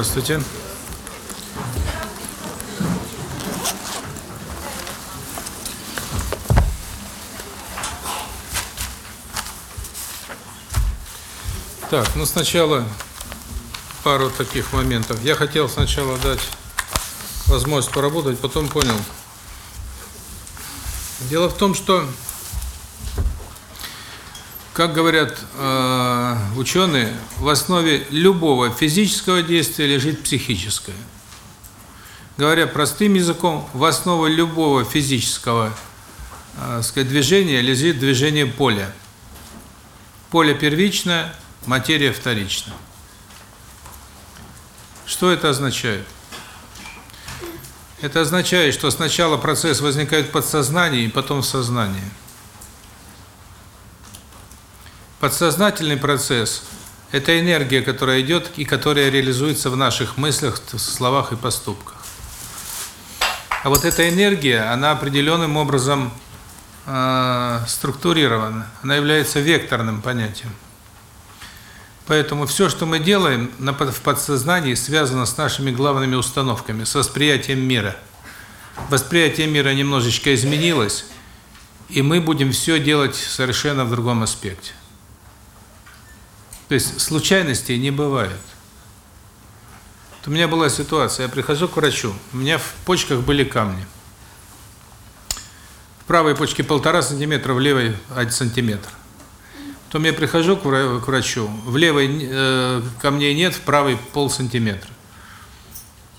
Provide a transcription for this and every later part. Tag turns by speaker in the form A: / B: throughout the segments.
A: Здравствуйте. Так, ну сначала пару таких моментов. Я хотел сначала дать возможность поработать, потом понял. Дело в том, что, как говорят э, ученые, в основе любого физического действия лежит психическое. Говоря простым языком, в основе любого физического э, сказать, движения лежит движение поля. Поле первичное, материя вторична. Что это означает? Это означает, что сначала процесс возникает в подсознании, потом в сознании. Подсознательный процесс – это энергия, которая идет и которая реализуется в наших мыслях, словах и поступках. А вот эта энергия, она определенным образом э, структурирована, она является векторным понятием. Поэтому все, что мы делаем в подсознании, связано с нашими главными установками, с восприятием мира. Восприятие мира немножечко изменилось, и мы будем все делать совершенно в другом аспекте. То есть случайностей не бывает. У меня была ситуация, я прихожу к врачу, у меня в почках были камни. В правой почке полтора сантиметра, в левой один сантиметр. Потом я прихожу к врачу, в левой э, камней нет, в правой пол сантиметра.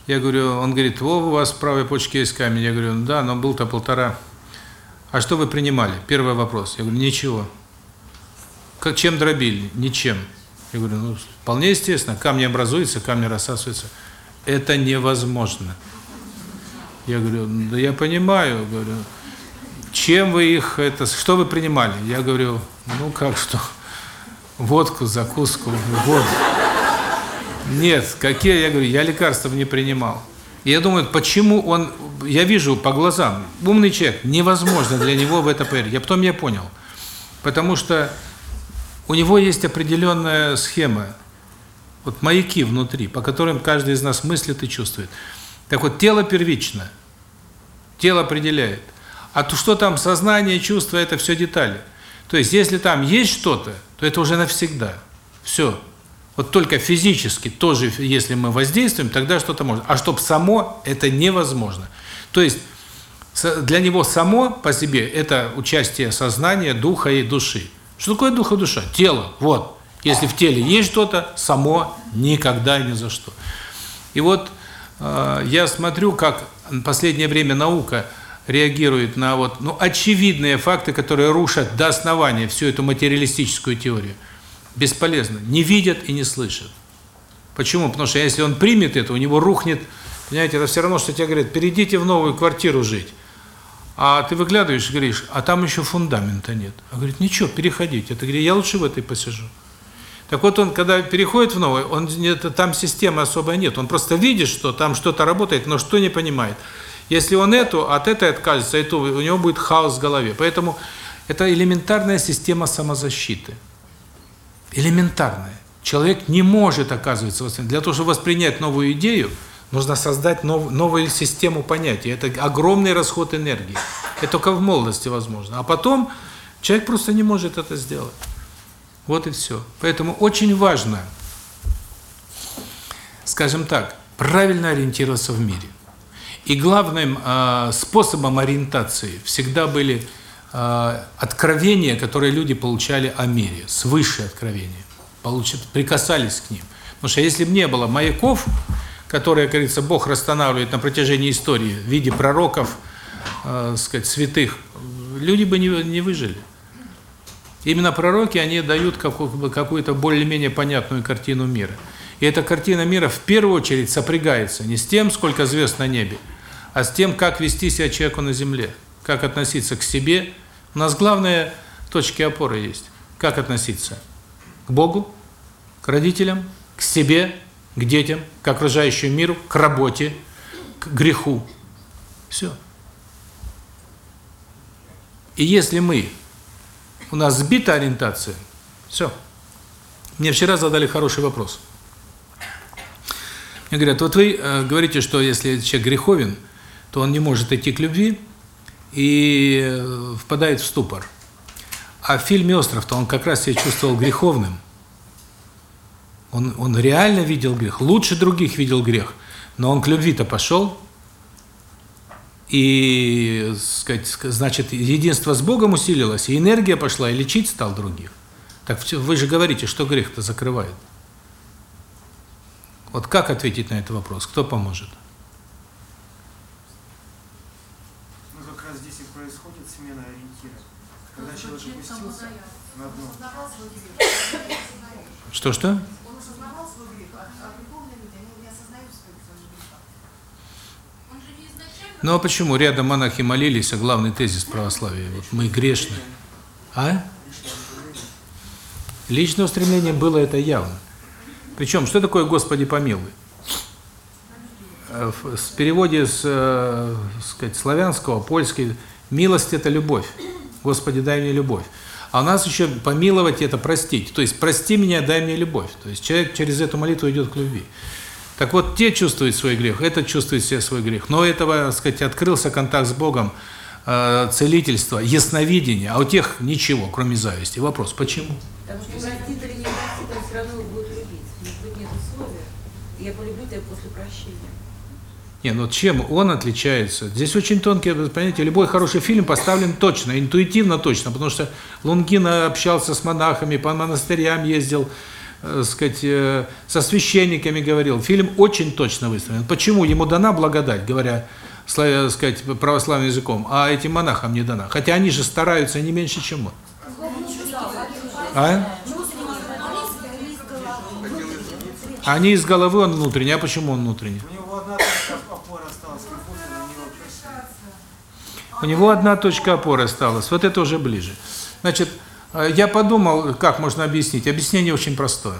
A: Я говорю, он говорит, о, у вас в правой почке есть камень. Я говорю, да, но был-то полтора. А что вы принимали? Первый вопрос. Я говорю, ничего. Как, чем дробили? Ничем. Я говорю, ну, вполне естественно, камни образуются, камни рассасываются. Это невозможно. Я говорю, да я понимаю, говорю, чем вы их, это, что вы принимали? Я говорю, ну как что? Водку, закуску, воду. Нет, какие, я говорю, я лекарства не принимал. И я думаю, почему он, я вижу по глазам, умный человек, невозможно для него в это поверить. Я потом я понял. Потому что у него есть определенная схема, вот маяки внутри, по которым каждый из нас мыслит и чувствует. Так вот, тело первично, тело определяет. А то, что там сознание, чувства, это все детали. То есть, если там есть что-то, то это уже навсегда. Все. Вот только физически тоже, если мы воздействуем, тогда что-то можно. А чтоб само, это невозможно. То есть, для него само по себе это участие сознания, духа и души. Что такое дух и душа? Тело. Вот. Если в теле есть что-то, само никогда и ни за что. И вот э, я смотрю, как в последнее время наука реагирует на вот, ну, очевидные факты, которые рушат до основания всю эту материалистическую теорию. Бесполезно. Не видят и не слышат. Почему? Потому что если он примет это, у него рухнет, понимаете, это все равно, что тебе говорят, перейдите в новую квартиру жить. А ты выглядываешь говоришь, а там еще фундамента нет. А говорит, ничего, переходите. Ты говоришь, я лучше в этой посижу. Так вот он, когда переходит в новую, он это, там системы особой нет. Он просто видит, что там что-то работает, но что не понимает. Если он эту, от этой откажется, эту, у него будет хаос в голове. Поэтому это элементарная система самозащиты. Элементарная. Человек не может, оказывается, для того, чтобы воспринять новую идею, нужно создать нов, новую систему понятий. Это огромный расход энергии. Это только в молодости возможно. А потом человек просто не может это сделать. Вот и все. Поэтому очень важно, скажем так, правильно ориентироваться в мире. И главным э, способом ориентации всегда были э, откровения, которые люди получали о мире, свыше откровения, получат, прикасались к ним. Потому что если бы не было маяков, которые, как говорится, Бог расстанавливает на протяжении истории в виде пророков, э, сказать, святых, люди бы не, не выжили. Именно пророки, они дают какую-то более-менее понятную картину мира. И эта картина мира в первую очередь сопрягается не с тем, сколько звезд на небе, а с тем, как вести себя человеку на земле, как относиться к себе. У нас главные точки опоры есть. Как относиться к Богу, к родителям, к себе, к детям, к окружающему миру, к работе, к греху. Все. И если мы, у нас сбита ориентация, все. Мне вчера задали хороший вопрос. Мне говорят, вот вы э, говорите, что если человек греховен, то он не может идти к любви и э, впадает в ступор. А в фильме «Остров»-то он как раз себя чувствовал греховным. Он, он реально видел грех, лучше других видел грех, но он к любви-то пошел, и, сказать, значит, единство с Богом усилилось, и энергия пошла, и лечить стал других. Так вы же говорите, что грех-то закрывает. Вот как ответить на этот вопрос? Кто поможет?
B: Ну, как раз здесь и происходит смена ориентира. Когда человек опустился на дно.
A: Что-что?
C: Он осознавал свой грех, а, а греховные люди, они не осознают своих своих грехов.
D: Он же не изначально
A: Ну а почему рядом монахи молились, а главный тезис православия? Вот мы грешны. А? Личное устремление было это явно. Причем, что такое «Господи помилуй»? Э, в переводе с, э, сказать, славянского, польский, милость – это любовь. Господи, дай мне любовь. А у нас еще помиловать – это простить. То есть, прости меня, дай мне любовь. То есть, человек через эту молитву идет к любви. Так вот, те чувствуют свой грех, этот чувствует себе свой грех. Но у этого, так сказать, открылся контакт с Богом, э, целительство, ясновидение, а у тех ничего, кроме зависти. Вопрос, почему?
E: Потому что простит или не простит, он все равно будет любить. Нет условия. Я полюблю тебя после прощения.
A: Не, ну чем он отличается? Здесь очень тонкие, понимаете, любой хороший фильм поставлен точно, интуитивно точно, потому что Лунгин общался с монахами, по монастырям ездил, э, сказать, э, со священниками говорил. Фильм очень точно выстроен. Почему ему дана благодать, говоря, славя, сказать, православным языком, а этим монахам не дана? Хотя они же стараются не меньше, чем он. А? Они из головы, он внутренний. А почему он внутренний?
B: У него одна точка опоры осталась.
A: Вот это уже ближе. Значит, э, я подумал, как можно объяснить. Объяснение очень простое.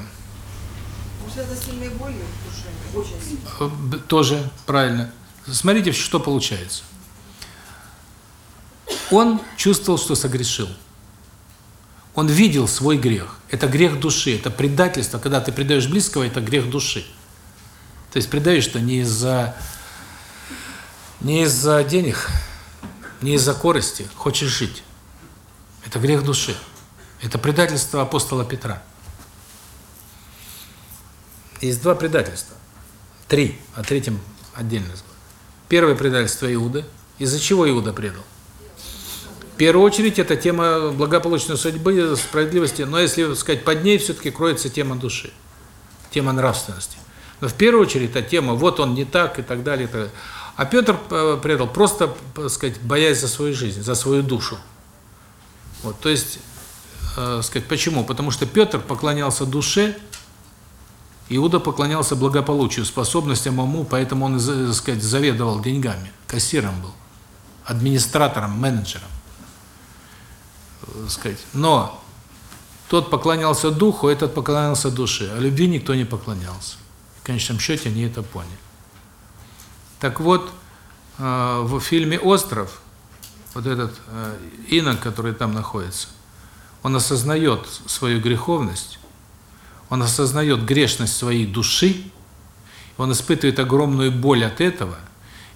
C: Может, это сильной болью в душе? Очень.
A: Э, Тоже правильно. Смотрите, что получается. Он чувствовал, что согрешил. Он видел свой грех. Это грех души, это предательство. Когда ты предаешь близкого, это грех души. То есть предаешь-то не из-за не из-за денег, не из-за корости, хочешь жить. Это грех души. Это предательство апостола Петра. Есть два предательства. Три, о третьем отдельно. Первое предательство Иуды. Из-за чего Иуда предал? В первую очередь это тема благополучной судьбы, справедливости, но если сказать под ней все-таки кроется тема души, тема нравственности. Но в первую очередь это тема вот он не так и так далее. И так далее. А Петр э, предал просто, так сказать, боясь за свою жизнь, за свою душу. Вот, то есть, э, сказать, почему? Потому что Петр поклонялся душе, Иуда поклонялся благополучию, способностям уму, поэтому он, так сказать, заведовал деньгами, кассиром был, администратором, менеджером. Так сказать. Но тот поклонялся духу, этот поклонялся душе, а любви никто не поклонялся. В конечном счете они это поняли. Так вот, э, в фильме «Остров» вот этот э, инок, который там находится, он осознает свою греховность, он осознает грешность своей души, он испытывает огромную боль от этого,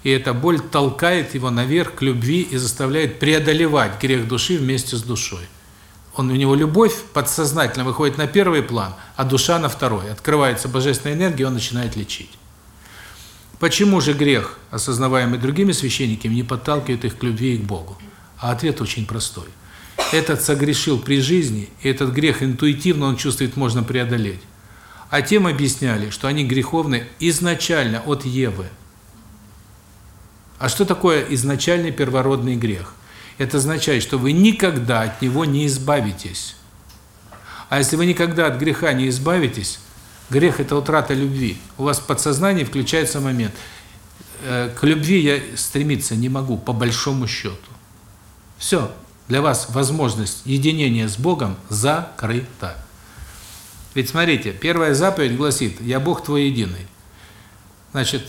A: и эта боль толкает его наверх к любви и заставляет преодолевать грех души вместе с душой. Он у него любовь подсознательно выходит на первый план, а душа на второй. Открывается божественная энергия, он начинает лечить. Почему же грех, осознаваемый другими священниками, не подталкивает их к любви и к Богу? А ответ очень простой. Этот согрешил при жизни, и этот грех интуитивно он чувствует, можно преодолеть. А тем объясняли, что они греховны изначально от Евы. А что такое изначальный первородный грех? Это означает, что вы никогда от него не избавитесь. А если вы никогда от греха не избавитесь, грех – это утрата любви. У вас в подсознании включается момент. э, К любви я стремиться не могу, по большому счету. Все. Для вас возможность единения с Богом закрыта. Ведь смотрите, первая заповедь гласит «Я Бог твой единый». Значит,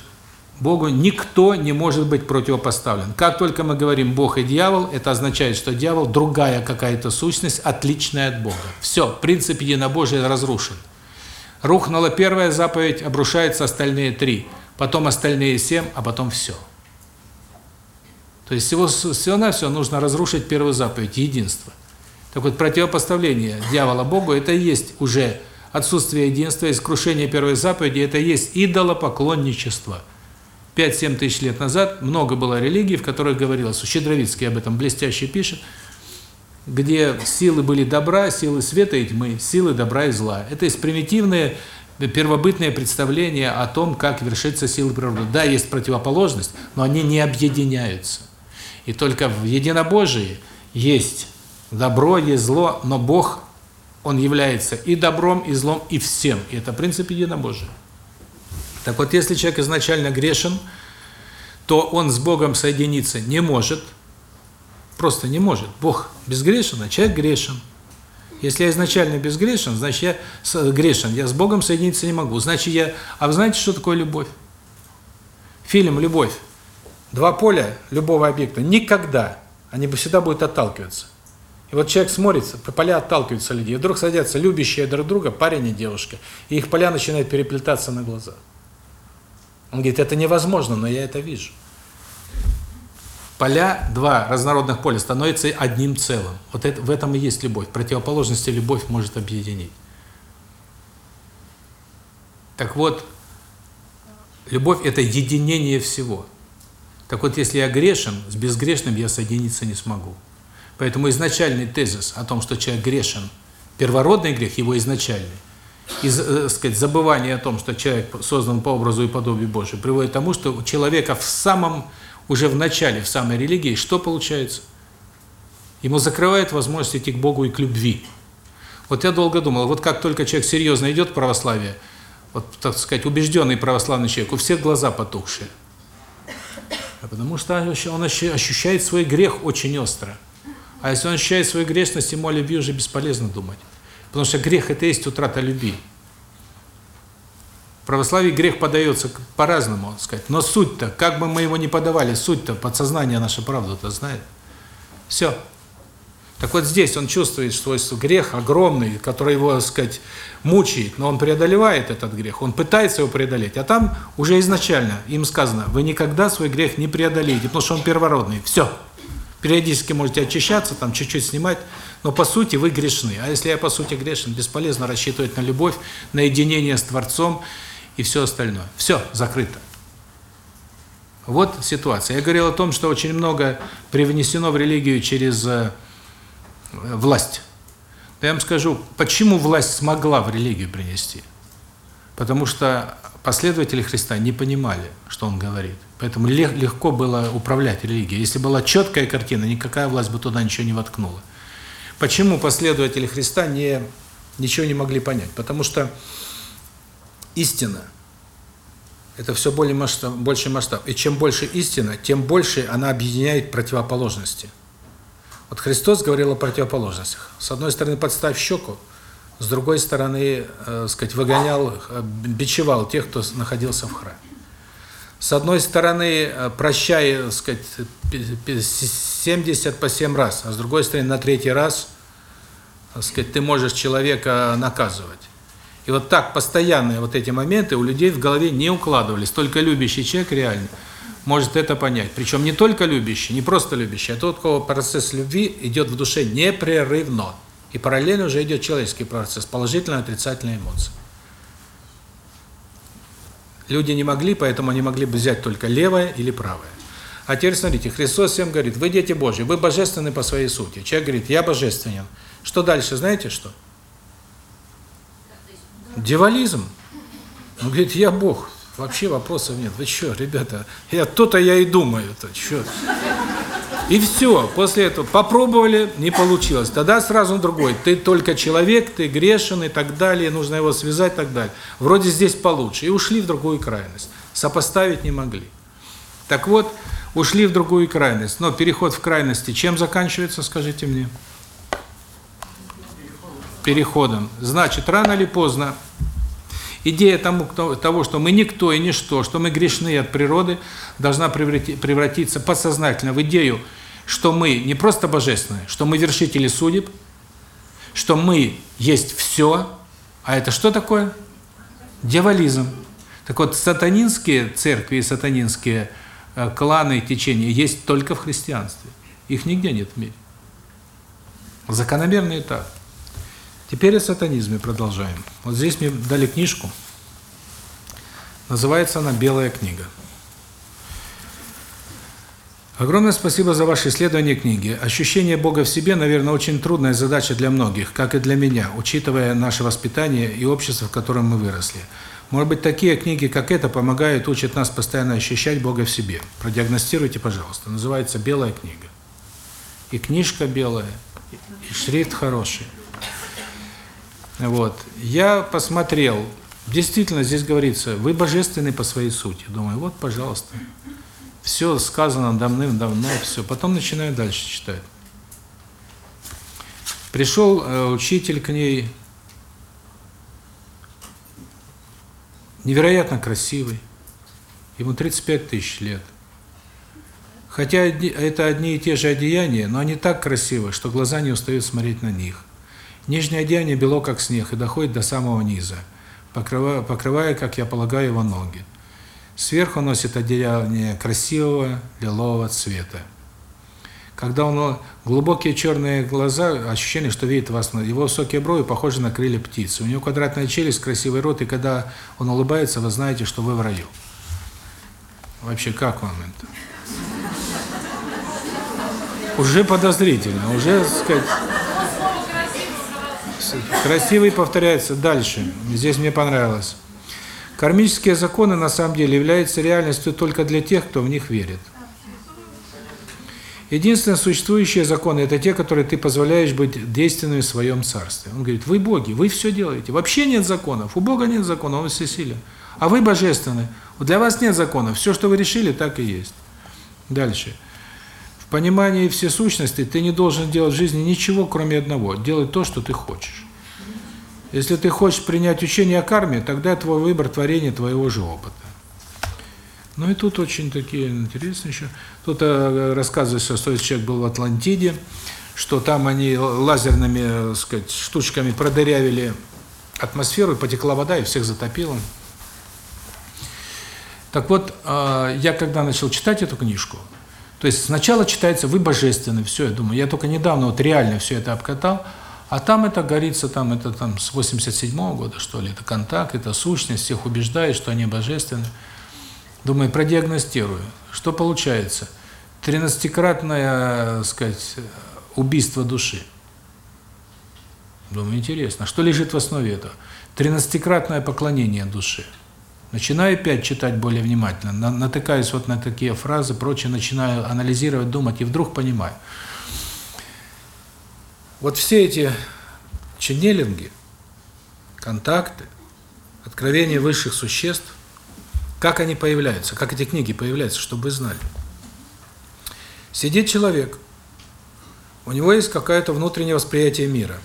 A: Богу никто не может быть противопоставлен. Как только мы говорим Бог и дьявол, это означает, что дьявол другая какая-то сущность, отличная от Бога. Все, принцип единобожия разрушен. Рухнула первая заповедь, обрушаются остальные три. Потом остальные семь, а потом все. То есть всего, всего на все нужно разрушить первую заповедь, единство. Так вот, противопоставление дьявола Богу – это и есть уже отсутствие единства, искрушение первой заповеди – это и есть идолопоклонничество. 5-7 тысяч лет назад много было религий, в которых говорилось, Щедровицкий об этом блестяще пишет, где силы были добра, силы света и тьмы, силы добра и зла. Это есть примитивные первобытные представления о том, как вершится сила природы. Да, есть противоположность, но они не объединяются. И только в единобожии есть добро, есть зло, но Бог, Он является и добром, и злом, и всем. И это принцип единобожия. Так вот, если человек изначально грешен, то он с Богом соединиться не может, просто не может. Бог безгрешен, а человек грешен. Если я изначально безгрешен, значит я грешен, я с Богом соединиться не могу. Значит я... А вы знаете, что такое любовь? Фильм «Любовь». Два поля любого объекта никогда, они бы всегда будут отталкиваться. И вот человек смотрится, поля отталкиваются люди, и вдруг садятся любящие друг друга, парень и девушка, и их поля начинают переплетаться на глазах. Он говорит, это невозможно, но я это вижу. Поля, два разнородных поля, становятся одним целым. Вот это, в этом и есть любовь. Противоположности любовь может объединить. Так вот, любовь – это единение всего. Так вот, если я грешен, с безгрешным я соединиться не смогу. Поэтому изначальный тезис о том, что человек грешен, первородный грех, его изначальный, и, э, сказать, забывание о том, что человек создан по образу и подобию Божию, приводит к тому, что у человека в самом, уже в начале, в самой религии, что получается? Ему закрывает возможность идти к Богу и к любви. Вот я долго думал, вот как только человек серьезно идет в православие, вот, так сказать, убежденный православный человек, у всех глаза потухшие. А потому что он ощущает свой грех очень остро. А если он ощущает свою грешность, ему о любви уже бесполезно думать. Потому что грех – это есть утрата любви. В православии грех подается по-разному, сказать. Но суть-то, как бы мы его ни подавали, суть-то, подсознание наше правду-то знает. Все. Так вот здесь он чувствует свой грех огромный, который его, так сказать, мучает, но он преодолевает этот грех, он пытается его преодолеть. А там уже изначально им сказано, вы никогда свой грех не преодолеете, потому что он первородный. Все. Периодически можете очищаться, там чуть-чуть снимать, но по сути вы грешны. А если я по сути грешен, бесполезно рассчитывать на любовь, на единение с Творцом и все остальное. Все, закрыто. Вот ситуация. Я говорил о том, что очень много привнесено в религию через э, власть. Да я вам скажу, почему власть смогла в религию принести? Потому что последователи Христа не понимали, что он говорит. Поэтому легко было управлять религией. Если была четкая картина, никакая власть бы туда ничего не воткнула. Почему последователи Христа не ничего не могли понять? Потому что истина – это все более масштаб, больше масштаб. И чем больше истина, тем больше она объединяет противоположности. Вот Христос говорил о противоположностях. С одной стороны, подставь щеку, с другой стороны, э, сказать, выгонял, э, бичевал тех, кто находился в храме. С одной стороны, э, прощай, так сказать, 70 по 7 раз, а с другой стороны, на третий раз, сказать, ты можешь человека наказывать. И вот так постоянные вот эти моменты у людей в голове не укладывались. Только любящий человек реально может это понять. Причем не только любящий, не просто любящий, а тот, у кого процесс любви идет в душе непрерывно. И параллельно уже идет человеческий процесс, положительные отрицательные эмоции. Люди не могли, поэтому они могли бы взять только левое или правое. А теперь смотрите, Христос всем говорит, вы дети Божьи, вы божественны по своей сути. Человек говорит, я божественен. Что дальше, знаете что? Дивализм. Он говорит, я Бог. Вообще вопросов нет. Вы что, ребята, я то-то я и думаю. -то, что? И все. После этого попробовали, не получилось. Тогда сразу другой. Ты только человек, ты грешен и так далее. Нужно его связать и так далее. Вроде здесь получше. И ушли в другую крайность. Сопоставить не могли. Так вот, ушли в другую крайность. Но переход в крайности чем заканчивается, скажите мне? Переходом. Значит, рано или поздно Идея тому, того, что мы никто и ничто, что мы грешны от природы, должна превратиться подсознательно в идею, что мы не просто божественные, что мы вершители судеб, что мы есть все. А это что такое? Дьяволизм. Так вот, сатанинские церкви и сатанинские э, кланы и течения есть только в христианстве. Их нигде нет в мире. Закономерный этап. Теперь о сатанизме продолжаем. Вот здесь мне дали книжку. Называется она «Белая книга». Огромное спасибо за ваше исследование книги. Ощущение Бога в себе, наверное, очень трудная задача для многих, как и для меня, учитывая наше воспитание и общество, в котором мы выросли. Может быть, такие книги, как эта, помогают, учат нас постоянно ощущать Бога в себе. Продиагностируйте, пожалуйста. Называется «Белая книга». И книжка белая, и шрифт хороший. Вот. Я посмотрел, действительно здесь говорится, вы божественны по своей сути. Думаю, вот, пожалуйста. Все сказано давным-давно, все. Потом начинаю дальше читать. Пришел э, учитель к ней, невероятно красивый, ему 35 тысяч лет. Хотя это одни и те же одеяния, но они так красивы, что глаза не устают смотреть на них. Нижнее одеяние бело, как снег, и доходит до самого низа, покрывая, покрывая как я полагаю, его ноги. Сверху носит одеяние красивого лилового цвета. Когда он глубокие черные глаза, ощущение, что видит вас, его высокие брови похожи на крылья птицы. У него квадратная челюсть, красивый рот, и когда он улыбается, вы знаете, что вы в раю. Вообще, как вам это? Уже подозрительно, уже, сказать, красивый повторяется дальше. Здесь мне понравилось. Кармические законы на самом деле являются реальностью только для тех, кто в них верит. Единственные существующие законы – это те, которые ты позволяешь быть действенными в своем царстве. Он говорит, вы боги, вы все делаете. Вообще нет законов. У Бога нет законов, Он всесилен. А вы божественны. Для вас нет законов. Все, что вы решили, так и есть. Дальше. В понимании всесущности ты не должен делать в жизни ничего, кроме одного – делать то, что ты хочешь. Если ты хочешь принять учение о карме, тогда твой выбор творение твоего же опыта. Ну и тут очень такие интересные еще. Тут э, рассказывается, что человек был в Атлантиде, что там они лазерными, так сказать, штучками продырявили атмосферу, потекла вода, и всех затопило. Так вот, э, я когда начал читать эту книжку, то есть сначала читается «Вы божественны», все, я думаю, я только недавно вот реально все это обкатал, а там это горится, там это там с 87 -го года, что ли, это контакт, это сущность, всех убеждает, что они божественны. Думаю, продиагностирую. Что получается? Тринадцатикратное, сказать, убийство души. Думаю, интересно, что лежит в основе этого? Тринадцатикратное поклонение души. Начинаю опять читать более внимательно, натыкаюсь вот на такие фразы, прочее, начинаю анализировать, думать, и вдруг понимаю – вот все эти ченнелинги, контакты, откровения высших существ, как они появляются, как эти книги появляются, чтобы вы знали. Сидит человек, у него есть какое-то внутреннее восприятие мира.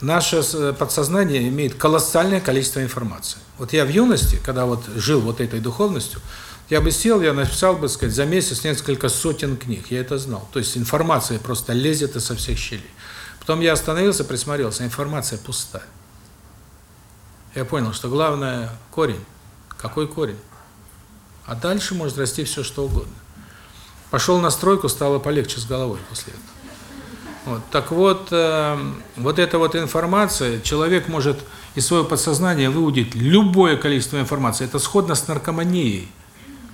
A: Наше подсознание имеет колоссальное количество информации. Вот я в юности, когда вот жил вот этой духовностью, я бы сел, я написал бы, сказать, за месяц несколько сотен книг, я это знал. То есть информация просто лезет из со всех щелей. Потом я остановился, присмотрелся, информация пустая. Я понял, что главное корень. Какой корень? А дальше может расти все что угодно. Пошел на стройку, стало полегче с головой после этого. Вот. Так вот, э, вот эта вот информация, человек может из своего подсознания выудить любое количество информации. Это сходно с наркоманией.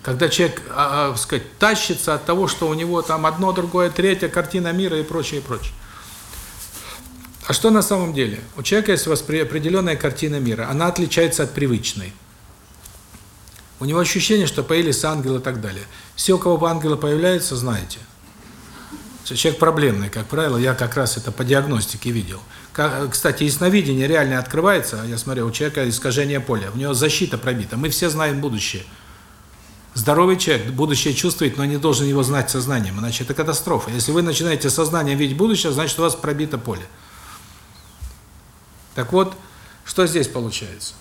A: Когда человек, а, а, сказать, тащится от того, что у него там одно, другое, третье, картина мира и прочее, и прочее. А что на самом деле? У человека есть определенная картина мира, она отличается от привычной. У него ощущение, что появились ангелы и так далее. Все, у кого ангелы появляются, знаете. Человек проблемный, как правило, я как раз это по диагностике видел. Кстати, ясновидение реально открывается, я смотрю, у человека искажение поля, у него защита пробита. Мы все знаем будущее. Здоровый человек будущее чувствует, но не должен его знать сознанием, иначе это катастрофа. Если вы начинаете сознанием видеть будущее, значит у вас пробито поле. Так вот, что здесь получается?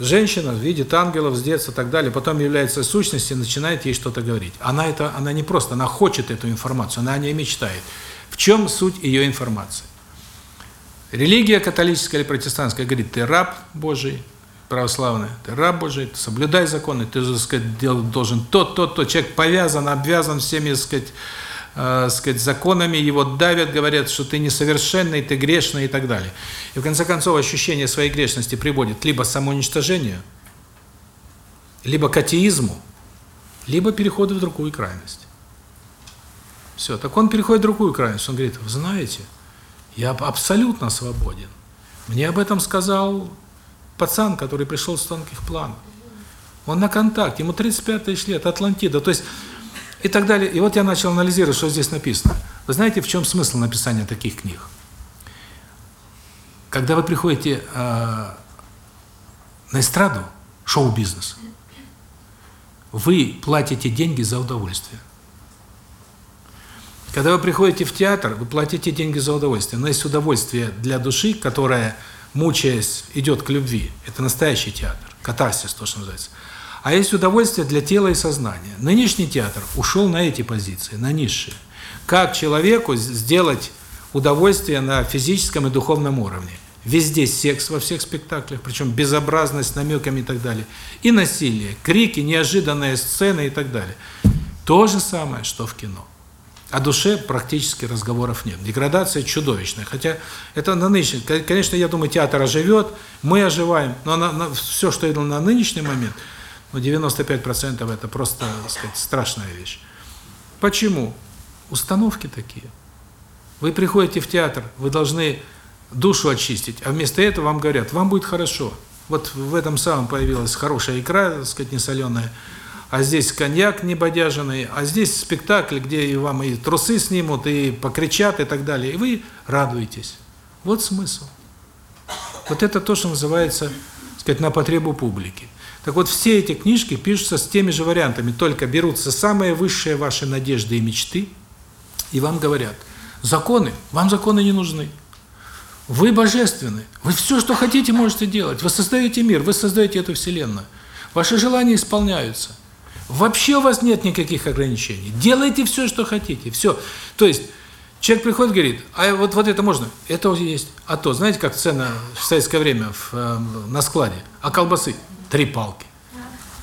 A: Женщина видит ангелов с детства и так далее, потом является сущностью и начинает ей что-то говорить. Она это, она не просто, она хочет эту информацию, она о ней мечтает. В чем суть ее информации? Религия католическая или протестантская говорит, ты раб Божий, православная, ты раб Божий, ты соблюдай законы, ты, так сказать, должен то, то, то. Человек повязан, обвязан всеми, так сказать, э, сказать, законами, его давят, говорят, что ты несовершенный, ты грешный и так далее. И в конце концов ощущение своей грешности приводит либо к самоуничтожению, либо к атеизму, либо переходу в другую крайность. Все, так он переходит в другую крайность. Он говорит, вы знаете, я абсолютно свободен. Мне об этом сказал пацан, который пришел с тонких планов. Он на контакте, ему 35 тысяч лет, Атлантида, то есть и так далее. И вот я начал анализировать, что здесь написано. Вы знаете, в чем смысл написания таких книг? Когда вы приходите э, на эстраду, шоу-бизнес, вы платите деньги за удовольствие. Когда вы приходите в театр, вы платите деньги за удовольствие. Но есть удовольствие для души, которое, мучаясь, идет к любви. Это настоящий театр. Катарсис, то, что называется. А есть удовольствие для тела и сознания. Нынешний театр ушел на эти позиции, на низшие. Как человеку сделать удовольствие на физическом и духовном уровне? Везде секс во всех спектаклях, причем безобразность, намеками и так далее. И насилие, крики, неожиданные сцены и так далее. То же самое, что в кино. О душе практически разговоров нет. Деградация чудовищная. Хотя это на нынешний... Конечно, я думаю, театр оживет, мы оживаем, но на, на, все, что я на нынешний момент, ну, 95% это просто, так сказать, страшная вещь. Почему? Установки такие. Вы приходите в театр, вы должны душу очистить, а вместо этого вам говорят, вам будет хорошо. Вот в этом самом появилась хорошая икра, так сказать, несоленая, а здесь коньяк небодяженный, а здесь спектакль, где и вам и трусы снимут, и покричат, и так далее. И вы радуетесь. Вот смысл. Вот это то, что называется, сказать, на потребу публики. Так вот, все эти книжки пишутся с теми же вариантами, только берутся самые высшие ваши надежды и мечты, и вам говорят, законы, вам законы не нужны. Вы божественны. Вы все, что хотите, можете делать. Вы создаете мир, вы создаете эту вселенную. Ваши желания исполняются. Вообще у вас нет никаких ограничений. Делайте все, что хотите. Все. То есть человек приходит говорит, а вот, вот это можно? Это есть. А то, знаете, как цена в советское время в, э, на складе? А колбасы? Три палки.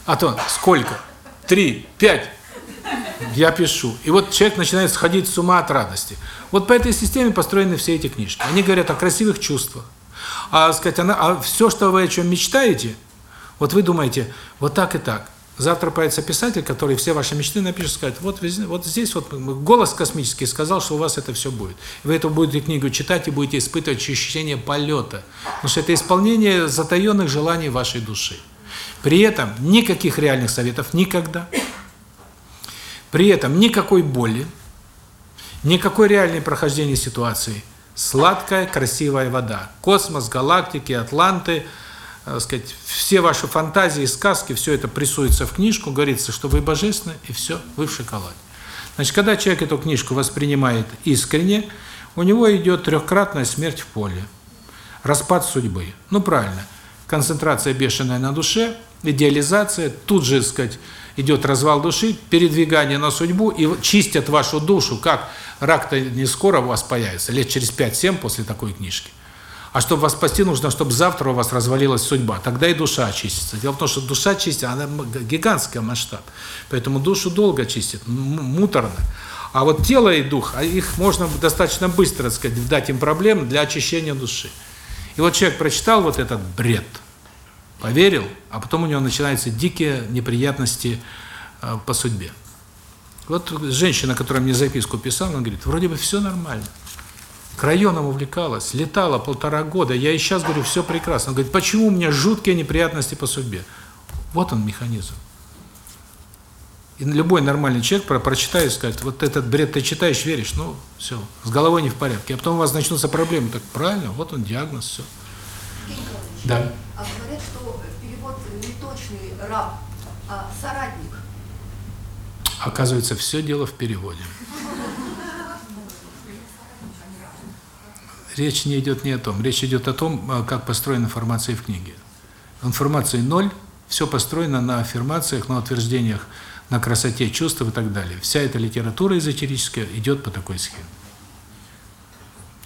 A: А то сколько? Три, пять. Я пишу. И вот человек начинает сходить с ума от радости. Вот по этой системе построены все эти книжки. Они говорят о красивых чувствах. А сказать, она, а все, что вы о чем мечтаете, вот вы думаете, вот так и так. Завтра появится писатель, который все ваши мечты напишет, скажет, вот, вот здесь вот голос космический сказал, что у вас это все будет. Вы эту будете книгу читать и будете испытывать ощущение полета. Потому что это исполнение затаенных желаний вашей души. При этом никаких реальных советов никогда. При этом никакой боли, никакой реальной прохождения ситуации. Сладкая, красивая вода. Космос, галактики, атланты – так сказать, все ваши фантазии, сказки, все это прессуется в книжку, говорится, что вы божественны, и все, вы в шоколаде. Значит, когда человек эту книжку воспринимает искренне, у него идет трехкратная смерть в поле, распад судьбы. Ну, правильно, концентрация бешеная на душе, идеализация, тут же, так сказать, идет развал души, передвигание на судьбу, и чистят вашу душу, как рак-то не скоро у вас появится, лет через 5-7 после такой книжки. А чтобы вас спасти, нужно, чтобы завтра у вас развалилась судьба. Тогда и душа очистится. Дело в том, что душа чистит, она гигантский масштаб. Поэтому душу долго чистит, муторно. А вот тело и дух, а их можно достаточно быстро, так сказать, дать им проблем для очищения души. И вот человек прочитал вот этот бред, поверил, а потом у него начинаются дикие неприятности э, по судьбе. Вот женщина, которая мне записку писала, она говорит, вроде бы все нормально к районам увлекалась, летала полтора года, я и сейчас говорю, все прекрасно. Он говорит, почему у меня жуткие неприятности по судьбе? Вот он механизм. И любой нормальный человек про прочитает и скажет, вот этот бред ты читаешь, веришь, ну, все, с головой не в порядке. А потом у вас начнутся проблемы. Так правильно, вот он диагноз, все. Да.
E: А говорят, что раб, а соратник.
A: Оказывается, все дело в переводе. речь не идет не о том. Речь идет о том, а, как построена информация в книге. Информации ноль, все построено на аффирмациях, на утверждениях, на красоте чувств и так далее. Вся эта литература эзотерическая идет по такой схеме.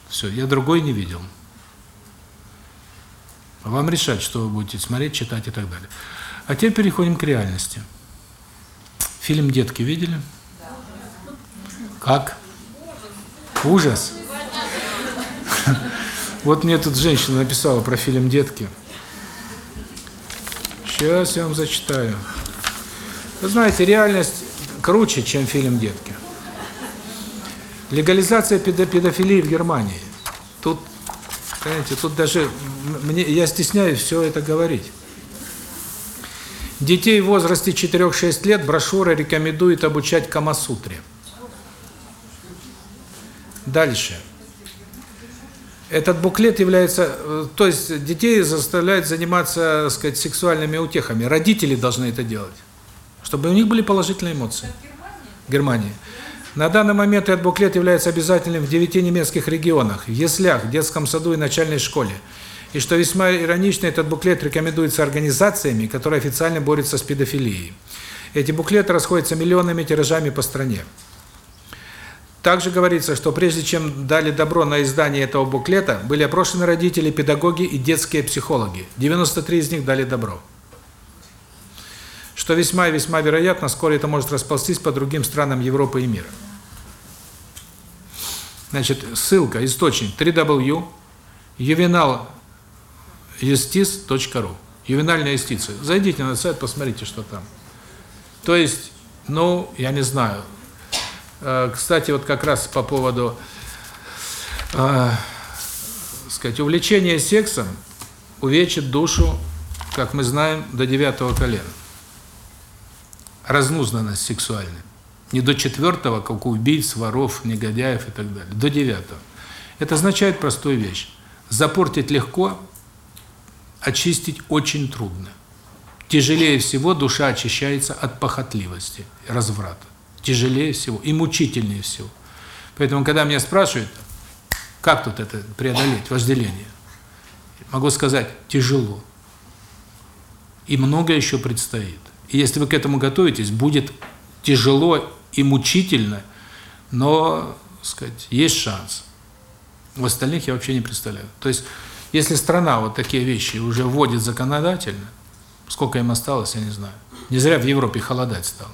A: Все, я другой не видел. Вам решать, что вы будете смотреть, читать и так далее. А теперь переходим к реальности. Фильм «Детки» видели? Как? Ужас. Вот мне тут женщина написала про фильм «Детки». Сейчас я вам зачитаю. Вы знаете, реальность круче, чем фильм «Детки». Легализация педо педофилии в Германии. Тут, понимаете, тут даже мне я стесняюсь все это говорить. Детей в возрасте 4-6 лет брошюра рекомендует обучать Камасутре. Дальше. Этот буклет является, э, то есть детей заставляют заниматься, так сказать, сексуальными утехами. Родители должны это делать, чтобы у них были положительные эмоции. В Германии. На данный момент этот буклет является обязательным в девяти немецких регионах, в яслях, детском саду и начальной школе. И что весьма иронично, этот буклет рекомендуется организациями, которые официально борются с педофилией. Эти буклеты расходятся миллионными тиражами по стране. Также говорится, что прежде чем дали добро на издание этого буклета, были опрошены родители, педагоги и детские психологи. 93 из них дали добро. Что весьма и весьма вероятно, скоро это может расползтись по другим странам Европы и мира. Значит, ссылка, источник www.juvenaljustice.ru Ювенальная юстиция. Зайдите на сайт, посмотрите, что там. То есть, ну, я не знаю, Э, кстати, вот как раз по поводу, э, сказать, увлечение сексом увечит душу, как мы знаем, до девятого колена. Разнузданность сексуальная. Не до четвертого, как у убийц, воров, негодяев и так далее. До девятого. Это означает простую вещь. Запортить легко, очистить очень трудно. Тяжелее всего душа очищается от похотливости, разврата тяжелее всего и мучительнее всего. Поэтому, когда меня спрашивают, как тут это преодолеть, вожделение, могу сказать, тяжело. И много еще предстоит. И если вы к этому готовитесь, будет тяжело и мучительно, но, сказать, есть шанс. В остальных я вообще не представляю. То есть, если страна вот такие вещи уже вводит законодательно, сколько им осталось, я не знаю. Не зря в Европе холодать стало.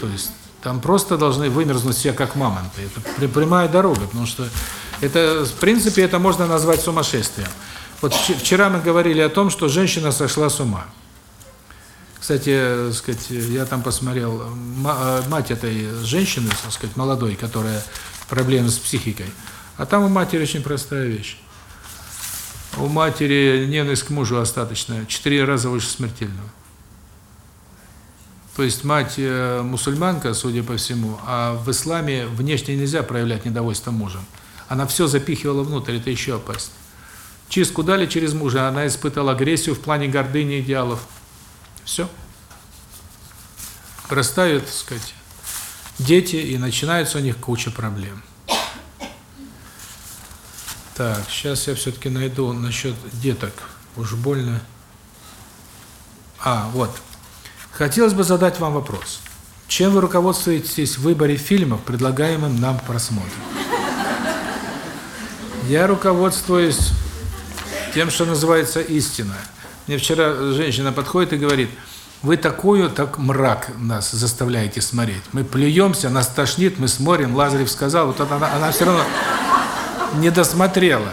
A: То есть там просто должны вымерзнуть все как мамонты. Это прямая дорога, потому что это, в принципе, это можно назвать сумасшествием. Вот вчера мы говорили о том, что женщина сошла с ума. Кстати, сказать, я там посмотрел, мать этой женщины, сказать, молодой, которая проблемы с психикой, а там у матери очень простая вещь. У матери ненависть к мужу остаточная, четыре раза выше смертельного. То есть мать э, мусульманка, судя по всему, а в исламе внешне нельзя проявлять недовольство мужем. Она все запихивала внутрь, это еще опасно. Чистку дали через мужа, она испытала агрессию в плане гордыни идеалов. Все. Вырастают, так сказать, дети, и начинается у них куча проблем. Так, сейчас я все-таки найду насчет деток. Уж больно. А, вот. Хотелось бы задать вам вопрос. Чем вы руководствуетесь в выборе фильмов, предлагаемым нам к просмотру? Я руководствуюсь тем, что называется истина. Мне вчера женщина подходит и говорит, вы такую, так мрак нас заставляете смотреть. Мы плюемся, нас тошнит, мы смотрим, Лазарев сказал, вот она, она все равно не досмотрела.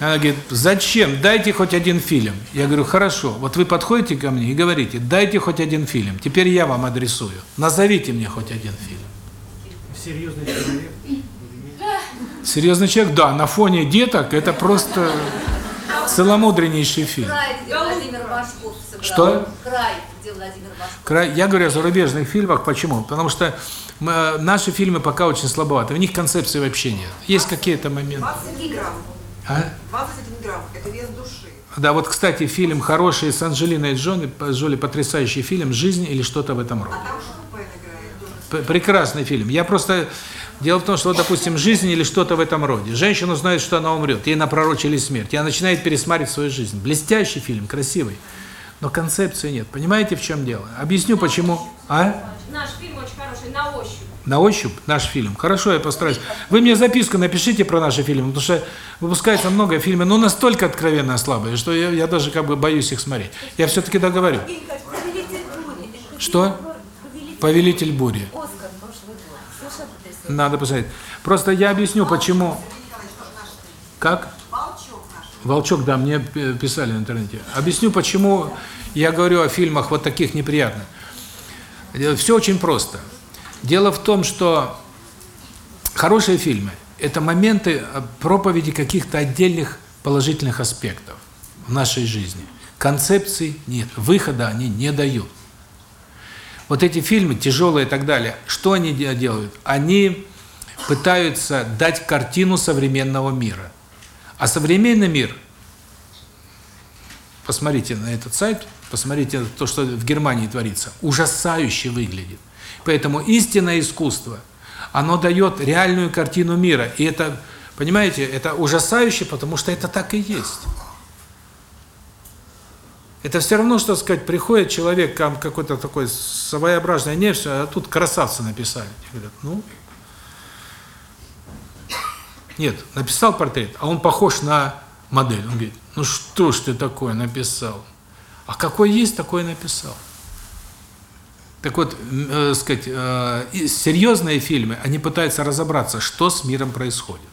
A: Она говорит, зачем? Дайте хоть один фильм. Я говорю, хорошо. Вот вы подходите ко мне и говорите, дайте хоть один фильм. Теперь я вам адресую. Назовите мне хоть один фильм.
B: Серьезный человек.
A: Серьезный человек, да, на фоне деток это просто целомудреннейший фильм.
E: Край, где Владимир сыграл.
A: Что?
E: Край, где Владимир Башков.
A: Край, я говорю о зарубежных фильмах, почему? Потому что мы, наши фильмы пока очень слабоваты, в них концепции вообще нет. Есть какие-то моменты.
C: 21 грамм.
A: А?
C: 21 грамм. Это вес души.
A: Да, вот, кстати, фильм хороший с Анджелиной Джоли, Джоли потрясающий фильм «Жизнь» или что-то в этом роде.
C: А там Шопен играет.
A: Прекрасный фильм. Я просто... Дело в том, что, вот, допустим, «Жизнь» или что-то в этом роде. Женщина знает, что она умрет, ей напророчили смерть. И она начинает пересматривать свою жизнь. Блестящий фильм, красивый. Но концепции нет. Понимаете, в чем дело? Объясню, почему... А?
F: Наш фильм очень хороший, на ощупь.
A: на ощупь наш фильм. Хорошо, я постараюсь. Вы мне записку напишите про наши фильмы, потому что выпускается много фильмов, но настолько откровенно слабые, что я, я даже как бы боюсь их смотреть. Я все-таки договорю. Что?
E: Повелитель
A: бури. Надо посмотреть. Просто я объясню, почему... Как?
G: Волчок
A: да, мне писали в интернете. Объясню, почему я говорю о фильмах вот таких неприятных. Все очень просто. Дело в том, что хорошие фильмы – это моменты э, проповеди каких-то отдельных положительных аспектов в нашей жизни. Концепций нет, выхода они не дают. Вот эти фильмы, тяжелые и так далее, что они де- делают? Они пытаются дать картину современного мира. А современный мир, посмотрите на этот сайт, посмотрите то, что в Германии творится, ужасающе выглядит. Поэтому истинное искусство, оно дает реальную картину мира. И это, понимаете, это ужасающе, потому что это так и есть. Это все равно, что сказать, приходит человек, там какой-то такой своеобразный, не все, а тут красавцы написали. Говорят, ну, нет, написал портрет, а он похож на модель. Он говорит, ну что ж ты такое написал? А какой есть, такой написал. Так вот, э, сказать, э, серьезные фильмы, они пытаются разобраться, что с миром происходит.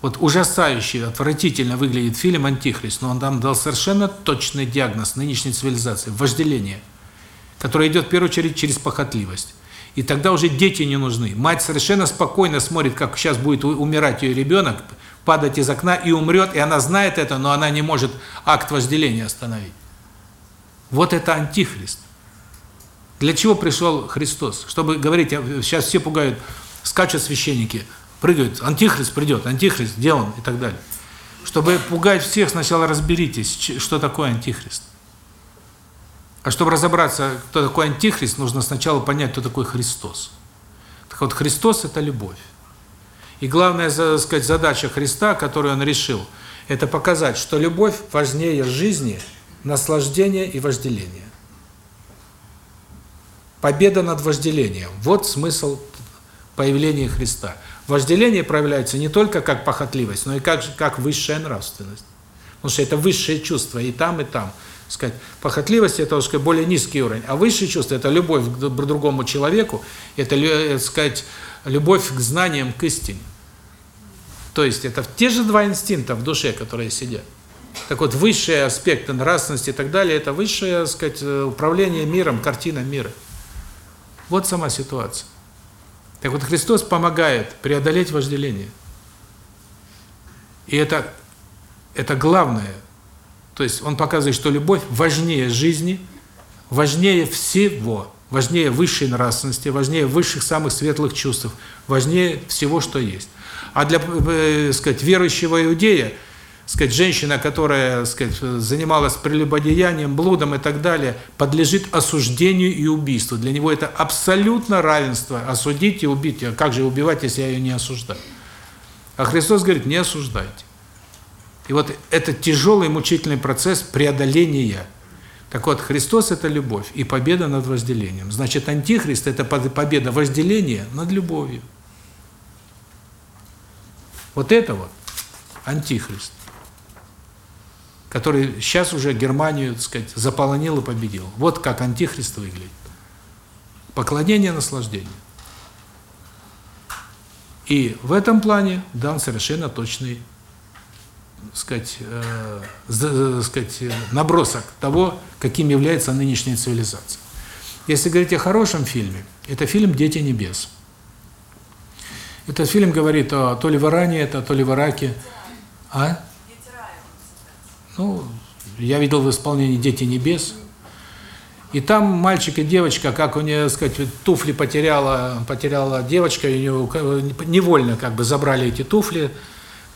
A: Вот ужасающий, отвратительно выглядит фильм «Антихрист», но он там дал совершенно точный диагноз нынешней цивилизации – вожделение, которое идет в первую очередь через похотливость. И тогда уже дети не нужны. Мать совершенно спокойно смотрит, как сейчас будет умирать ее ребенок, падать из окна и умрет, и она знает это, но она не может акт вожделения остановить. Вот это антихрист. Для чего пришел Христос? Чтобы говорить, сейчас все пугают, скачут священники, прыгают, антихрист придет, антихрист, где он и так далее. Чтобы пугать всех, сначала разберитесь, что такое антихрист. А чтобы разобраться, кто такой антихрист, нужно сначала понять, кто такой Христос. Так вот, Христос – это любовь. И главная, за- сказать, задача Христа, которую Он решил, это показать, что любовь важнее жизни, наслаждения и вожделения. Победа над вожделением. Вот смысл появления Христа. Вожделение проявляется не только как похотливость, но и как, как высшая нравственность. Потому что это высшее чувство и там, и там. Сказать, похотливость – это, сказать, более низкий уровень, а высшее чувство – это любовь к другому человеку, это, э, сказать, любовь к знаниям, к истине. То есть это те же два инстинкта в душе, которые сидят. Так вот, высшие аспекты нравственности и так далее – это высшее, так сказать, э, управление миром, картина мира. Вот сама ситуация. Так вот, Христос помогает преодолеть вожделение. И это, это главное. То есть Он показывает, что любовь важнее жизни, важнее всего, важнее высшей нравственности, важнее высших самых светлых чувств, важнее всего, что есть. А для, э, сказать, верующего иудея, сказать, женщина, которая, сказать, занималась прелюбодеянием, блудом и так далее, подлежит осуждению и убийству. Для него это абсолютно равенство осудить и убить. А как же убивать, если я ее не осуждаю? А Христос говорит, не осуждайте. И вот это тяжелый мучительный процесс преодоления. Так вот, Христос – это любовь и победа над вожделением. Значит, Антихрист – это победа вожделения над любовью. Вот это вот Антихрист, который сейчас уже Германию, так сказать, заполонил и победил. Вот как Антихрист выглядит. Поклонение наслаждению. И в этом плане дан совершенно точный сказать, э, за- сказать, э, набросок того, каким является нынешняя цивилизация. Если говорить о хорошем фильме, это фильм «Дети небес». Этот фильм говорит о то ли в Иране это, то ли в Ираке. А? Ну, я видел в исполнении «Дети небес». И там мальчик и девочка, как у нее, сказать, туфли потеряла, потеряла девочка, и у нее невольно как бы забрали эти туфли,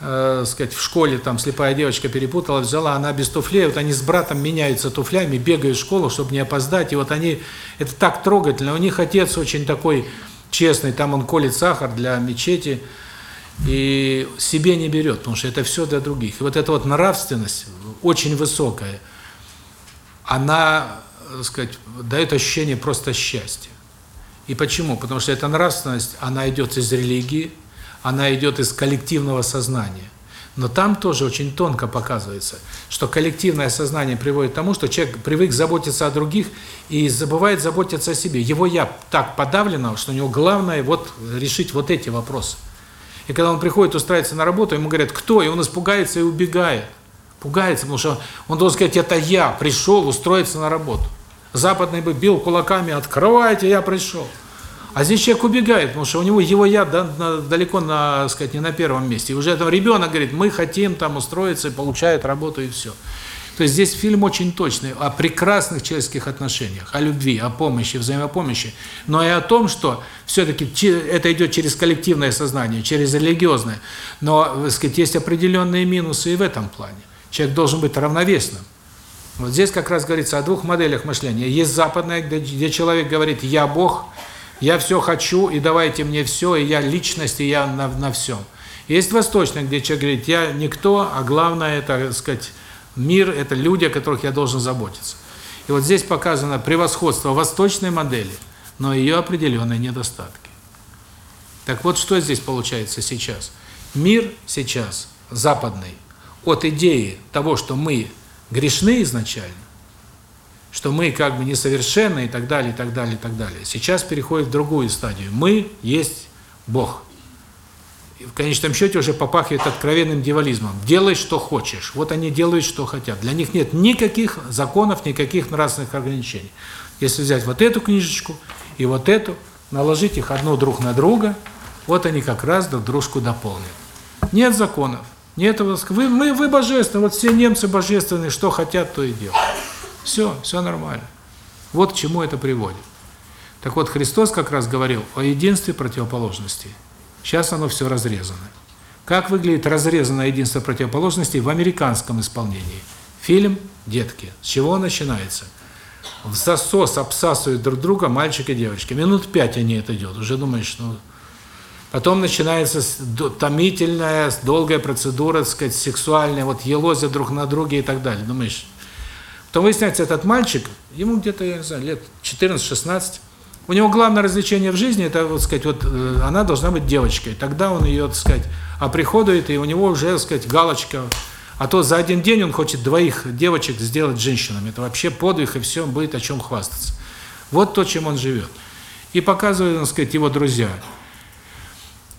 A: э, сказать, в школе там слепая девочка перепутала, взяла, она без туфлей, вот они с братом меняются туфлями, бегают в школу, чтобы не опоздать, и вот они, это так трогательно, у них отец очень такой честный, там он колет сахар для мечети, и себе не берет, потому что это все для других. И вот эта вот нравственность, очень высокая, она, так сказать, дает ощущение просто счастья. И почему? Потому что эта нравственность, она идет из религии, она идет из коллективного сознания. Но там тоже очень тонко показывается, что коллективное сознание приводит к тому, что человек привык заботиться о других и забывает заботиться о себе. Его «я» так подавлено, что у него главное вот решить вот эти вопросы. И когда он приходит устраиваться на работу, ему говорят «кто?», и он испугается и убегает. Пугается, потому что он должен сказать «это я пришел устроиться на работу». Западный бы бил кулаками «открывайте, я пришел». А здесь человек убегает, потому что у него его я да, на, далеко, на, сказать, не на первом месте. И уже там ребенок говорит, мы хотим там устроиться, и получает работу, и все. То есть здесь фильм очень точный о прекрасных человеческих отношениях, о любви, о помощи, взаимопомощи, но и о том, что все-таки это идет через коллективное сознание, через религиозное. Но, так сказать, есть определенные минусы и в этом плане. Человек должен быть равновесным. Вот здесь как раз говорится о двух моделях мышления. Есть западная, где, человек говорит «я Бог», я все хочу, и давайте мне все, и я личность, и я на, на всем. Есть восточный, где человек говорит, я никто, а главное, это, так сказать, мир, это люди, о которых я должен заботиться. И вот здесь показано превосходство восточной модели, но ее определенные недостатки. Так вот, что здесь получается сейчас? Мир сейчас, западный, от идеи того, что мы грешны изначально, что мы как бы несовершенны и так далее, и так далее, и так далее. Сейчас переходит в другую стадию. Мы есть Бог. И в конечном счете уже попахивает откровенным дьяволизмом. Делай, что хочешь. Вот они делают, что хотят. Для них нет никаких законов, никаких нравственных ограничений. Если взять вот эту книжечку и вот эту, наложить их одну друг на друга, вот они как раз друг дружку дополнят. Нет законов. Нет, вы, мы, вы божественны, вот все немцы божественные, что хотят, то и делают. Все, все нормально. Вот к чему это приводит. Так вот, Христос как раз говорил о единстве противоположностей. Сейчас оно все разрезано. Как выглядит разрезанное единство противоположностей в американском исполнении? Фильм «Детки». С чего начинается? В засос обсасывают друг друга мальчик и девочка. Минут пять они это делают. Уже думаешь, ну... Потом начинается томительная, долгая процедура, так сказать, сексуальная, вот елозят друг на друге и так далее. Думаешь, то выясняется, этот мальчик, ему где-то, я не знаю, лет 14-16, у него главное развлечение в жизни, это, вот сказать, вот э, она должна быть девочкой. Тогда он ее, так сказать, оприходует, и у него уже, так сказать, галочка. А то за один день он хочет двоих девочек сделать женщинами. Это вообще подвиг, и все, будет о чем хвастаться. Вот то, чем он живет. И показывают, так сказать, его друзья.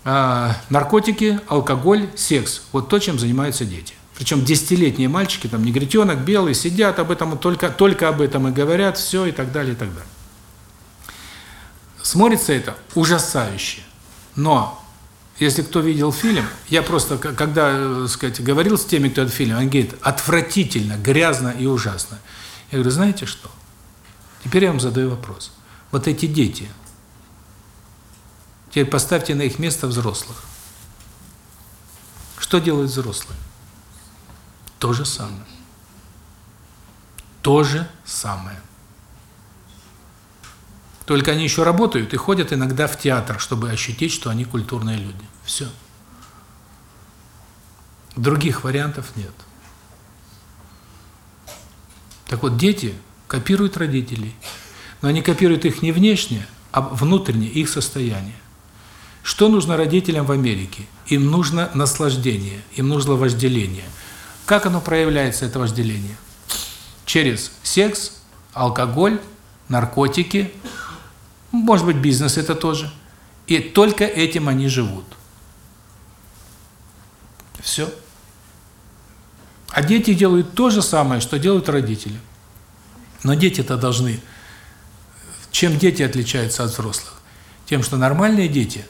A: А, наркотики, алкоголь, секс. Вот то, чем занимаются дети. Причем десятилетние мальчики, там негритенок, белый, сидят об этом, только, только об этом и говорят, все и так далее, и так далее. Смотрится это ужасающе. Но, если кто видел фильм, я просто, когда, э, сказать, говорил с теми, кто этот фильм, они говорят, отвратительно, грязно и ужасно. Я говорю, знаете что? Теперь я вам задаю вопрос. Вот эти дети, теперь поставьте на их место взрослых. Что делают взрослые? То же самое. То же самое. Только они еще работают и ходят иногда в театр, чтобы ощутить, что они культурные люди. Все. Других вариантов нет. Так вот, дети копируют родителей. Но они копируют их не внешне, а внутренне, их состояние. Что нужно родителям в Америке? Им нужно наслаждение, им нужно вожделение – как оно проявляется, это вожделение? Через секс, алкоголь, наркотики, может быть, бизнес это тоже. И только этим они живут. Все. А дети делают то же самое, что делают родители. Но дети-то должны... Чем дети отличаются от взрослых? Тем, что нормальные дети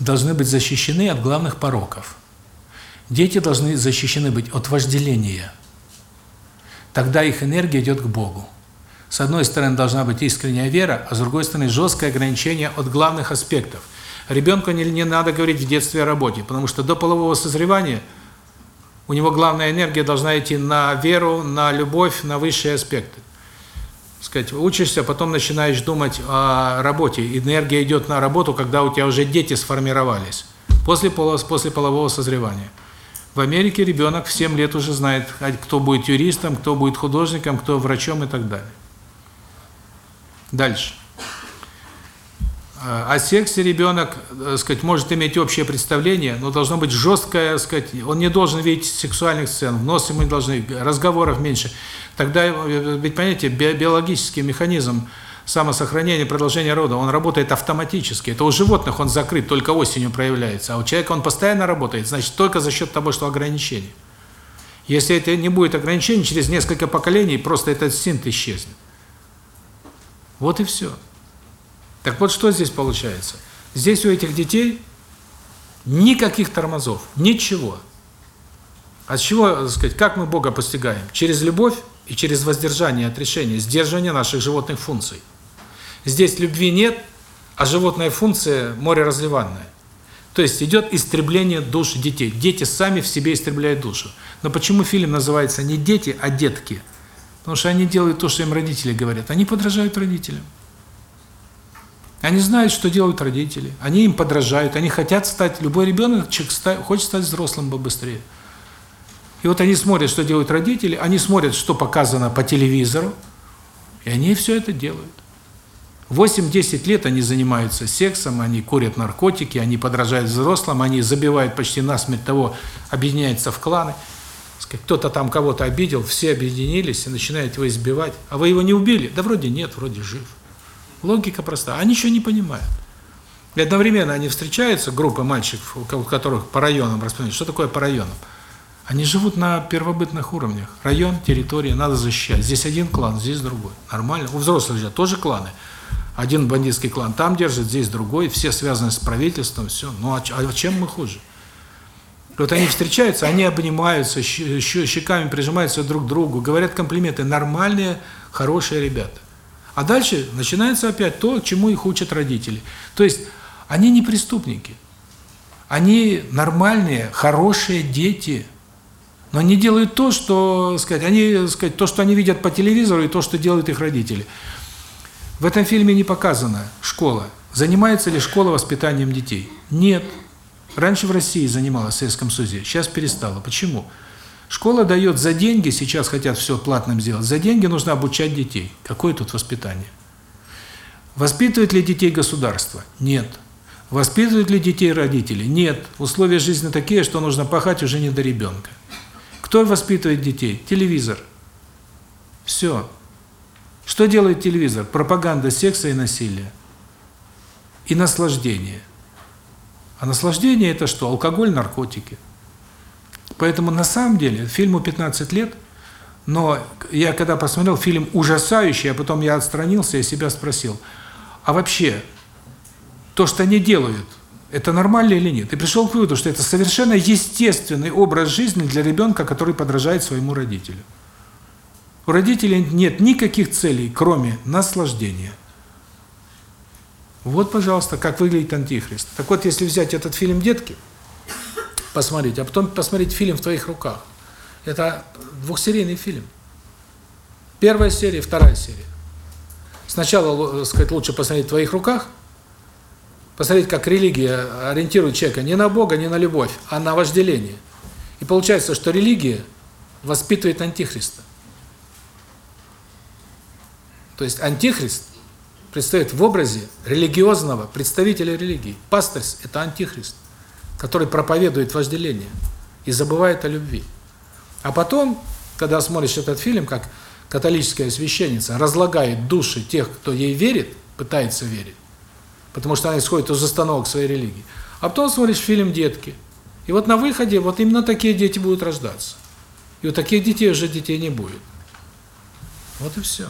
A: должны быть защищены от главных пороков. Дети должны защищены быть от вожделения. Тогда их энергия идет к Богу. С одной стороны должна быть искренняя вера, а с другой стороны жесткое ограничение от главных аспектов. Ребенку не, не надо говорить в детстве о работе, потому что до полового созревания у него главная энергия должна идти на веру, на любовь, на высшие аспекты. Сказать, учишься, потом начинаешь думать о работе. Энергия идет на работу, когда у тебя уже дети сформировались после после полового созревания. В Америке ребенок в 7 лет уже знает, кто будет юристом, кто будет художником, кто врачом и так далее. Дальше. О сексе ребенок, так сказать, может иметь общее представление, но должно быть жесткое, так сказать, он не должен видеть сексуальных сцен, в нос ему не должны, разговоров меньше. Тогда, ведь, понимаете, биологический механизм самосохранения, продолжения рода, он работает автоматически. Это у животных он закрыт, только осенью проявляется, а у человека он постоянно работает, значит, только за счет того, что ограничений. Если это не будет ограничений, через несколько поколений просто этот инстинкт исчезнет. Вот и все. Так вот, что здесь получается? Здесь у этих детей никаких тормозов, ничего. А с чего, так сказать, как мы Бога постигаем? Через любовь и через воздержание от решения, сдерживание наших животных функций. Здесь любви нет, а животная функция море разливанное. То есть идет истребление душ детей. Дети сами в себе истребляют душу. Но почему фильм называется не «Дети», а «Детки»? Потому что они делают то, что им родители говорят. Они подражают родителям. Они знают, что делают родители. Они им подражают. Они хотят стать... Любой ребенок хочет стать взрослым побыстрее. И вот они смотрят, что делают родители. Они смотрят, что показано по телевизору. И они все это делают. 8-10 лет они занимаются сексом, они курят наркотики, они подражают взрослым, они забивают почти насмерть того, объединяются в кланы. Кто-то там кого-то обидел, все объединились и начинают его избивать. А вы его не убили? Да вроде нет, вроде жив. Логика проста. Они ничего не понимают. И одновременно они встречаются, группа мальчиков, у которых по районам распространены. Что такое по районам? Они живут на первобытных уровнях. Район, территория, надо защищать. Здесь один клан, здесь другой. Нормально. У взрослых же тоже кланы. Один бандитский клан там держит, здесь другой. Все связаны с правительством, все. Ну а, а чем мы хуже? Вот они встречаются, они обнимаются, щеками прижимаются друг к другу, говорят комплименты. Нормальные, хорошие ребята. А дальше начинается опять то, чему их учат родители. То есть они не преступники. Они нормальные, хорошие дети. Но они делают то, что, сказать, они, сказать, то, что они видят по телевизору и то, что делают их родители. В этом фильме не показана школа. Занимается ли школа воспитанием детей? Нет. Раньше в России занималась в Советском Союзе, сейчас перестала. Почему? Школа дает за деньги, сейчас хотят все платным сделать, за деньги нужно обучать детей. Какое тут воспитание? Воспитывает ли детей государство? Нет. Воспитывают ли детей родители? Нет. Условия жизни такие, что нужно пахать уже не до ребенка. Кто воспитывает детей? Телевизор. Все. Что делает телевизор? Пропаганда секса и насилия. И наслаждение. А наслаждение это что? Алкоголь, наркотики. Поэтому на самом деле фильму 15 лет, но я когда посмотрел фильм ужасающий, а потом я отстранился и себя спросил, а вообще то, что они делают, это нормально или нет? И пришел к выводу, что это совершенно естественный образ жизни для ребенка, который подражает своему родителю. У родителей нет никаких целей, кроме наслаждения. Вот, пожалуйста, как выглядит антихрист. Так вот, если взять этот фильм «Детки», посмотреть, а потом посмотреть фильм в твоих руках. Это двухсерийный фильм. Первая серия, вторая серия. Сначала, сказать, лучше посмотреть в твоих руках, посмотреть, как религия ориентирует человека не на Бога, не на любовь, а на вожделение. И получается, что религия воспитывает антихриста. То есть антихрист предстоит в образе религиозного представителя религии. Пастырь – это антихрист который проповедует вожделение и забывает о любви. А потом, когда смотришь этот фильм, как католическая священница разлагает души тех, кто ей верит, пытается верить, потому что она исходит из установок своей религии. А потом смотришь фильм «Детки». И вот на выходе вот именно такие дети будут рождаться. И у таких детей уже детей не будет. Вот и все.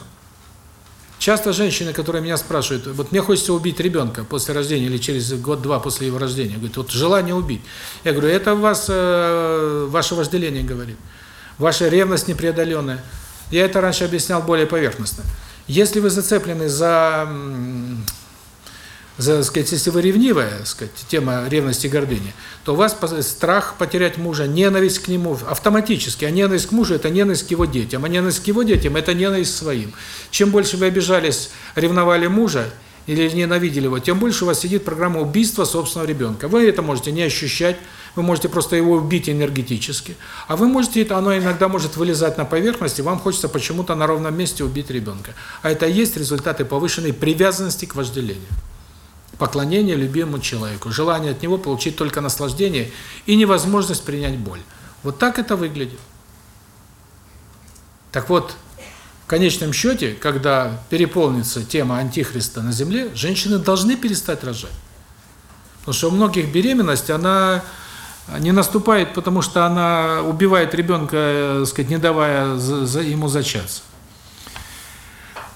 A: Часто женщины, которые меня спрашивают, вот мне хочется убить ребенка после рождения или через год-два после его рождения, говорят, вот желание убить. Я говорю, это вас, э, ваше вожделение говорит, ваша ревность непреодоленная. Я это раньше объяснял более поверхностно. Если вы зацеплены за за, сказать, если вы ревнивая, сказать, тема ревности и гордыни, то у вас страх потерять мужа, ненависть к нему автоматически. А ненависть к мужу – это ненависть к его детям. А ненависть к его детям – это ненависть к своим. Чем больше вы обижались, ревновали мужа или ненавидели его, тем больше у вас сидит программа убийства собственного ребенка. Вы это можете не ощущать, вы можете просто его убить энергетически. А вы можете, это оно иногда может вылезать на поверхность, и вам хочется почему-то на ровном месте убить ребенка. А это есть результаты повышенной привязанности к вожделению. Поклонение любимому человеку, желание от него получить только наслаждение и невозможность принять боль. Вот так это выглядит. Так вот, в конечном счете, когда переполнится тема антихриста на земле, женщины должны перестать рожать. Потому что у многих беременность, она не наступает, потому что она убивает ребенка, э, сказать, не давая ему зачаться.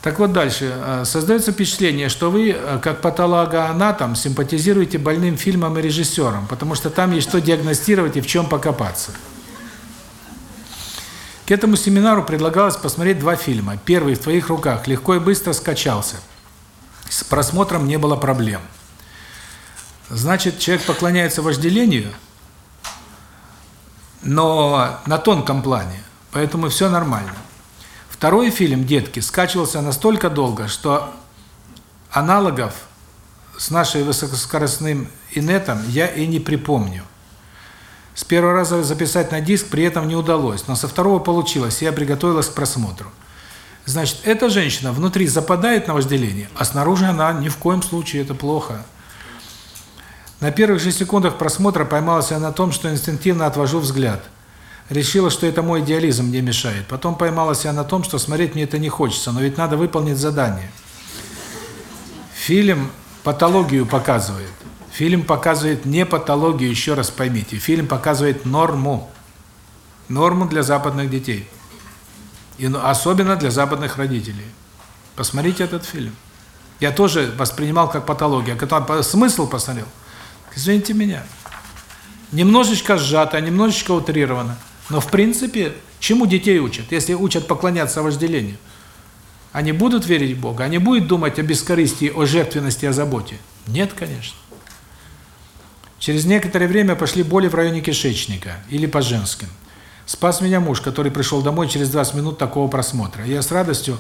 A: Так вот дальше. Э, создается впечатление, что вы, э, как патологоанатом, симпатизируете больным фильмам и режиссерам, потому что там есть что диагностировать и в чем покопаться. К этому семинару предлагалось посмотреть два фильма. Первый «В твоих руках» легко и быстро скачался. С просмотром не было проблем. Значит, человек поклоняется вожделению, но на тонком плане, поэтому все нормально. Второй фильм «Детки» скачивался настолько долго, что аналогов с нашей высокоскоростным инетом я и не припомню. С первого раза записать на диск при этом не удалось, но со второго получилось, и я приготовилась к просмотру. Значит, эта женщина внутри западает на вожделение, а снаружи она ни в коем случае, это плохо. На первых же секундах просмотра поймалась я на том, что инстинктивно отвожу взгляд. Решила, что это мой идеализм мне мешает. Потом поймалась я на том, что смотреть мне это не хочется, но ведь надо выполнить задание. Фильм патологию показывает. Фильм показывает не патологию, еще раз поймите. Фильм показывает норму. Норму для западных детей. И особенно для западных родителей. Посмотрите этот фильм. Я тоже воспринимал как патологию. А когда смысл посмотрел, извините меня, немножечко сжато, немножечко утрировано. Но в принципе, чему детей учат? Если учат поклоняться вожделению, они будут верить в Бога? Они будут думать о бескорыстии, о жертвенности, о заботе? Нет, конечно. Через некоторое время пошли боли в районе кишечника или по женским. Спас меня муж, который пришел домой через 20 минут такого просмотра. Я с радостью,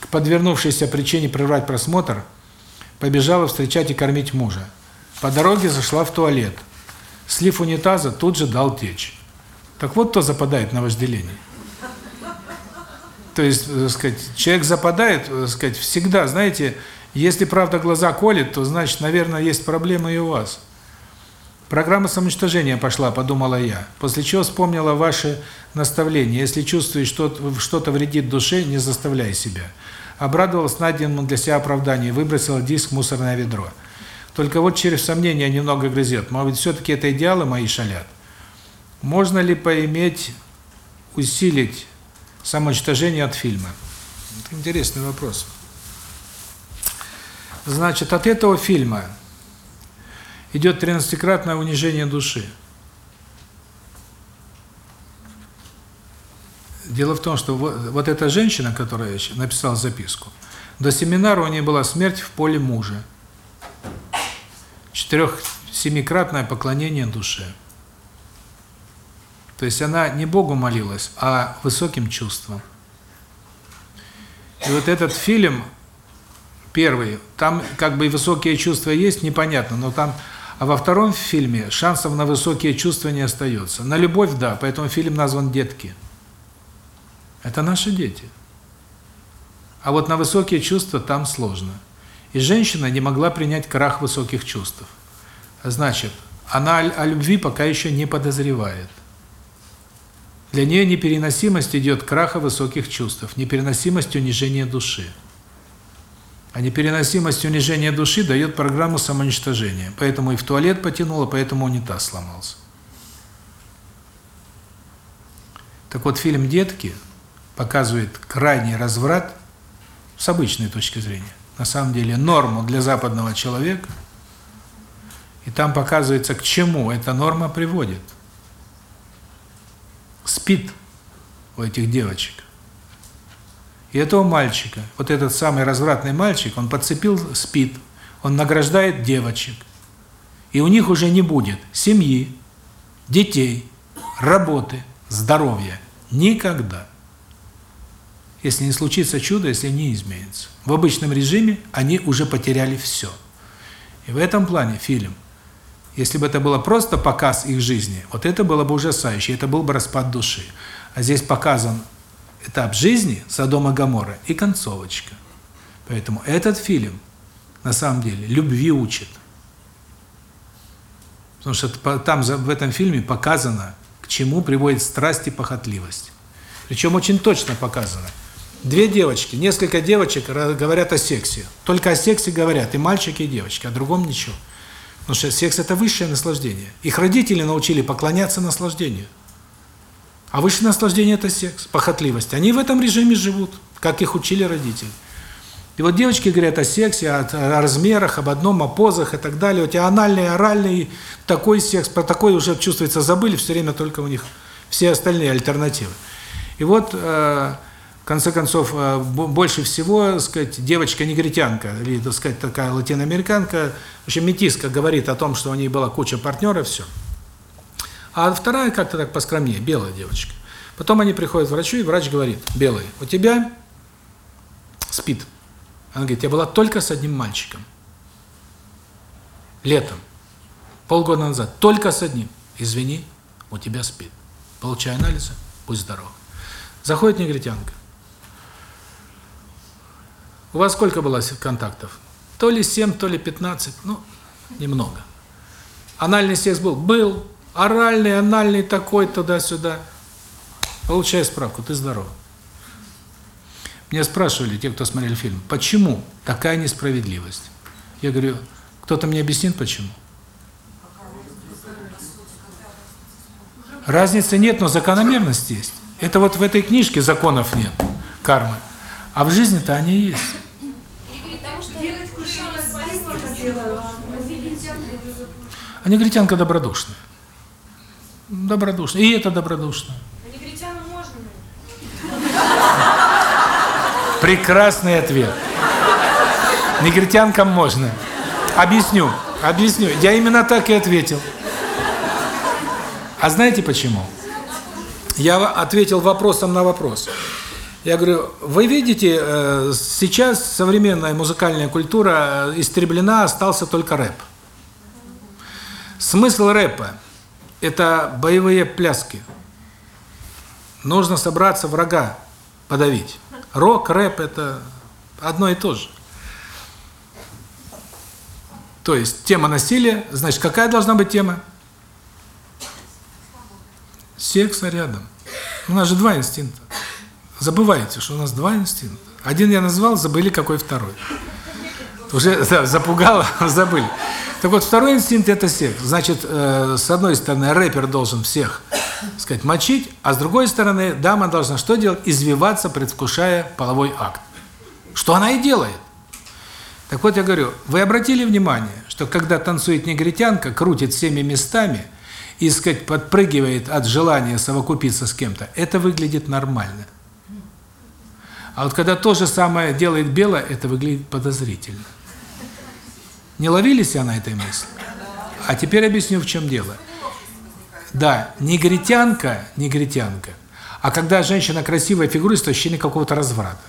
A: к подвернувшейся причине прервать просмотр, побежала встречать и кормить мужа. По дороге зашла в туалет. Слив унитаза тут же дал течь. Так вот, кто западает на вожделение. То есть, так сказать, человек западает, так сказать, всегда, знаете, если правда глаза колет, то значит, наверное, есть проблемы и у вас. Программа самоуничтожения пошла, подумала я. После чего вспомнила ваше наставление: если чувствуешь, что что-то вредит душе, не заставляй себя. Обрадовалась найденному для себя оправданию, выбросила диск в мусорное ведро. Только вот через сомнения немного грызет. Может быть, все-таки это идеалы мои шалят? Можно ли поиметь, усилить самоуничтожение от фильма? Это интересный вопрос. Значит, от этого фильма идет тринадцатикратное унижение души. Дело в том, что вот эта женщина, которая написала записку, до семинара у нее была смерть в поле мужа. Четырех-семикратное поклонение душе. То есть она не Богу молилась, а высоким чувствам. И вот этот фильм первый, там как бы и высокие чувства есть, непонятно, но там а во втором фильме шансов на высокие чувства не остается. На любовь – да, поэтому фильм назван «Детки». Это наши дети. А вот на высокие чувства там сложно. И женщина не могла принять крах высоких чувств. Значит, она о любви пока еще не подозревает. Для нее непереносимость идет краха высоких чувств, непереносимость унижения души. А непереносимость унижения души дает программу самоуничтожения. Поэтому и в туалет потянуло, поэтому унитаз сломался. Так вот, фильм «Детки» показывает крайний разврат с обычной точки зрения. На самом деле, норму для западного человека. И там показывается, к чему эта норма приводит. Спит у этих девочек. И этого мальчика, вот этот самый развратный мальчик, он подцепил спит, он награждает девочек. И у них уже не будет семьи, детей, работы, здоровья. Никогда. Если не случится чудо, если не изменится. В обычном режиме они уже потеряли все. И в этом плане фильм, если бы это было просто показ их жизни, вот это было бы ужасающе, это был бы распад души. А здесь показан этап жизни Содома Гоморра и концовочка. Поэтому этот фильм на самом деле, любви учит. Потому что там в этом фильме показано, к чему приводит страсть и похотливость. Причем очень точно показано. Две девочки, несколько девочек говорят о сексе. Только о сексе говорят и мальчики, и девочки, о другом ничего. Потому что секс – это высшее наслаждение. Их родители научили поклоняться наслаждению. А высшее наслаждение – это секс, похотливость. Они в этом режиме живут, как их учили родители. И вот девочки говорят о сексе, о, о размерах, об одном, о позах и так далее. У тебя анальный, оральный, такой секс, про такой уже, чувствуется, забыли, все время только у них все остальные альтернативы. И вот, э, конце концов, э, больше всего, так сказать, девочка-негритянка, или, так сказать, такая латиноамериканка, в общем, метиска говорит о том, что у нее была куча партнеров, все. А вторая как-то так поскромнее, белая девочка. Потом они приходят к врачу, и врач говорит, белый, у тебя спит. Она говорит, я была только с одним мальчиком. Летом. Полгода назад. Только с одним. Извини, у тебя спит. Получай анализы, будь здоров. Заходит негритянка. У вас сколько было контактов? То ли 7, то ли 15, ну, немного. Анальный секс был? Был. Оральный, анальный такой, туда-сюда. Получай справку, ты здоров. Меня спрашивали, те, кто смотрели фильм, почему такая несправедливость? Я говорю, кто-то мне объяснит, почему? Разницы нет, но закономерность есть. Это вот в этой книжке законов нет, кармы. А в жизни-то они есть. А негритянка добродушная. Добродушная. И это добродушно. Прекрасный ответ. Негритянкам можно. Объясню, объясню. Я именно так и ответил. А знаете почему? Я ответил вопросом на вопрос. Я говорю, вы видите, э, сейчас современная музыкальная культура э, истреблена, остался только рэп. Смысл рэпа – это боевые пляски. Нужно собраться врага подавить. Рок, рэп – это одно и то же. То есть тема насилия, значит, какая должна быть тема? Секса рядом. У нас же два инстинкта. Забывайте, что у нас два инстинкта. Один я назвал, забыли, какой второй. Уже да, запугало, забыли. Так вот, второй инстинкт – это секс. Значит, э, с одной стороны, рэпер должен всех, сказать, мочить, а с другой стороны, дама должна что делать? Извиваться, предвкушая половой акт. Что она и делает. Так вот, я говорю, вы обратили внимание, что когда танцует негритянка, крутит всеми местами и, сказать, подпрыгивает от желания совокупиться с кем-то, это выглядит нормально. А вот когда то же самое делает белая, это выглядит подозрительно. Не ловили себя на этой мысли? А теперь объясню, в чем дело. Да, негритянка, негритянка. А когда женщина красивая фигурист, то ощущение какого-то разврата.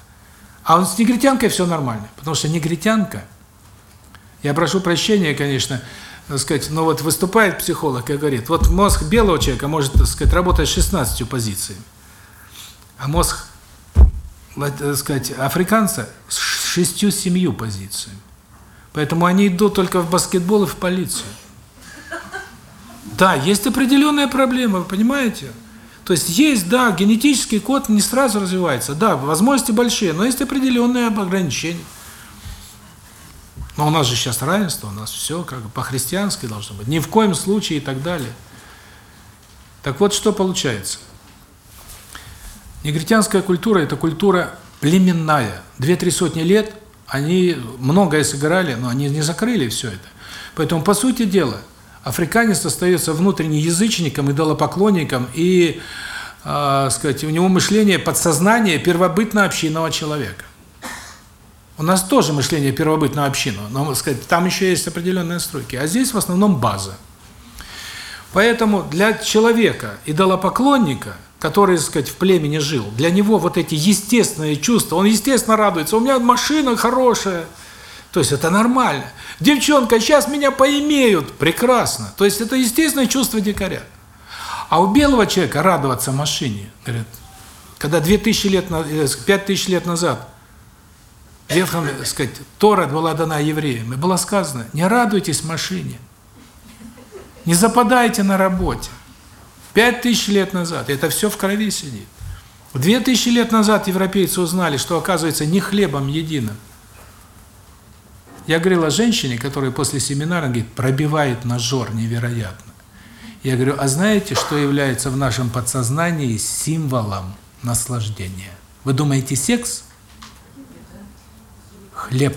A: А он с негритянкой все нормально. Потому что негритянка, я прошу прощения, конечно, сказать, но вот выступает психолог и говорит, вот мозг белого человека может, так сказать, работать с 16 позициями. А мозг, так сказать, африканца с шестью-семью позициями. Поэтому они идут только в баскетбол и в полицию. Да, есть определенная проблема, вы понимаете? То есть есть, да, генетический код не сразу развивается. Да, возможности большие, но есть определенные ограничения. Но у нас же сейчас равенство, у нас все как бы по-христиански должно быть. Ни в коем случае и так далее. Так вот, что получается? Негритянская культура – это культура племенная. Две-три сотни лет они многое сыграли, но они не закрыли все это. Поэтому, по сути дела, африканец остается внутренним язычником, идолопоклонником и, э, сказать, у него мышление подсознание первобытно-общинного человека. У нас тоже мышление первобытного общинного, но, сказать, там еще есть определенные стройки. А здесь в основном база. Поэтому для человека, идолопоклонника, который, так сказать, в племени жил, для него вот эти естественные чувства, он естественно радуется, у меня машина хорошая, то есть это нормально. Девчонка, сейчас меня поимеют, прекрасно. То есть это естественное чувство дикаря. А у белого человека радоваться машине, говорят, когда 2000 лет, 5000 э, лет назад В Ветхом, так сказать, Тора была дана евреям, и было сказано, не радуйтесь машине, не западайте на работе. Пять тысяч лет назад, это все в крови сидит. Две тысячи лет назад европейцы узнали, что, оказывается, не хлебом единым. Я говорил о женщине, которая после семинара, говорит, пробивает ножор невероятно. Я говорю, а знаете, что является в нашем подсознании символом наслаждения? Вы думаете, секс? Хлеб.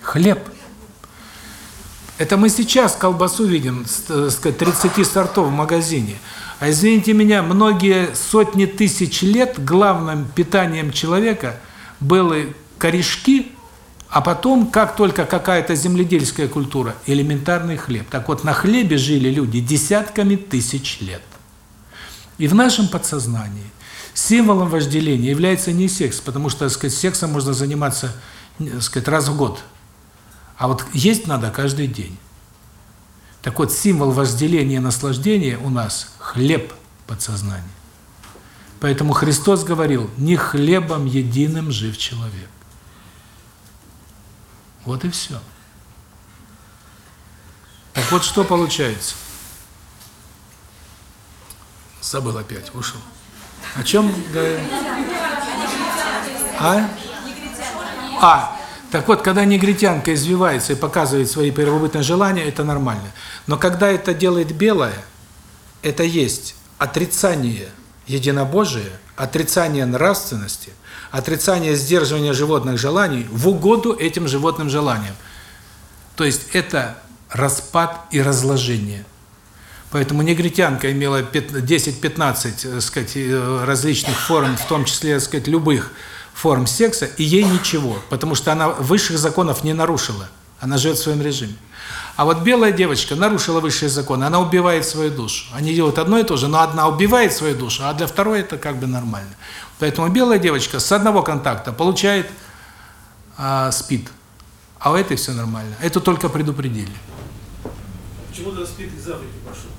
A: Хлеб. Это мы сейчас колбасу видим, так сказать, 30 сортов в магазине. А извините меня, многие сотни тысяч лет главным питанием человека были корешки, а потом, как только какая-то земледельская культура, элементарный хлеб. Так вот, на хлебе жили люди десятками тысяч лет. И в нашем подсознании символом вожделения является не секс, потому что, так сказать, сексом можно заниматься, так сказать, раз в год. А вот есть надо каждый день. Так вот, символ вожделения и наслаждения у нас – хлеб подсознания. Поэтому Христос говорил, не хлебом единым жив человек. Вот и все. Так вот, что получается? Забыл опять, ушел. О чем? А? А, так вот, когда негритянка извивается и показывает свои первобытные желания, это нормально. Но когда это делает белое, это есть отрицание единобожия, отрицание нравственности, отрицание сдерживания животных желаний в угоду этим животным желаниям. То есть это распад и разложение. Поэтому негритянка имела 10-15, сказать, э, различных форм, в том числе, сказать, любых форм секса, и ей ничего, потому что она высших законов не нарушила. Она живет в своем режиме. А вот белая девочка нарушила высшие законы, она убивает свою душу. Они делают одно и то же, но одна убивает свою душу, а для второй это как бы нормально. Поэтому белая девочка с одного контакта получает а, спид, а у этой все нормально. Это только предупредили.
E: Почему то спид из Африки пошел?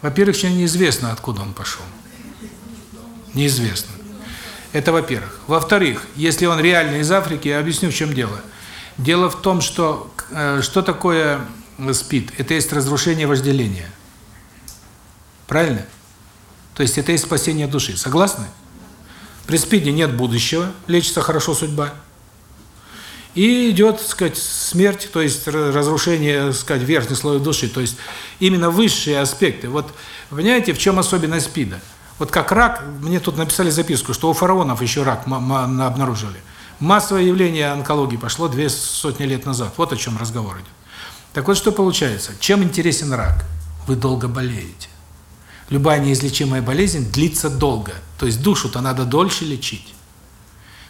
A: Во-первых, еще неизвестно, откуда он пошел. Неизвестно. Это во-первых. Во-вторых, если он реально из Африки, я объясню, в чем дело. Дело в том, что э, что такое СПИД? Это есть разрушение вожделения. Правильно? То есть это есть спасение души. Согласны? При СПИДе нет будущего, лечится хорошо судьба. И идет, так сказать, смерть, то есть разрушение, так сказать, верхних слоев души. То есть именно высшие аспекты. Вот понимаете, в чем особенность СПИДа? Вот как рак, мне тут написали записку, что у фараонов еще рак обнаружили. Массовое явление онкологии пошло две сотни лет назад. Вот о чем разговор идет. Так вот, что получается? Чем интересен рак? Вы долго болеете. Любая неизлечимая болезнь длится долго. То есть душу-то надо дольше лечить.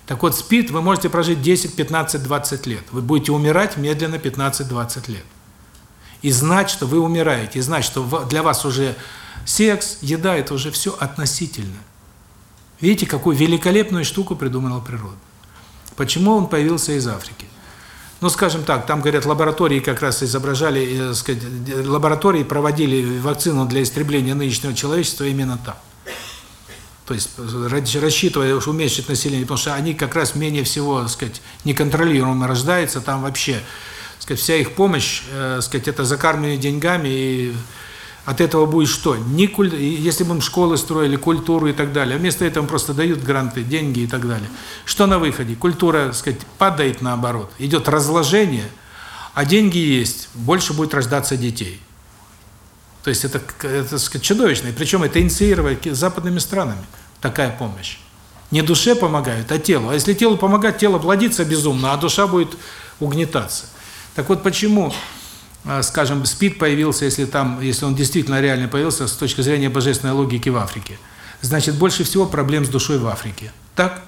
A: Так вот, спит вы можете прожить 10, 15, 20 лет. Вы будете умирать медленно 15-20 лет. И знать, что вы умираете, и знать, что для вас уже секс, еда – это уже все относительно. Видите, какую великолепную штуку придумала природа. Почему он появился из Африки? Ну, скажем так, там, говорят, лаборатории как раз изображали, э, сказать, лаборатории проводили вакцину для истребления нынешнего человечества именно там. То есть рассчитывая уменьшить население, потому что они как раз менее всего, так сказать, неконтролируемо рождаются, там вообще, так сказать, вся их помощь, э, сказать, это закармливание деньгами и от этого будет что? Не куль... Если бы мы школы строили, культуру и так далее, а вместо этого просто дают гранты, деньги и так далее. Что на выходе? Культура, так сказать, падает наоборот. Идет разложение, а деньги есть, больше будет рождаться детей. То есть это, это сказать, чудовищно. И причем это инициировано западными странами, такая помощь. Не душе помогают, а телу. А если телу помогать, тело плодится безумно, а душа будет угнетаться. Так вот почему скажем, СПИД появился, если там, если он действительно реально появился с точки зрения божественной логики в Африке, значит, больше всего проблем с душой в Африке. Так?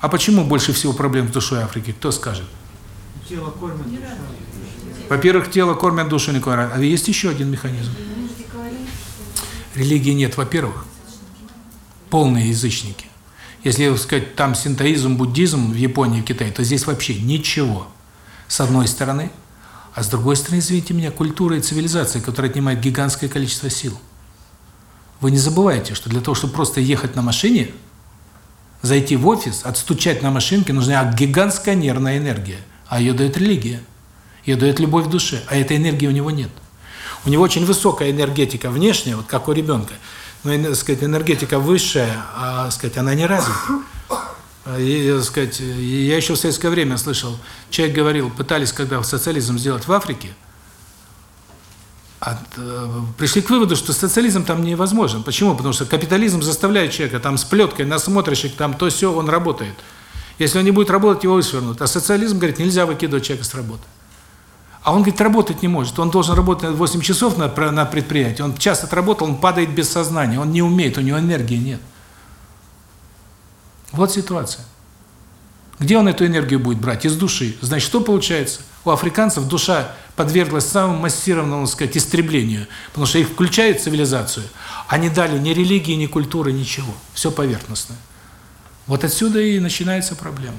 A: А почему больше всего проблем с душой в Африке? Кто скажет?
B: Тело кормит.
A: Во-первых, тело кормят, душу не кормят. А есть еще один механизм. Религии нет, во-первых. Полные язычники. Если сказать, там синтоизм, буддизм в Японии, в Китае, то здесь вообще ничего. С одной стороны – а с другой стороны, извините меня, культура и цивилизация, которая отнимает гигантское количество сил. Вы не забывайте, что для того, чтобы просто ехать на машине, зайти в офис, отстучать на машинке, нужна гигантская нервная энергия. А ее дает религия. Ее дает любовь в душе. А этой энергии у него нет. У него очень высокая энергетика внешняя, вот как у ребенка. Но, так сказать, энергетика высшая, а, так сказать, она не развита. И, так сказать, я еще в советское время слышал, человек говорил, пытались когда социализм сделать в Африке, от, э, пришли к выводу, что социализм там невозможен. Почему? Потому что капитализм заставляет человека там с плеткой, насмотрщик, там то все, он работает. Если он не будет работать, его вышвырнут. А социализм говорит, нельзя выкидывать человека с работы. А он, говорит, работать не может. Он должен работать 8 часов на, на предприятии. Он час отработал, он падает без сознания. Он не умеет, у него энергии нет. Вот ситуация. Где он эту энергию будет брать? Из души. Значит, что получается? У африканцев душа подверглась самому массированному, так сказать, истреблению, потому что их включают в цивилизацию, а не дали ни религии, ни культуры, ничего. Все поверхностное. Вот отсюда и начинается проблема.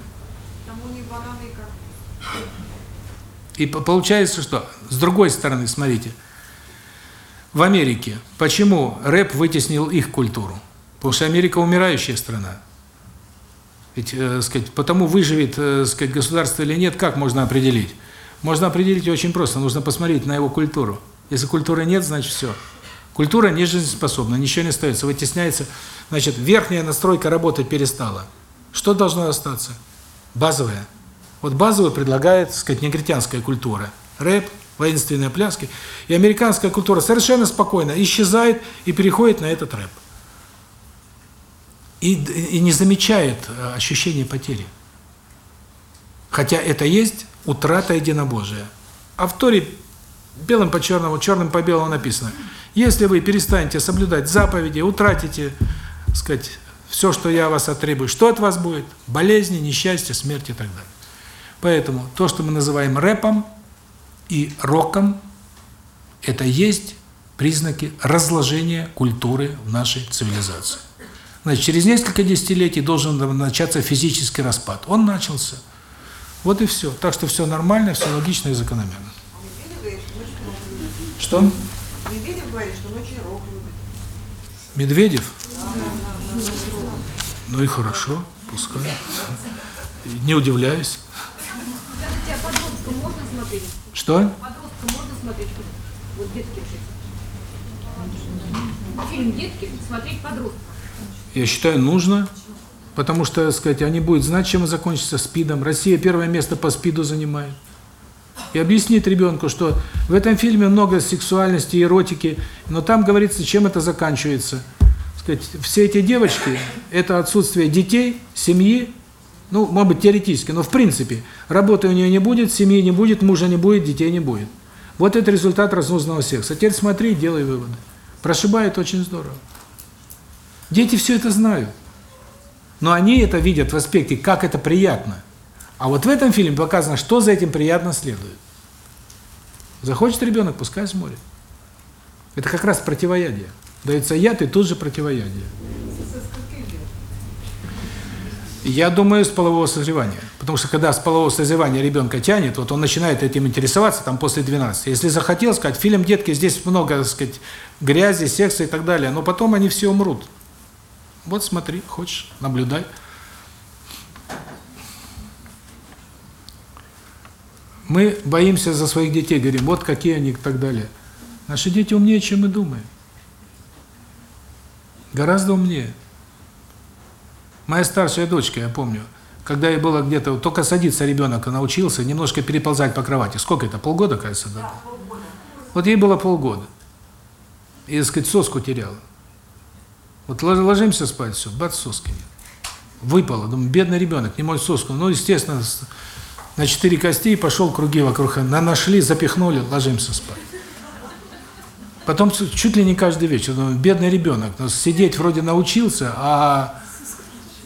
C: И
A: получается, что с другой стороны, смотрите, в Америке почему рэп вытеснил их культуру? Потому что Америка умирающая страна. Ведь, э, сказать, потому выживет, э, сказать, государство или нет, как можно определить? Можно определить очень просто, нужно посмотреть на его культуру. Если культуры нет, значит все. Культура не жизнеспособна, ничего не остается, вытесняется. Значит, верхняя настройка работать перестала. Что должно остаться? Базовая. Вот базовую предлагает, так сказать, негритянская культура. Рэп, воинственные пляски. И американская культура совершенно спокойно исчезает и переходит на этот рэп. И, и не замечает э, ощущения потери. Хотя это есть утрата единобожия. А в Торе белым по черному, черным по белому написано. Если вы перестанете соблюдать заповеди, утратите, сказать, все, что я вас отребую, что от вас будет? Болезни, несчастье, смерть и так далее. Поэтому то, что мы называем рэпом и роком, это есть признаки разложения культуры в нашей цивилизации. Значит, через несколько десятилетий должен начаться физический распад. Он начался. Вот и все. Так что все нормально, все логично и закономерно.
C: Что? Медведев говорит, что очень рок любит.
A: Медведев? Ну и хорошо, пускай. Не удивляюсь. Что?
H: Вот детки. Фильм «Детки» смотреть подросткам.
A: Я считаю, нужно, потому что, так сказать, они будут знать, чем закончится СПИДом. Россия первое место по СПИДу занимает. И объяснить ребенку, что в этом фильме много сексуальности, эротики, но там говорится, чем это заканчивается. Сказать, все эти девочки – это отсутствие детей, семьи, ну, может быть, теоретически, но в принципе, работы у нее не будет, семьи не будет, мужа не будет, детей не будет. Вот это результат разнузного секса. Теперь смотри, делай выводы. Прошибает очень здорово. Дети все это знают. Но они это видят в аспекте, как это приятно. А вот в этом фильме показано, что за этим приятно следует. Захочет ребенок, пускай смотрит. Это как раз противоядие. Дается яд и тут же противоядие. Я думаю, с полового созревания. Потому что когда с полового созревания ребенка тянет, вот он начинает этим интересоваться там после 12. Если захотел сказать, фильм «Детки», здесь много, так сказать, грязи, секса и так далее, но потом они все умрут. Вот смотри, хочешь, наблюдай. Мы боимся за своих детей, говорим, вот какие они и так далее. Наши дети умнее, чем мы думаем. Гораздо умнее. Моя старшая дочка, я помню, когда ей было где-то, только садиться ребенок научился, немножко переползать по кровати. Сколько это? Полгода, кажется, да? Вот ей было полгода. И, так сказать, соску теряла. Вот ложимся спать, все, бац, соски. Выпало. Думаю, бедный ребенок, не может соску. Ну, естественно, на четыре кости пошел круги вокруг. На нашли, запихнули, ложимся спать. Потом чуть ли не каждый вечер. Думаю, бедный ребенок. Но сидеть вроде научился, а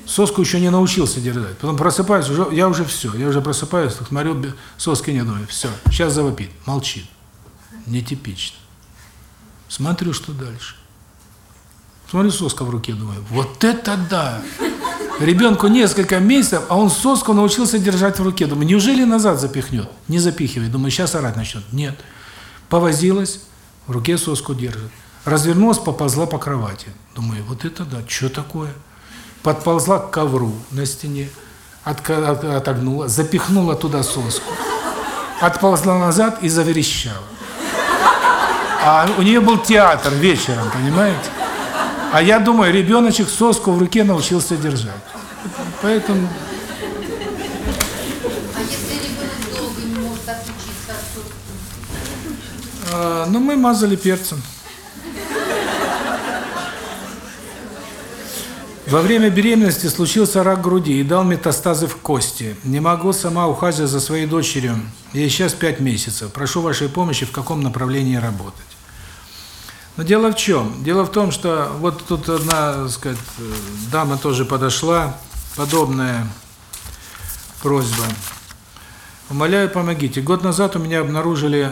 A: соску еще не научился держать. Потом просыпаюсь, уже, я уже все. Я уже просыпаюсь, смотрю, соски не думаю. Все, сейчас завопит. Молчит. Нетипично. Смотрю, что дальше. Смотрю, соска в руке, думаю, вот это да! Ребенку несколько месяцев, а он соску научился держать в руке. Думаю, неужели назад запихнет? Не запихивает. Думаю, сейчас орать начнет. Нет. Повозилась, в руке соску держит. Развернулась, поползла по кровати. Думаю, вот это да, что такое? Подползла к ковру на стене, отка- от- отогнула, запихнула туда соску, отползла назад и заверещала. А у нее был театр вечером, понимаете? А я думаю, ребеночек соску в руке научился держать. Поэтому
I: А если ребенок долго не может отключиться от?
A: А, ну, мы мазали перцем. Во время беременности случился рак груди и дал метастазы в кости. Не могу сама ухаживать за своей дочерью. Ей сейчас 5 месяцев. Прошу вашей помощи, в каком направлении работать. Но дело в чем? Дело в том, что вот тут одна, так сказать, дама тоже подошла, подобная просьба. Умоляю, помогите. Год назад у меня обнаружили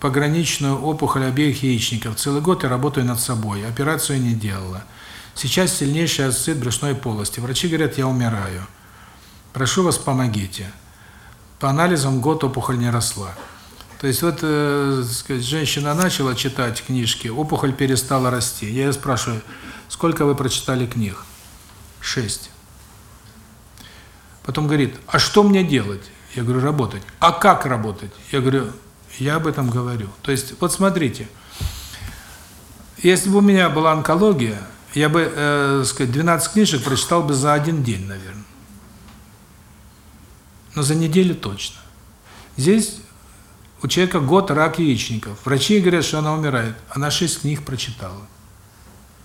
A: пограничную опухоль обеих яичников. Целый год я работаю над собой. Операцию не делала. Сейчас сильнейший асцит брюшной полости. Врачи говорят, я умираю. Прошу вас, помогите. По анализам год опухоль не росла. То есть вот, э, сказать, женщина начала читать книжки, опухоль перестала расти. Я ее спрашиваю, сколько вы прочитали книг? Шесть. Потом говорит, а что мне делать? Я говорю, работать. А как работать? Я говорю, я об этом говорю. То есть, вот смотрите, если бы у меня была онкология, я бы, э, сказать, 12 книжек прочитал бы за один день, наверное. Но за неделю точно. Здесь у человека год рак яичников. Врачи говорят, что она умирает. Она 6 книг прочитала.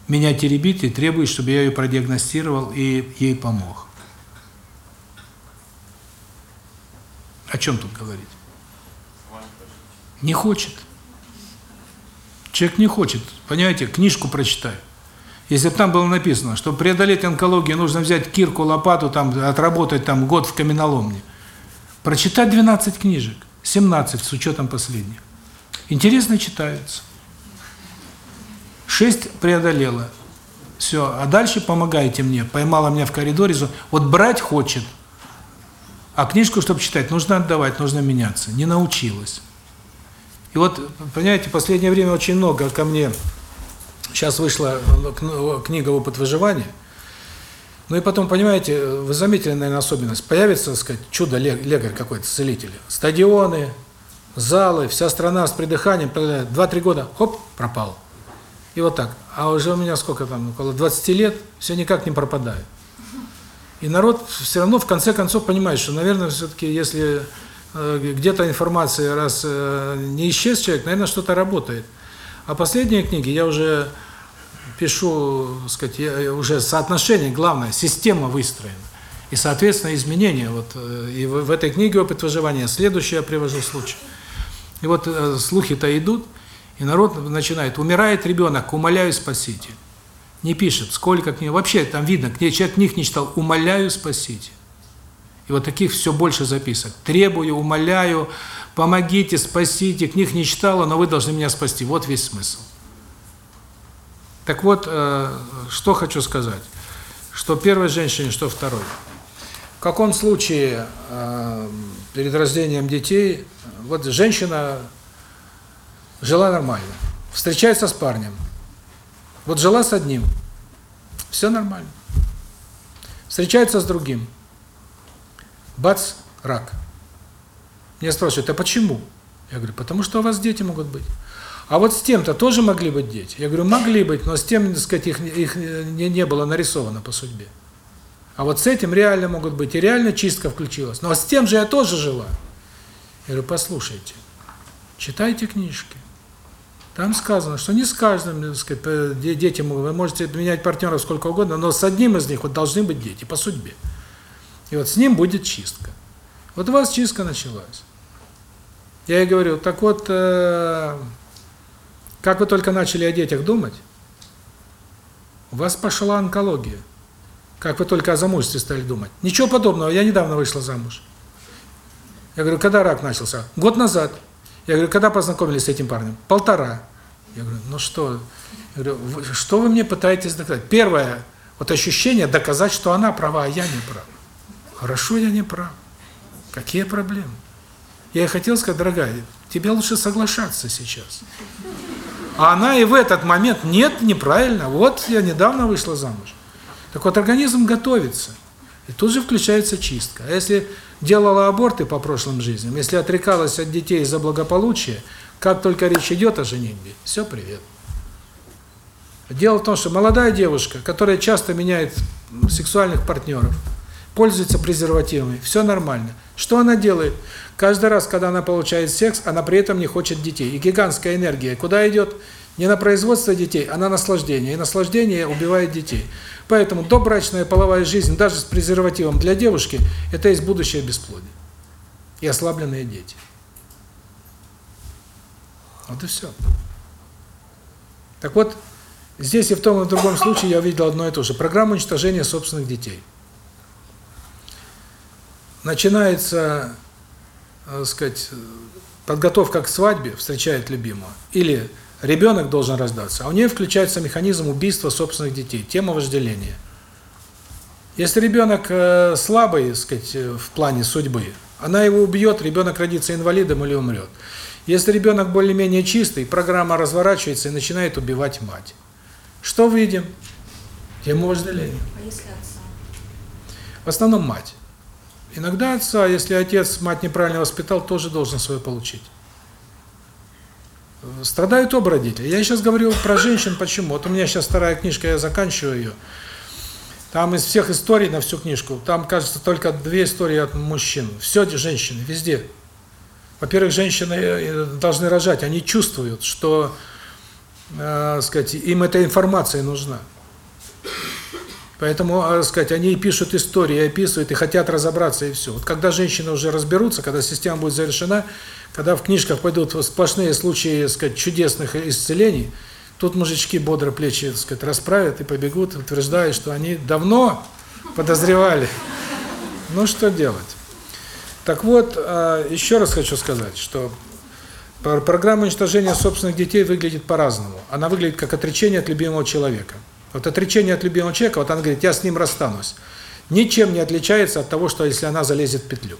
A: Меня теребит и требует, чтобы я ее продиагностировал и ей помог. О чем тут говорить? Не хочет. Человек не хочет, понимаете, книжку прочитай. Если бы там было написано, что преодолеть онкологию нужно взять кирку, лопату, там отработать там год в каменоломне. Прочитать 12 книжек, 17 с учетом последних. Интересно читаются. 6 преодолела. Все, а дальше помогайте мне. Поймала меня в коридоре, вот брать хочет. А книжку, чтобы читать, нужно отдавать, нужно меняться. Не научилась. И вот, понимаете, в последнее время очень много ко мне, сейчас вышла книга «Опыт выживания», ну и потом, понимаете, вы заметили, наверное, особенность, появится, так сказать, чудо-лекарь какой-то, целитель, стадионы, залы, вся страна с придыханием, два-три года, хоп, пропал. И вот так. А уже у меня сколько там, около 20 лет, все никак не пропадает. И народ все равно в конце концов понимает, что, наверное, все-таки, если э, где-то информация, раз э, не исчез человек, наверное, что-то работает. А последние книги я уже пишу, сказать, я уже соотношение, главное, система выстроена. И, соответственно, изменения. Вот, э, и в, этой книге «Опыт выживания» следующее я привожу случай. И вот э, слухи-то идут, и народ начинает, умирает ребенок, умоляю, спасите. Не пишет, сколько книг, вообще там видно, человек книг не читал, умоляю, спасите. И вот таких все больше записок. Требую, умоляю, помогите, спасите, книг не читала, но вы должны меня спасти. Вот весь смысл. Так вот, э, что хочу сказать. Что первой женщине, что второй. В каком случае э, перед рождением детей, вот женщина жила нормально, встречается с парнем, вот жила с одним, все нормально. Встречается с другим, бац, рак. Меня спрашивают, а почему? Я говорю, потому что у вас дети могут быть. А вот с тем-то тоже могли быть дети. Я говорю, могли быть, но с тем, так сказать, их, их не, не было нарисовано по судьбе. А вот с этим реально могут быть, и реально чистка включилась. Но с тем же я тоже жила. Я говорю, послушайте, читайте книжки. Там сказано, что не с каждым, сказать, могут, вы можете менять партнеров сколько угодно, но с одним из них вот должны быть дети по судьбе. И вот с ним будет чистка. Вот у вас чистка началась. Я ей говорю, так вот, э, как вы только начали о детях думать, у вас пошла онкология. Как вы только о замужестве стали думать. Ничего подобного, я недавно вышла замуж. Я говорю, когда рак начался? Год назад. Я говорю, когда познакомились с этим парнем? Полтора. Я говорю, ну что? Я говорю, что вы мне пытаетесь доказать? Первое, вот ощущение доказать, что она права, а я не прав. Хорошо, я не прав. Какие проблемы? Я хотел сказать, дорогая, тебе лучше соглашаться сейчас. А она и в этот момент, нет, неправильно, вот я недавно вышла замуж. Так вот, организм готовится. И тут же включается чистка. А если делала аборты по прошлым жизням, если отрекалась от детей из-за благополучия, как только речь идет о женитьбе, все, привет. Дело в том, что молодая девушка, которая часто меняет сексуальных партнеров, пользуется презервативами, все нормально. Что она делает? Каждый раз, когда она получает секс, она при этом не хочет детей. И гигантская энергия куда идет? Не на производство детей, а на наслаждение. И наслаждение убивает детей. Поэтому добрачная половая жизнь, даже с презервативом для девушки, это есть будущее бесплодие. И ослабленные дети. Вот и все. Так вот, здесь и в том и в другом случае я увидел одно и то же. Программа уничтожения собственных детей. Начинается, так сказать, подготовка к свадьбе, встречает любимого, или ребенок должен рождаться, а у нее включается механизм убийства собственных детей, тема вожделения. Если ребенок э, слабый, так сказать, в плане судьбы, она его убьет, ребенок родится инвалидом или умрет. Если ребенок более-менее чистый, программа разворачивается и начинает убивать мать. Что видим? Тему вожделения.
J: А если отца?
A: В основном мать. Иногда отца, если отец мать неправильно воспитал, тоже должен свое получить. Страдают оба родителя. Я сейчас говорю про женщин, почему? Вот у меня сейчас вторая книжка, я заканчиваю ее. Там из всех историй на всю книжку, там, кажется, только две истории от мужчин. Все женщины, везде. Во-первых, женщины должны рожать, они чувствуют, что, э, сказать, им эта информация нужна. Поэтому, э, сказать, они пишут истории, описывают, и хотят разобраться, и все. Вот когда женщины уже разберутся, когда система будет завершена, когда в книжках пойдут сплошные случаи, сказать, чудесных исцелений, тут мужички бодро плечи, сказать, расправят и побегут, утверждая, что они давно подозревали. Ну, что делать? Так вот, а, еще раз хочу сказать, что программа уничтожения собственных детей выглядит по-разному. Она выглядит как отречение от любимого человека. Вот отречение от любимого человека, вот она говорит, я с ним расстанусь. Ничем не отличается от того, что если она залезет в петлю.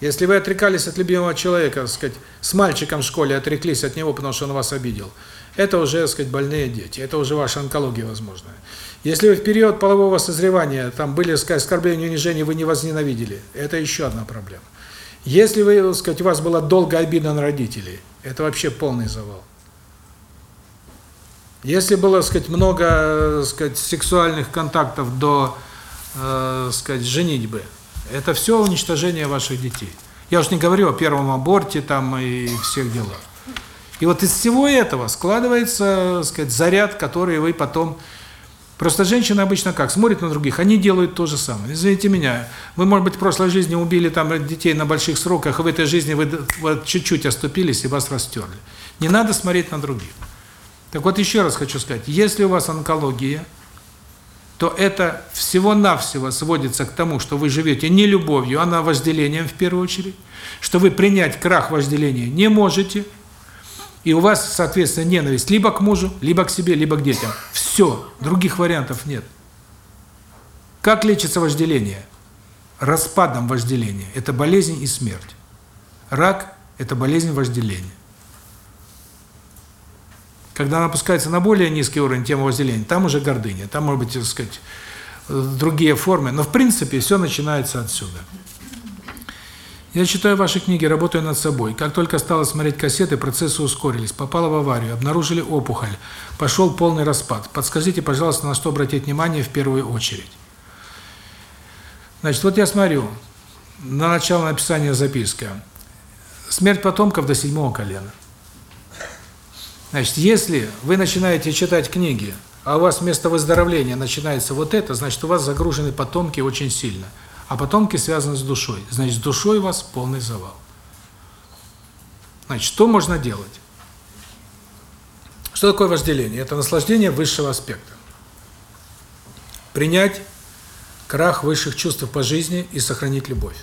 A: Если вы отрекались от любимого человека, так сказать, с мальчиком в школе отреклись от него, потому что он вас обидел, это уже, так сказать, больные дети, это уже ваша онкология возможная. Если вы в период полового созревания, там были, так сказать, оскорбления, унижения, вы не возненавидели, это еще одна проблема. Если вы, так сказать, у вас была долгая обида на родителей, это вообще полный завал. Если было, сказать, много, так сказать, сексуальных контактов до, э, сказать, женитьбы, это все уничтожение ваших детей. Я уж не говорю о первом аборте там и всех делах. И вот из всего этого складывается, сказать, заряд, который вы потом... Просто женщины обычно как? Смотрят на других, они делают то же самое. Извините меня, вы, может быть, в прошлой жизни убили там детей на больших сроках, в этой жизни вы вот чуть-чуть оступились и вас растерли. Не надо смотреть на других. Так вот, еще раз хочу сказать, если у вас онкология, то это всего-навсего сводится к тому, что вы живете не любовью, а на вожделением в первую очередь, что вы принять крах вожделения не можете, и у вас, соответственно, ненависть либо к мужу, либо к себе, либо к детям. Все, других вариантов нет. Как лечится вожделение? Распадом вожделения. Это болезнь и смерть. Рак – это болезнь вожделения. Когда она опускается на более низкий уровень тема вожделения, там уже гордыня, там, может быть, так сказать, другие формы. Но, в принципе, все начинается отсюда. Я читаю ваши книги, работаю над собой. Как только стала смотреть кассеты, процессы ускорились. Попала в аварию, обнаружили опухоль. Пошел полный распад. Подскажите, пожалуйста, на что обратить внимание в первую очередь. Значит, вот я смотрю, на начало написания записка. Смерть потомков до седьмого колена. Значит, если вы начинаете читать книги, а у вас вместо выздоровления начинается вот это, значит, у вас загружены потомки очень сильно. А потомки связаны с душой. Значит, с душой у вас полный завал. Значит, что можно делать? Что такое вожделение? Это наслаждение высшего аспекта. Принять крах высших чувств по жизни и сохранить любовь.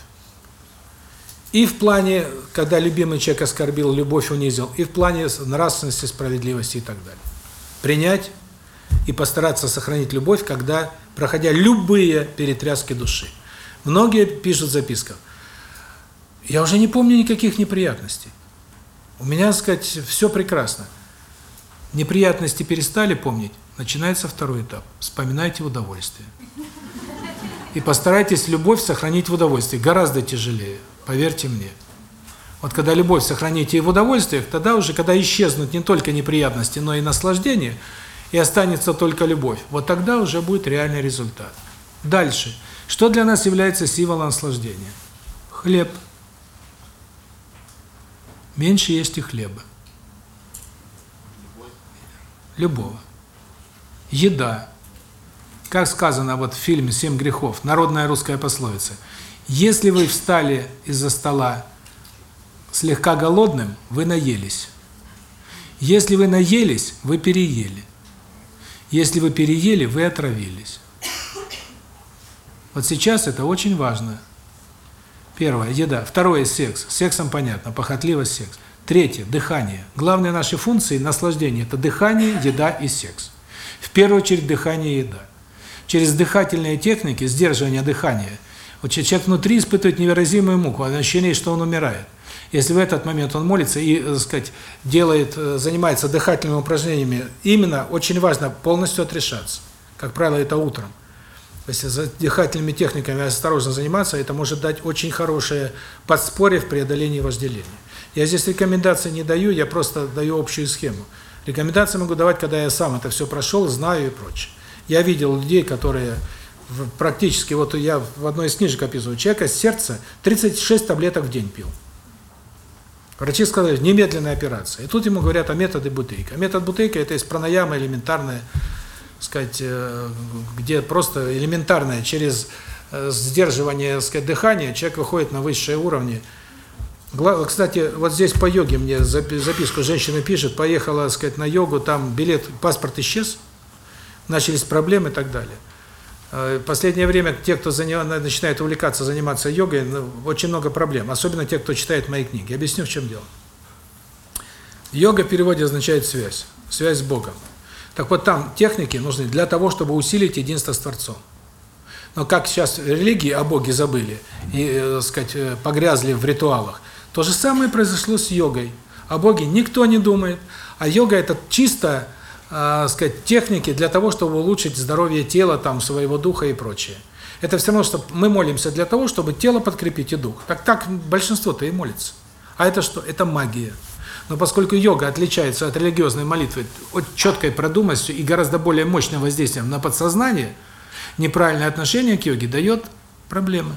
A: И в плане, когда любимый человек оскорбил, любовь унизил, и в плане нравственности, справедливости и так далее. Принять и постараться сохранить любовь, когда, проходя любые перетряски души. Многие пишут в. Я уже не помню никаких неприятностей. У меня, сказать, все прекрасно. Неприятности перестали помнить, начинается второй этап. Вспоминайте удовольствие. И постарайтесь любовь сохранить в удовольствии. Гораздо тяжелее, поверьте мне. Вот когда любовь сохраните и в удовольствиях, тогда уже, когда исчезнут не только неприятности, но и наслаждение, и останется только любовь, вот тогда уже будет реальный результат. Дальше. Что для нас является символом наслаждения? Хлеб. Меньше есть и хлеба. Любого. Еда. Как сказано вот в фильме «Семь грехов», народная русская пословица. Если вы встали из-за стола слегка голодным, вы наелись. Если вы наелись, вы переели. Если вы переели, вы отравились. Вот сейчас это очень важно. Первое – еда. Второе – секс. Сексом понятно, похотливость – секс. Третье – дыхание. Главные наши функции наслаждения – это дыхание, еда и секс. В первую очередь дыхание и еда. Через дыхательные техники, сдерживание дыхания, вот человек внутри испытывает невыразимую муку, ощущение, что он умирает. Если в этот момент он молится и, так сказать, делает, э, занимается дыхательными упражнениями, именно очень важно полностью отрешаться. Как правило, это утром. Если за дыхательными техниками осторожно заниматься, это может дать очень хорошее подспорье в преодолении вожделения. Я здесь рекомендации не даю, я просто даю общую схему. Рекомендации могу давать, когда я сам это все прошел, знаю и прочее. Я видел людей, которые практически, вот я в одной из книжек описываю, человека сердца 36 таблеток в день пил. Врачи сказали, немедленная операция. И тут ему говорят о методе Бутейка. Метод Бутейка – это из пранаяма элементарная, сказать, э, где просто элементарное, через э, сдерживание, сказать, дыхания, человек выходит на высшие уровни. Кстати, вот здесь по йоге мне записку женщина пишет, поехала, сказать, на йогу, там билет, паспорт исчез, начались проблемы и так далее. Э, последнее время те, кто начинает увлекаться, заниматься йогой, ну, очень много проблем, особенно те, кто читает мои книги. Объясню, в чем дело. Йога в переводе означает связь, связь с Богом. Так вот там техники нужны для того, чтобы усилить единство с Творцом. Но как сейчас религии о Боге забыли и, э, сказать, э, погрязли в ритуалах, то же самое произошло с йогой. О Боге никто не думает, а йога это чисто э, сказать, техники для того, чтобы улучшить здоровье тела, там, своего духа и прочее. Это все равно, что мы молимся для того, чтобы тело подкрепить и дух. Так так большинство-то и молится. А это что? Это магия. Но поскольку йога отличается от религиозной молитвы от четкой продуманностью и гораздо более мощным воздействием на подсознание, неправильное отношение к йоге дает проблемы.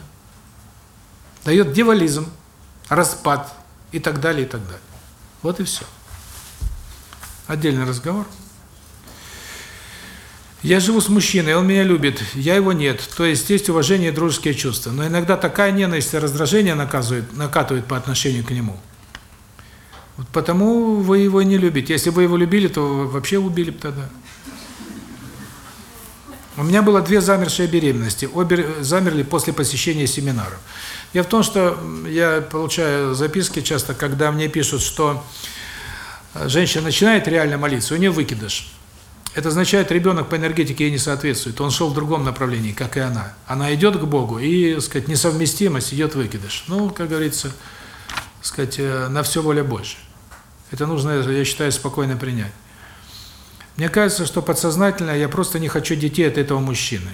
A: Дает девализм, распад и так далее, и так далее. Вот и все. Отдельный разговор. Я живу с мужчиной, он меня любит, я его нет. То есть есть уважение и дружеские чувства. Но иногда такая ненависть и раздражение наказывает, накатывает по отношению к нему. Вот потому вы его не любите. Если бы его любили, то вообще убили бы тогда. У меня было две замершие беременности. Обе замерли после посещения семинаров. Дело в том, что я получаю записки часто, когда мне пишут, что женщина начинает реально молиться, у нее выкидыш. Это означает, ребенок по энергетике ей не соответствует. Он шел в другом направлении, как и она. Она идет к Богу, и, сказать, несовместимость идет выкидыш. Ну, как говорится, сказать, э, на все воля больше. Это нужно, я считаю, спокойно принять. Мне кажется, что подсознательно я просто не хочу детей от этого мужчины.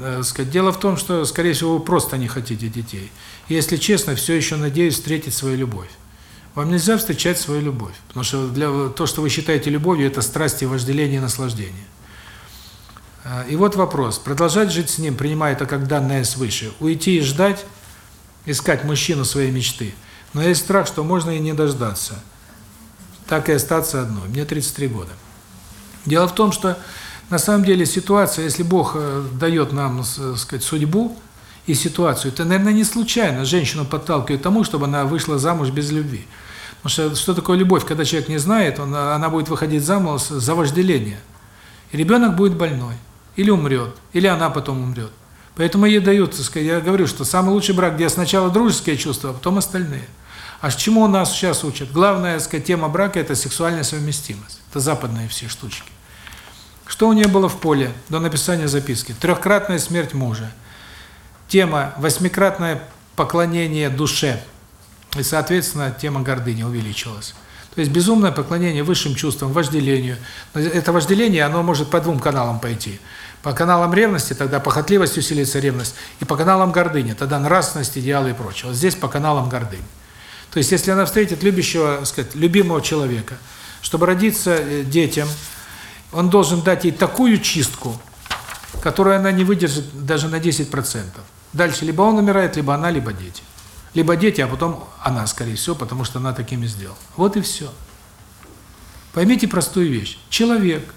A: Э, сказать, дело в том, что, скорее всего, вы просто не хотите детей. И, если честно, все еще надеюсь встретить свою любовь. Вам нельзя встречать свою любовь, потому что для то, что вы считаете любовью, это страсть и вожделение и наслаждение. А, и вот вопрос: продолжать жить с ним, принимая это как данное свыше, уйти и ждать, искать мужчину своей мечты. Но есть страх, что можно и не дождаться. Так и остаться одной. Мне 33 года. Дело в том, что на самом деле ситуация, если Бог э, дает нам, так сказать, судьбу и ситуацию, это, наверное, не случайно женщину подталкивает к тому, чтобы она вышла замуж без любви. Потому что что такое любовь? Когда человек не знает, он, она будет выходить замуж за вожделение. И ребенок будет больной. Или умрет. Или она потом умрет. Поэтому ей дают, я говорю, что самый лучший брак, где сначала дружеские чувства, а потом остальные. А чему у нас сейчас учат? Главная, сказать, тема брака – это сексуальная совместимость. Это западные все штучки. Что у нее было в поле до написания записки? Трехкратная смерть мужа. Тема восьмикратное поклонение душе – и, соответственно, тема гордыни увеличилась. То есть безумное поклонение высшим чувствам, вожделению. Это вожделение, оно может по двум каналам пойти. По каналам ревности, тогда похотливость усилится ревность, и по каналам гордыни, тогда нравственность, идеалы и прочее. Вот здесь по каналам гордыни. То есть если она встретит любящего, сказать, любимого человека, чтобы родиться э, детям, он должен дать ей такую чистку, которую она не выдержит даже на 10%. Дальше либо он умирает, либо она, либо дети. Либо дети, а потом она, скорее всего, потому что она такими сделала. Вот и все. Поймите простую вещь. Человек,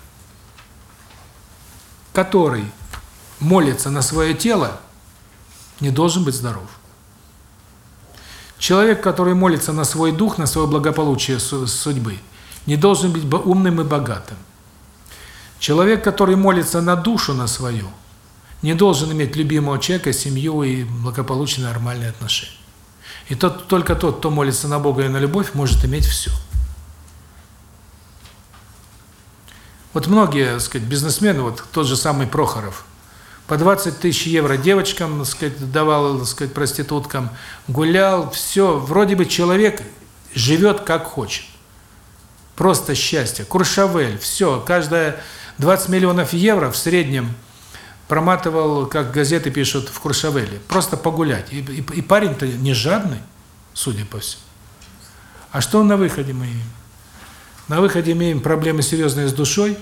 A: который молится на свое тело, не должен быть здоров. Человек, который молится на свой дух, на свое благополучие судьбы, не должен быть умным и богатым. Человек, который молится на душу на свою, не должен иметь любимого человека, семью и благополучные нормальные отношения. И тот, только тот, кто молится на Бога и на любовь, может иметь все. Вот многие, так сказать, бизнесмены, вот тот же самый Прохоров, по 20 тысяч евро девочкам, так сказать, давал, так сказать, проституткам, гулял, все, вроде бы человек живет как хочет. Просто счастье. Куршавель, все, каждая 20 миллионов евро в среднем проматывал, как газеты пишут, в Куршавеле. Просто погулять. И, и, и парень-то не жадный, судя по всему. А что на выходе мы имеем? На выходе имеем проблемы серьезные с душой,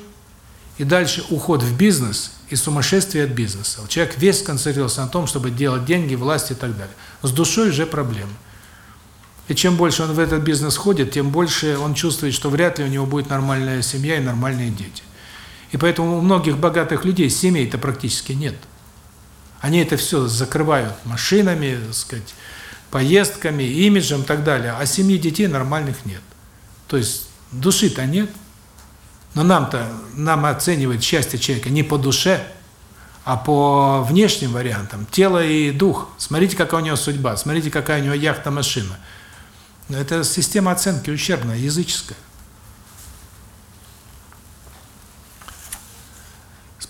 A: и дальше уход в бизнес и сумасшествие от бизнеса. Человек весь сконцентрировался на том, чтобы делать деньги, власть и так далее. С душой уже проблемы. И чем больше он в этот бизнес ходит, тем больше он чувствует, что вряд ли у него будет нормальная семья и нормальные дети. И поэтому у многих богатых людей семей-то практически нет. Они это все закрывают машинами, так сказать, поездками, имиджем и так далее, а семьи детей нормальных нет. То есть души-то нет. Но нам-то, нам оценивает счастье человека не по душе, а по внешним вариантам, тело и дух. Смотрите, какая у него судьба, смотрите, какая у него яхта-машина. Это система оценки ущербная, языческая.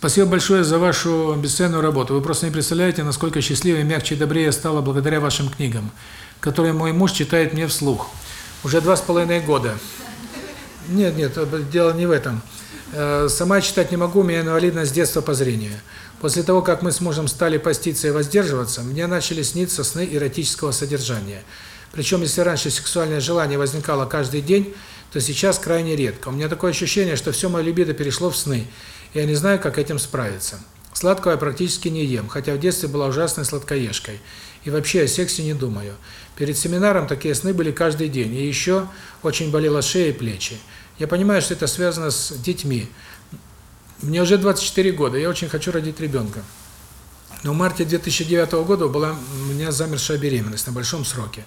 A: Спасибо большое за вашу бесценную работу. Вы просто не представляете, насколько счастливее, мягче и добрее стала благодаря вашим книгам, которые мой муж читает мне вслух. Уже два с половиной года. Нет, нет, дело не в этом. Э, сама читать не могу, у меня инвалидность с детства по зрению. После того, как мы с мужем стали поститься и воздерживаться, мне начали сниться сны эротического содержания. Причем, если раньше сексуальное желание возникало каждый день, то сейчас крайне редко. У меня такое ощущение, что все мое либидо перешло в сны. Я не знаю, как этим справиться. Сладкого я практически не ем, хотя в детстве была ужасной сладкоежкой. И вообще о сексе не думаю. Перед семинаром такие сны были каждый день, и еще очень болела шея и плечи. Я понимаю, что это связано с детьми. Мне уже 24 года, я очень хочу родить ребенка. Но в марте 2009 года была у меня замершая беременность на большом сроке.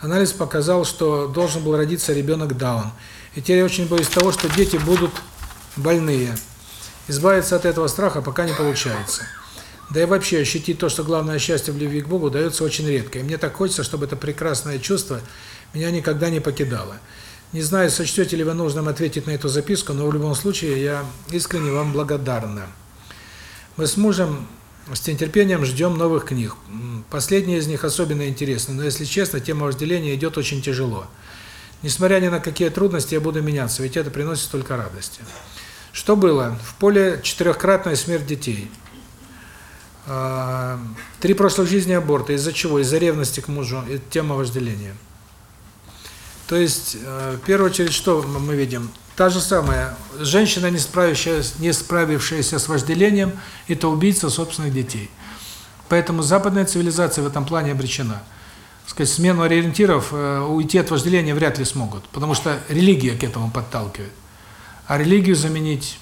A: Анализ показал, что должен был родиться ребенок Даун. И теперь я очень боюсь того, что дети будут больные. Избавиться от этого страха пока не получается. Да и вообще ощутить то, что главное счастье в любви к Богу, удается очень редко. И мне так хочется, чтобы это прекрасное чувство меня никогда не покидало. Не знаю, сочтете ли вы нужным ответить на эту записку, но в любом случае я искренне вам благодарна. Мы с мужем с нетерпением ждем новых книг. Последняя из них особенно интересна, но, если честно, тема вожделения идет очень тяжело. Несмотря ни на какие трудности, я буду меняться, ведь это приносит столько радости. Что было? В поле четырехкратная смерть детей. А, три прошлых жизни аборта. Из-за чего? Из-за ревности к мужу. Это тема вожделения. То есть, э, в первую очередь, что мы видим? Та же самая женщина, не справившаяся, не справившаяся с вожделением, это убийца собственных детей. Поэтому западная цивилизация в этом плане обречена. Сказать, смену ориентиров, э, уйти от вожделения вряд ли смогут, потому что религия к этому подталкивает. А религию заменить,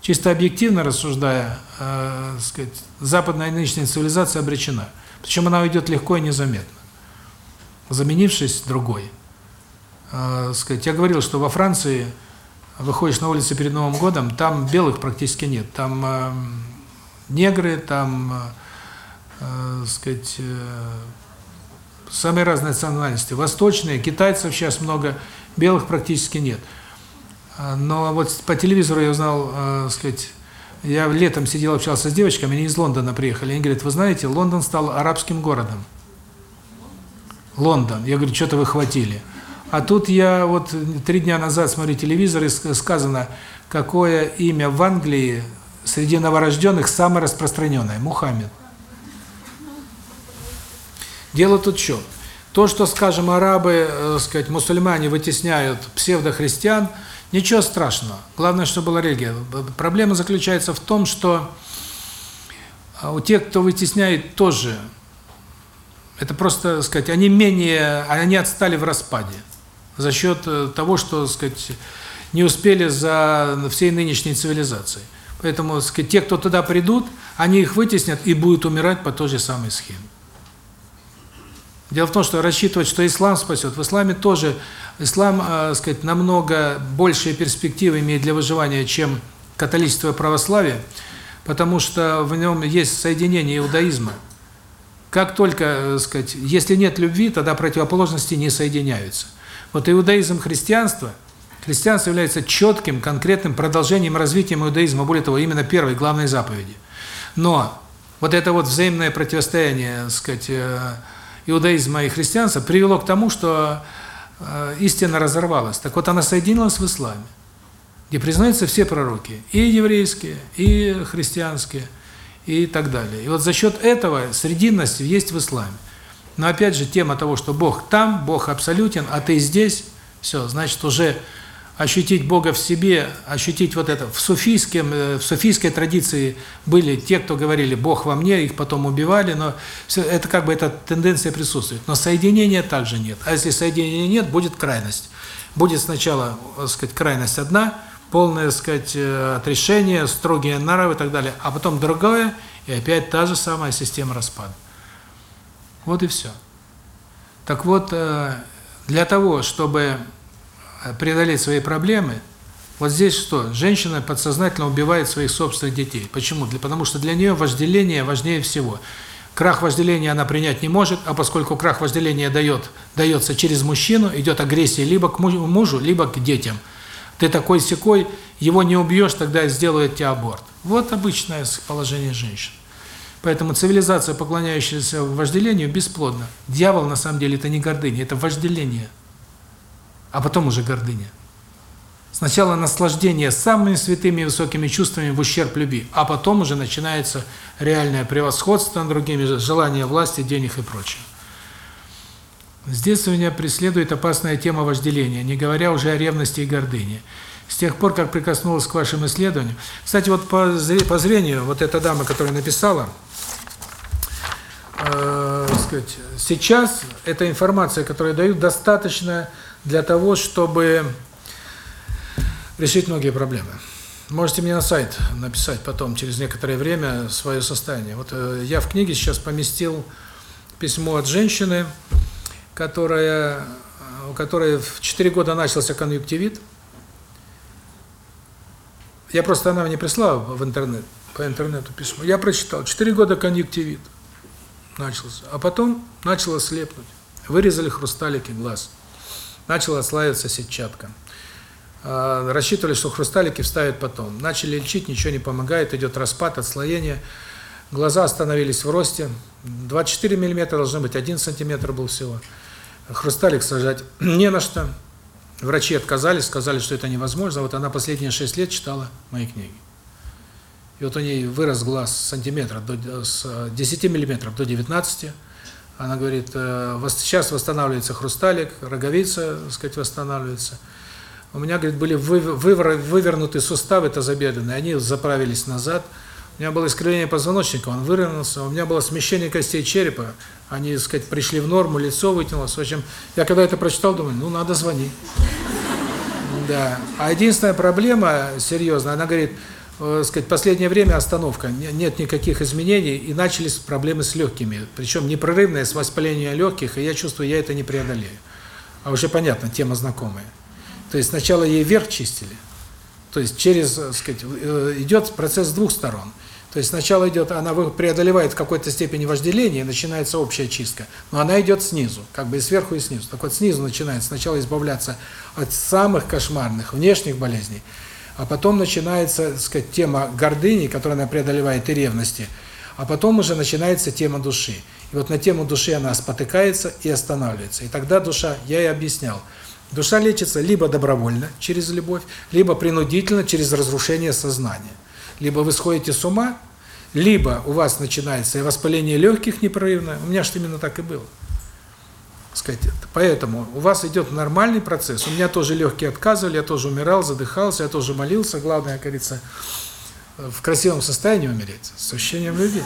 A: чисто объективно рассуждая, э, сказать, западная нынешняя цивилизация обречена. Причем она уйдет легко и незаметно заменившись другой. Э, сказать, я говорил, что во Франции выходишь на улицу перед Новым годом, там белых практически нет, там э, негры, там, э, сказать, э, самые разные национальности, восточные, китайцев сейчас много, белых практически нет. Э, но вот по телевизору я узнал, э, сказать, я летом сидел, общался с девочками, они из Лондона приехали, они говорят, вы знаете, Лондон стал арабским городом. Лондон. Я говорю, что-то вы хватили. А тут я вот три дня назад смотрю телевизор, и ск- сказано, какое имя в Англии среди новорожденных самое распространенное – Мухаммед. Дело тут чем? То, что, скажем, арабы, э, сказать, мусульмане вытесняют псевдохристиан, ничего страшного. Главное, чтобы была религия. Проблема заключается в том, что а, у тех, кто вытесняет, тоже это просто, так сказать, они менее, они отстали в распаде за счет э, того, что, так сказать, не успели за всей нынешней цивилизацией. Поэтому, так сказать, те, кто туда придут, они их вытеснят и будут умирать по той же самой схеме. Дело в том, что рассчитывать, что ислам спасет, в исламе тоже, ислам, э, сказать, намного большие перспективы имеет для выживания, чем католичество и православие, потому что в нем есть соединение иудаизма. Как только, э, сказать, если нет любви, тогда противоположности не соединяются. Вот иудаизм, христианство, христианство является четким, конкретным продолжением, развитием иудаизма, более того, именно первой главной заповеди. Но вот это вот взаимное противостояние, сказать, э, иудаизма и христианства привело к тому, что э, истина разорвалась. Так вот, она соединилась в исламе, где признаются все пророки, и еврейские, и христианские, и так далее. И вот за счет этого срединность есть в исламе. Но опять же, тема того, что Бог там, Бог абсолютен, а ты здесь, все, значит, уже ощутить Бога в себе, ощутить вот это. В суфийском, э, в суфийской традиции были те, кто говорили «Бог во мне», их потом убивали, но все, это как бы эта тенденция присутствует. Но соединения также нет. А если соединения нет, будет крайность. Будет сначала, так сказать, крайность одна, полное, так сказать, э, отрешение, строгие нравы и так далее, а потом другое, и опять та же самая система распада. Вот и все. Так вот, э, для того, чтобы преодолеть свои проблемы, вот здесь что? Женщина подсознательно убивает своих собственных детей. Почему? Для, потому что для нее вожделение важнее всего. Крах вожделения она принять не может, а поскольку крах вожделения дает, дается через мужчину, идет агрессия либо к мужу, либо к детям. Ты такой секой, его не убьешь, тогда сделают тебе аборт. Вот обычное положение женщин. Поэтому цивилизация, поклоняющаяся вожделению, бесплодна. Дьявол, на самом деле, это не гордыня, это вожделение. А потом уже гордыня. Сначала наслаждение самыми святыми и высокими чувствами в ущерб любви, а потом уже начинается реальное превосходство над другими, желание власти, денег и прочее. Здесь у меня преследует опасная тема вожделения, не говоря уже о ревности и гордыне. С тех пор, как прикоснулась к вашим исследованиям... Кстати, вот по, по зрению, вот эта дама, которая написала, э, сказать, сейчас эта информация, которую дают, достаточно для того, чтобы решить многие проблемы. Можете мне на сайт написать потом, через некоторое время, свое состояние. Вот э, я в книге сейчас поместил письмо от женщины, которая, у которой в 4 года начался конъюнктивит. Я просто, она мне прислала в интернет, по интернету письмо. Я прочитал, 4 года конъюнктивит начался, а потом начала слепнуть. Вырезали хрусталики глаз. Начала отслаиваться сетчатка. Рассчитывали, что хрусталики вставят потом. Начали лечить, ничего не помогает, идет распад, отслоение. Глаза остановились в росте. 24 миллиметра должно быть, 1 сантиметр был всего. Хрусталик сажать не на что. Врачи отказались, сказали, что это невозможно. Вот она последние 6 лет читала мои книги. И вот у нее вырос глаз сантиметра до, с 10 миллиметров до 19. Она говорит, сейчас восстанавливается хрусталик, роговица, так сказать, восстанавливается. У меня, говорит, были вывернуты суставы тазобедренные, они заправились назад. У меня было искривление позвоночника, он выровнялся. У меня было смещение костей черепа, они, так сказать, пришли в норму, лицо вытянулось. В общем, я когда это прочитал, думаю, ну, надо звонить. Да. А единственная проблема серьезная, она говорит, э, сказать, последнее время остановка, нет никаких изменений, и начались проблемы с легкими. Причем непрерывное с воспалением легких, и я чувствую, я это не преодолею. А уже понятно, тема знакомая. То есть сначала ей вверх чистили, то есть через, сказать, идет процесс с двух сторон. То есть сначала идет, она преодолевает в какой-то степени вожделение, начинается общая чистка, но она идет снизу, как бы и сверху, и снизу. Так вот снизу начинает сначала избавляться от самых кошмарных внешних болезней, а потом начинается, так сказать, тема гордыни, которая она преодолевает, и ревности, а потом уже начинается тема души. И вот на тему души она спотыкается и останавливается. И тогда душа, я и объяснял, Душа лечится либо добровольно, через любовь, либо принудительно, через разрушение сознания. Либо вы сходите с ума, либо у вас начинается и воспаление легких непрерывное. У меня что именно так и было. Сказать, поэтому у вас идет нормальный процесс. У меня тоже легкие отказывали, я тоже умирал, задыхался, я тоже молился. Главное, как говорится, в красивом состоянии умереть, с ощущением любви.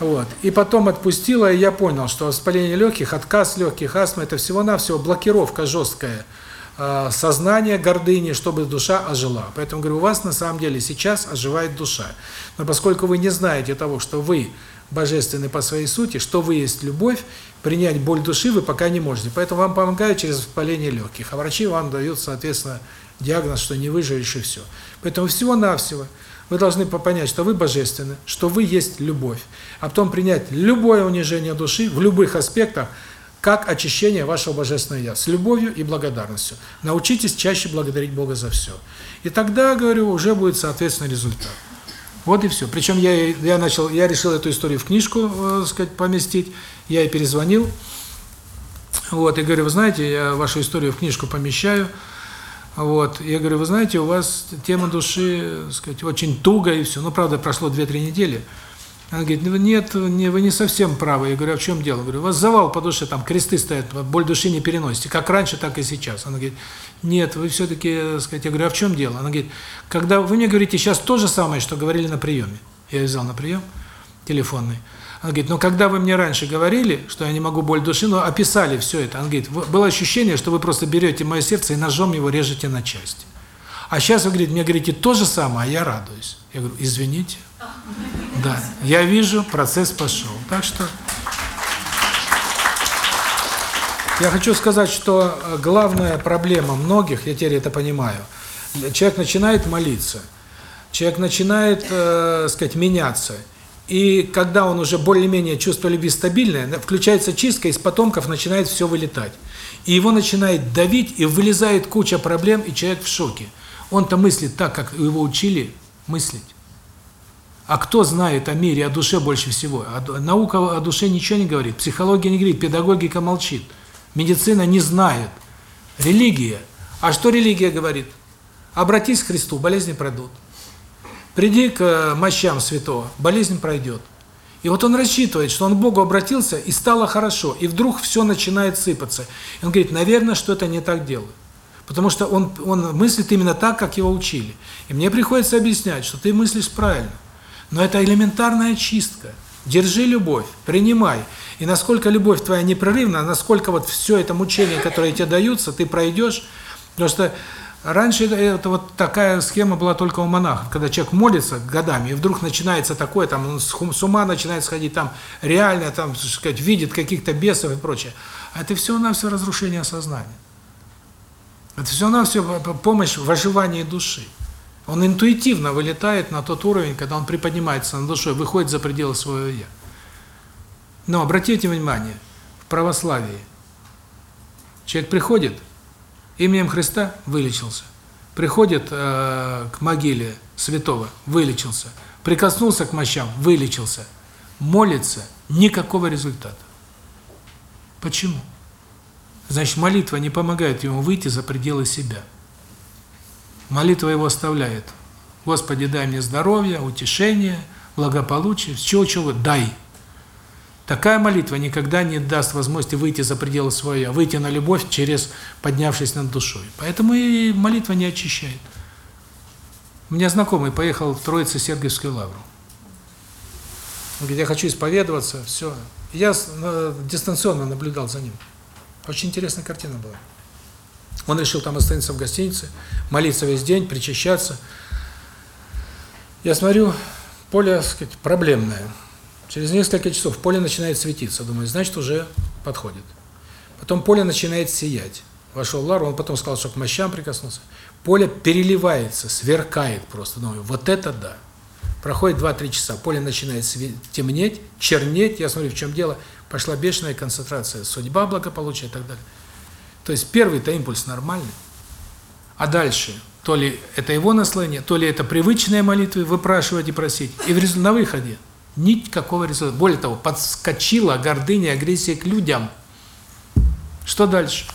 A: Вот. И потом отпустила, и я понял, что воспаление легких, отказ легких, астма – это всего-навсего блокировка жесткая э, сознания, гордыни, чтобы душа ожила. Поэтому, говорю, у вас на самом деле сейчас оживает душа. Но поскольку вы не знаете того, что вы божественны по своей сути, что вы есть любовь, принять боль души вы пока не можете. Поэтому вам помогают через воспаление легких. А врачи вам дают, соответственно, диагноз, что не выживешь и все. Поэтому всего-навсего вы должны понять, что вы божественны, что вы есть любовь. А потом принять любое унижение души в любых аспектах, как очищение вашего божественного я, с любовью и благодарностью. Научитесь чаще благодарить Бога за все. И тогда, говорю, уже будет соответственно результат. Вот и все. Причем я я начал, я решил эту историю в книжку, э, сказать, поместить. Я ей перезвонил. Вот, и говорю, вы знаете, я вашу историю в книжку помещаю. Вот, я говорю, вы знаете, у вас тема души, сказать, очень туго и все. Ну, правда, прошло 2-3 недели. Она говорит, нет, не, вы не совсем правы. Я говорю, а в чем дело? Я говорю, у вас завал по душе, там кресты стоят, боль души не переносите, как раньше, так и сейчас. Она говорит, нет, вы все-таки, сказать, я говорю, а в чем дело? Она говорит, когда вы мне говорите сейчас то же самое, что говорили на приеме. Я взял на прием телефонный. Она говорит, ну когда вы мне раньше говорили, что я не могу боль души, но описали все это. Она говорит, было ощущение, что вы просто берете мое сердце и ножом его режете на части. А сейчас вы, говорит, мне говорите то же самое, а я радуюсь. Я говорю, извините. Да, я вижу, процесс пошел. Так что я хочу сказать, что главная проблема многих, я теперь это понимаю, человек начинает молиться, человек начинает, э, сказать, меняться, и когда он уже более-менее чувство любви стабильное, включается чистка, из потомков начинает все вылетать. И его начинает давить, и вылезает куча проблем, и человек в шоке. Он-то мыслит так, как его учили мыслить. А кто знает о мире, о душе больше всего? Наука о душе ничего не говорит, психология не говорит, педагогика молчит, медицина не знает. Религия. А что религия говорит? Обратись к Христу, болезни пройдут. Приди к мощам святого, болезнь пройдет. И вот он рассчитывает, что он к Богу обратился, и стало хорошо, и вдруг все начинает сыпаться. И он говорит, наверное, что-то не так делаю. Потому что он, он мыслит именно так, как его учили. И мне приходится объяснять, что ты мыслишь правильно. Но это элементарная чистка. Держи любовь, принимай. И насколько любовь твоя непрерывна, насколько вот все это мучение, которое тебе даются, ты пройдешь. Потому что раньше это вот такая схема была только у монахов. Когда человек молится годами, и вдруг начинается такое, там он с ума начинает сходить, там реально, там, сказать, видит каких-то бесов и прочее. А это все на все разрушение сознания. Это все на все помощь в оживании души. Он интуитивно вылетает на тот уровень, когда он приподнимается над душой, выходит за пределы своего «я». Но обратите внимание, в православии человек приходит, именем Христа вылечился, приходит э, к могиле святого, вылечился, прикоснулся к мощам, вылечился, молится, никакого результата. Почему? Значит, молитва не помогает ему выйти за пределы себя. Молитва его оставляет. Господи, дай мне здоровье, утешение, благополучие, чего-чего, дай. Такая молитва никогда не даст возможности выйти за пределы своего, выйти на любовь через поднявшись над душой. Поэтому и молитва не очищает. У меня знакомый поехал в Троице Сергиевскую лавру. Он говорит, я хочу исповедоваться, все. Я дистанционно наблюдал за ним. Очень интересная картина была. Он решил там остановиться в гостинице, молиться весь день, причащаться. Я смотрю, поле, так сказать, проблемное. Через несколько часов поле начинает светиться. Думаю, значит, уже подходит. Потом поле начинает сиять. Вошел в Лару, он потом сказал, что к мощам прикоснулся. Поле переливается, сверкает просто. Думаю, вот это да. Проходит 2-3 часа, поле начинает темнеть, чернеть. Я смотрю, в чем дело. Пошла бешеная концентрация, судьба, благополучие и так далее. То есть первый-то импульс нормальный. А дальше, то ли это его наслоение, то ли это привычные молитвы, выпрашивать и просить. И на выходе никакого результата. Более того, подскочила гордыня, агрессия к людям. Что дальше?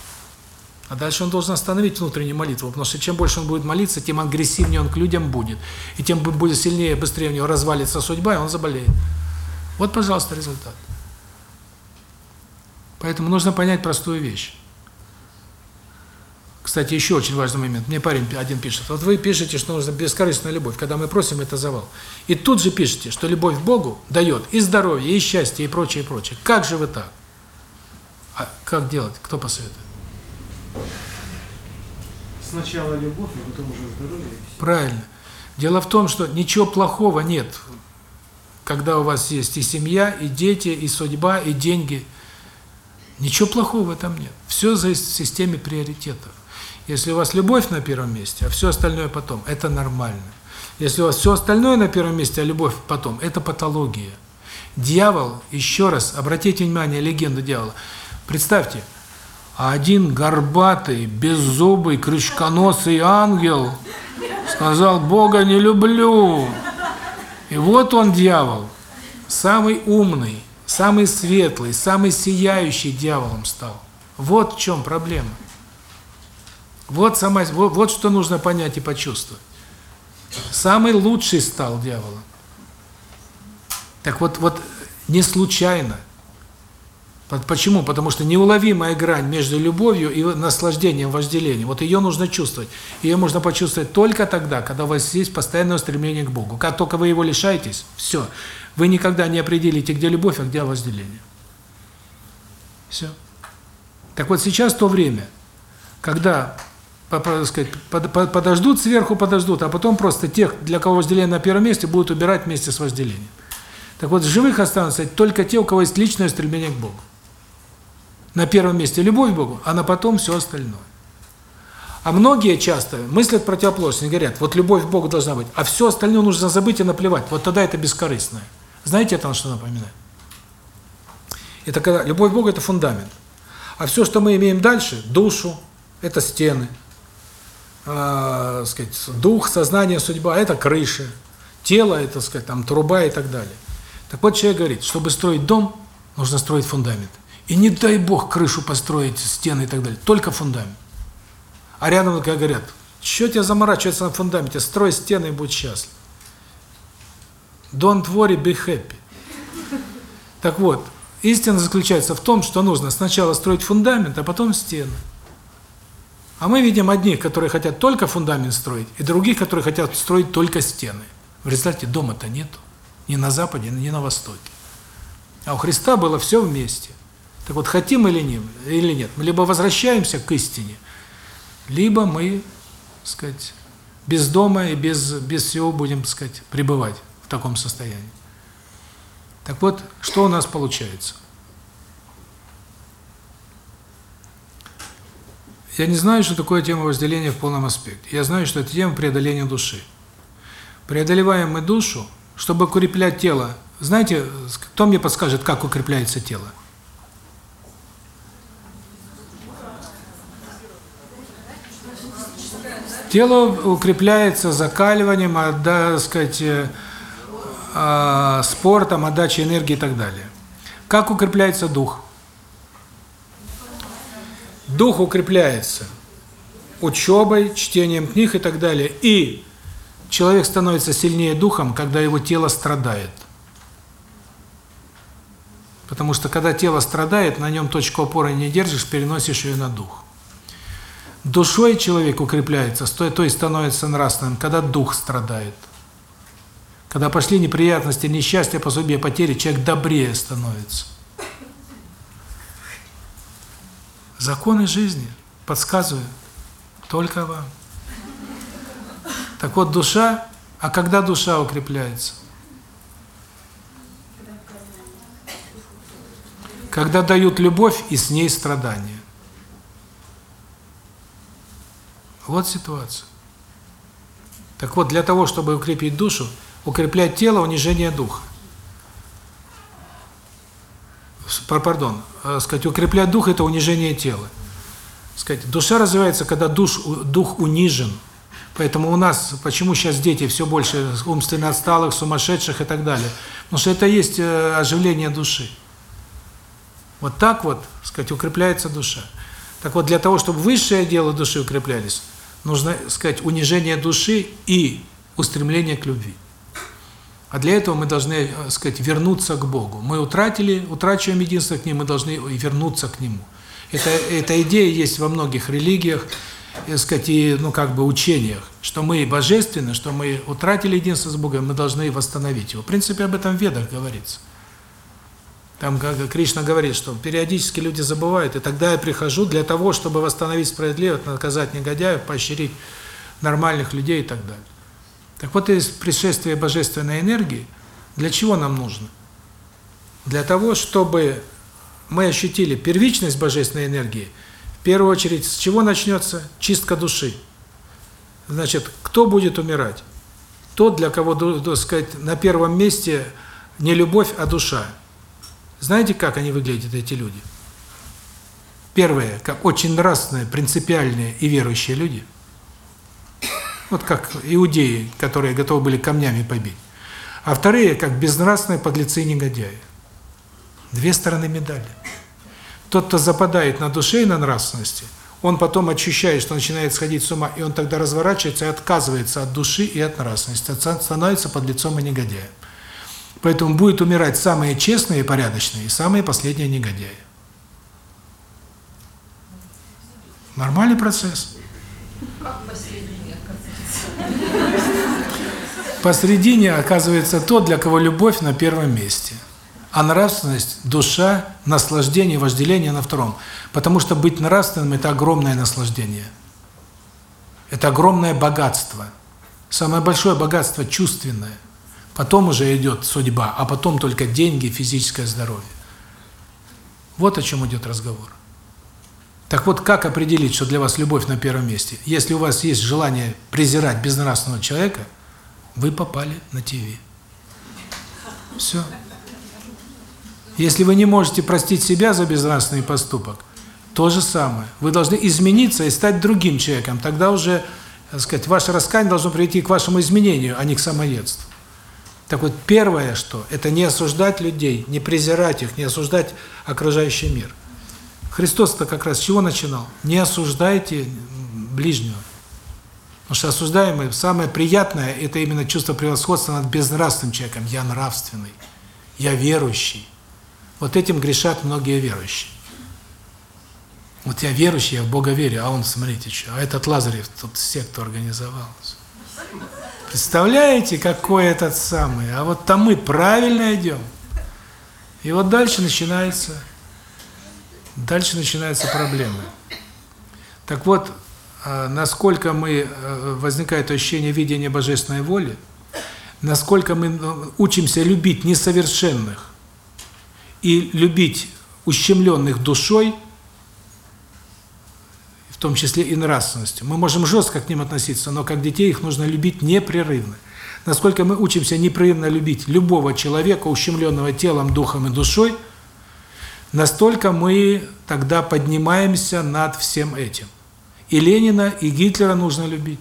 A: А дальше он должен остановить внутреннюю молитву, потому что чем больше он будет молиться, тем агрессивнее он к людям будет. И тем будет сильнее, быстрее у него развалится судьба, и он заболеет. Вот, пожалуйста, результат. Поэтому нужно понять простую вещь. Кстати, еще очень важный момент. Мне парень один пишет. Вот вы пишете, что нужно бескорыстная любовь. Когда мы просим, это завал. И тут же пишете, что любовь к Богу дает и здоровье, и счастье, и прочее, и прочее. Как же вы так? А как делать? Кто посоветует?
B: Сначала любовь, а потом уже здоровье.
A: Правильно. Дело в том, что ничего плохого нет, когда у вас есть и семья, и дети, и судьба, и деньги. Ничего плохого в этом нет. Все зависит в системе приоритетов. Если у вас любовь на первом месте, а все остальное потом, это нормально. Если у вас все остальное на первом месте, а любовь потом, это патология. Дьявол, еще раз, обратите внимание, легенду дьявола. Представьте, один горбатый, беззубый, крючконосый ангел сказал, Бога не люблю. И вот он, дьявол, самый умный, самый светлый, самый сияющий дьяволом стал. Вот в чем проблема. Вот, сама, вот, вот что нужно понять и почувствовать. Самый лучший стал дьяволом. Так вот, вот не случайно. По- Почему? Потому что неуловимая грань между любовью и наслаждением, вожделением. Вот ее нужно чувствовать. Ее можно почувствовать только тогда, когда у вас есть постоянное стремление к Богу. Как только вы его лишаетесь, все. Вы никогда не определите, где любовь, а где вожделение. Все. Так вот сейчас то время, когда сказать, под- под- подождут сверху, подождут, а потом просто тех, для кого вожделение на первом месте, будут убирать вместе с вожделением. Так вот, живых останутся только те, у кого есть личное стремление к Богу. На первом месте любовь к Богу, а на потом все остальное. А многие часто мыслят противоположно, говорят, вот любовь к Богу должна быть, а все остальное нужно забыть и наплевать. Вот тогда это бескорыстное. Знаете, это на что напоминает? Это когда любовь к Богу – это фундамент. А все, что мы имеем дальше, душу, это стены, э, сказать, дух, сознание, судьба – это крыша, тело – это, сказать, там, труба и так далее. Так вот, человек говорит, чтобы строить дом, нужно строить фундамент. И не дай Бог крышу построить, стены и так далее, только фундамент. А рядом, как говорят, что тебя заморачиваться на фундаменте, строй стены и будь счастлив. Don't worry, be happy. Так вот, истина заключается в том, что нужно сначала строить фундамент, а потом стены. А мы видим одних, которые хотят только фундамент строить, и других, которые хотят строить только стены. В результате дома-то нету. Ни на Западе, ни на Востоке. А у Христа было все вместе. Так вот, хотим или нет, или нет, мы либо возвращаемся к истине, либо мы, так сказать, без дома и без, без всего будем, так сказать, пребывать в таком состоянии. Так вот, что у нас получается? Я не знаю, что такое тема возделения в полном аспекте. Я знаю, что это тема преодоления души. Преодолеваем мы душу, чтобы укреплять тело. Знаете, кто мне подскажет, как укрепляется тело? Тело укрепляется закаливанием, отда, сказать, э, э, спортом, отдачей энергии и так далее. Как укрепляется дух? Дух укрепляется учебой, чтением книг и так далее. И человек становится сильнее духом, когда его тело страдает. Потому что когда тело страдает, на нем точку опоры не держишь, переносишь ее на дух. Душой человек укрепляется, то есть становится нравственным, когда дух страдает. Когда пошли неприятности, несчастья по судьбе, потери, человек добрее становится. Законы жизни подсказываю только вам. Так вот, душа, а когда душа укрепляется? Когда дают любовь и с ней страдания. Вот ситуация. Так вот, для того, чтобы укрепить душу, укреплять тело, унижение духа. Пардон, сказать, укреплять дух – это унижение тела. Сказать, душа развивается, когда душ, дух унижен. Поэтому у нас, почему сейчас дети все больше умственно отсталых, сумасшедших и так далее? Потому что это есть оживление души. Вот так вот, сказать, укрепляется душа. Так вот, для того, чтобы высшие отделы души укреплялись, нужно, сказать, унижение души и устремление к любви. А для этого мы должны, так сказать, вернуться к Богу. Мы утратили, утрачиваем единство к Нему, мы должны вернуться к Нему. Это, эта идея есть во многих религиях, так сказать, и, ну, как бы учениях, что мы божественны, что мы утратили единство с Богом, мы должны восстановить его. В принципе, об этом в Ведах говорится. Там как Кришна говорит, что периодически люди забывают, и тогда я прихожу для того, чтобы восстановить справедливость, наказать негодяев, поощрить нормальных людей и так далее. Так вот, из пришествия божественной энергии для чего нам нужно? Для того, чтобы мы ощутили первичность божественной энергии, в первую очередь, с чего начнется? Чистка души. Значит, кто будет умирать? Тот, для кого, так сказать, на первом месте не любовь, а душа. Знаете, как они выглядят, эти люди? Первые, как очень нравственные, принципиальные и верующие люди. Вот как иудеи, которые готовы были камнями побить. А вторые, как безнравственные подлецы и негодяи. Две стороны медали. Тот, кто западает на душе и на нравственности, он потом ощущает, что начинает сходить с ума, и он тогда разворачивается и отказывается от души и от нравственности, становится подлецом и негодяем. Поэтому будет умирать самые честные и порядочные, и самые последние негодяи. Нормальный процесс. Посредине оказывается тот, для кого любовь на первом месте, а нравственность, душа, наслаждение, вожделение на втором. Потому что быть нравственным – это огромное наслаждение. Это огромное богатство. Самое большое богатство – чувственное. Потом уже идет судьба, а потом только деньги, физическое здоровье. Вот о чем идет разговор. Так вот, как определить, что для вас любовь на первом месте? Если у вас есть желание презирать безнравственного человека, вы попали на ТВ. Все. Если вы не можете простить себя за безнравственный поступок, то же самое. Вы должны измениться и стать другим человеком. Тогда уже, так сказать, ваше раскаяние должно прийти к вашему изменению, а не к самоедству. Так вот, первое, что это не осуждать людей, не презирать их, не осуждать окружающий мир. Христос-то как раз чего начинал? Не осуждайте ближнего. Потому что осуждаемый, самое приятное, это именно чувство превосходства над безнравственным человеком. Я нравственный, я верующий. Вот этим грешат многие верующие. Вот я верующий, я в Бога верю, а он, смотрите, что, а этот Лазарев тут секту организовал. Представляете, какой этот самый? А вот там мы правильно идем. И вот дальше начинается, дальше начинаются проблемы. Так вот, насколько мы возникает ощущение видения божественной воли, насколько мы учимся любить несовершенных и любить ущемленных душой, в том числе и нравственностью. Мы можем жестко к ним относиться, но как детей их нужно любить непрерывно. Насколько мы учимся непрерывно любить любого человека, ущемленного телом, духом и душой, настолько мы тогда поднимаемся над всем этим. И Ленина, и Гитлера нужно любить.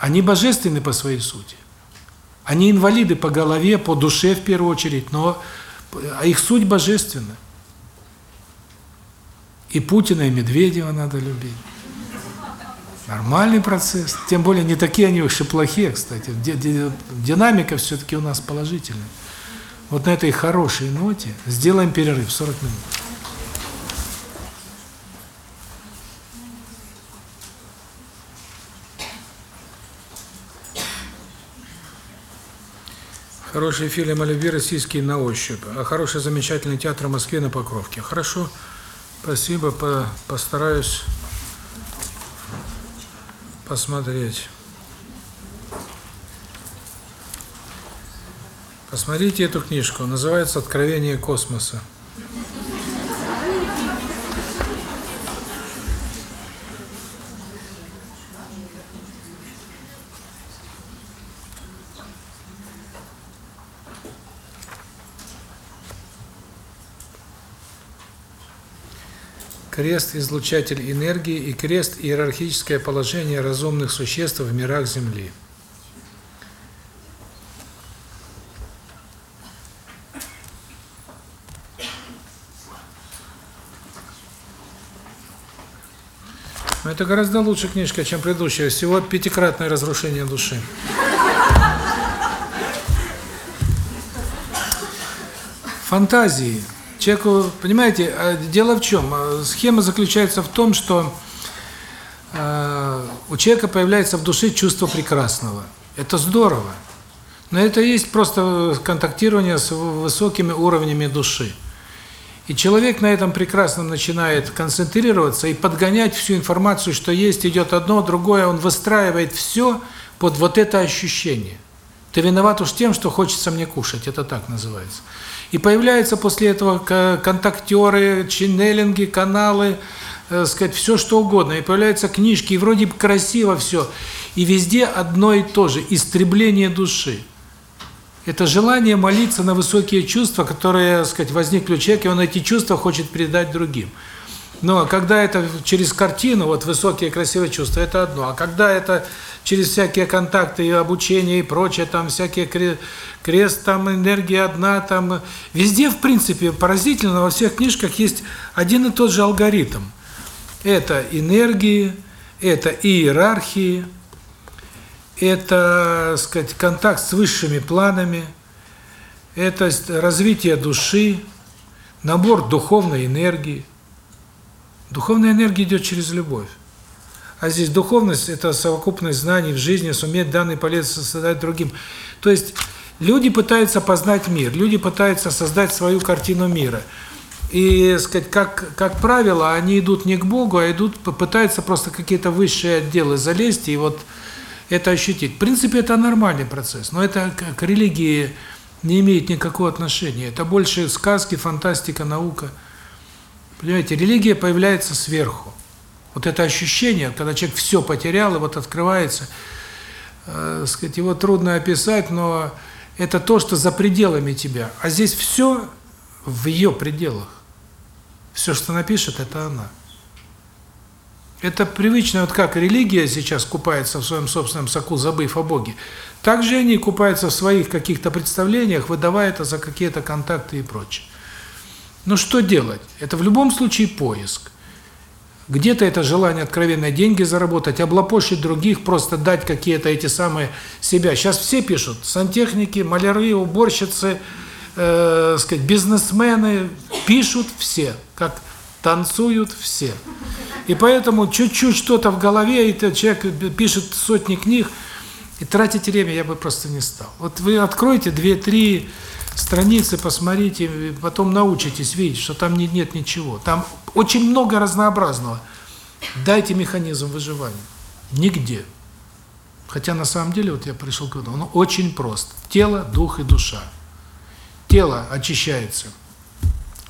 A: Они божественны по своей сути. Они инвалиды по голове, по душе в первую очередь, но а их суть божественна. И Путина, и Медведева надо любить. Нормальный процесс. Тем более не такие они уж и плохие, кстати. Динамика все-таки у нас положительная. Вот на этой хорошей ноте сделаем перерыв 40 минут. Хороший фильм о любви российский на ощупь, а хороший замечательный театр в Москве на Покровке. Хорошо, спасибо, по, постараюсь посмотреть. Посмотрите эту книжку, называется «Откровение космоса». Крест – излучатель энергии и крест – иерархическое положение разумных существ в мирах Земли. Это гораздо лучше книжка, чем предыдущая. Всего пятикратное разрушение души. Фантазии. Человеку, понимаете, а дело в чем? А, Схема заключается в том, что э, у человека появляется в душе чувство прекрасного. Это здорово. Но это есть просто контактирование с высокими уровнями души. И человек на этом прекрасном начинает концентрироваться и подгонять всю информацию, что есть, идет одно, другое, он выстраивает все под вот это ощущение. Ты виноват уж тем, что хочется мне кушать, это так называется. И появляются после этого контактеры, ченнелинги, каналы, э, сказать, все что угодно. И появляются книжки, и вроде бы красиво все. И везде одно и то же – истребление души. Это желание молиться на высокие чувства, которые, так сказать, возникли у человека, и он эти чувства хочет передать другим. Но когда это через картину, вот высокие красивые чувства, это одно. А когда это через всякие контакты и обучение и прочее, там всякие крест, крест там энергия одна, там везде, в принципе, поразительно, во всех книжках есть один и тот же алгоритм. Это энергии, это иерархии, это, сказать, контакт с высшими планами, это развитие души, набор духовной энергии. Духовная энергия идет через любовь. А здесь духовность – это совокупность знаний в жизни, суметь данный полез создать другим. То есть люди пытаются познать мир, люди пытаются создать свою картину мира. И, сказать, как как правило, они идут не к Богу, а идут пытаются просто какие-то высшие отделы залезть и вот это ощутить. В принципе, это нормальный процесс, но это к религии не имеет никакого отношения. Это больше сказки, фантастика, наука. Понимаете, религия появляется сверху. Вот это ощущение, когда человек все потерял, и вот открывается, э, сказать, его трудно описать, но это то, что за пределами тебя. А здесь все в ее пределах. Все, что напишет, это она. Это привычно, вот как религия сейчас купается в своем собственном соку, забыв о Боге. Так же они купаются в своих каких-то представлениях, выдавая это за какие-то контакты и прочее. Но что делать? Это в любом случае поиск. Где-то это желание откровенно деньги заработать, облапошить других, просто дать какие-то эти самые себя. Сейчас все пишут, сантехники, маляры, уборщицы, э, сказать, бизнесмены, пишут все, как танцуют все. И поэтому чуть-чуть что-то в голове, и этот человек пишет сотни книг, и тратить время я бы просто не стал. Вот вы откройте две-три страницы, посмотрите, потом научитесь видеть, что там нет, ничего. Там очень много разнообразного. Дайте механизм выживания. Нигде. Хотя на самом деле, вот я пришел к выводу, он очень прост. Тело, дух и душа. Тело очищается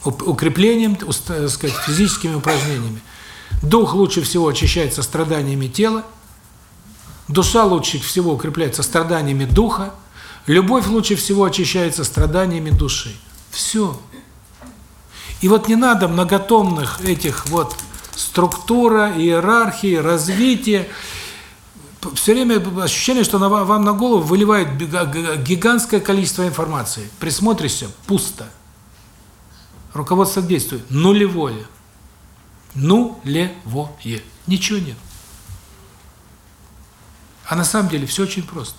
A: укреплением, сказать, физическими упражнениями. Дух лучше всего очищается страданиями тела, душа лучше всего укрепляется страданиями духа, любовь лучше всего очищается страданиями души. Все. И вот не надо многотомных этих вот структура, иерархии, развития. Все время ощущение, что на вам на голову выливает гигантское количество информации. Присмотришься – пусто. Руководство действует нулевое. Нулевое. Ничего нет. А на самом деле все очень просто.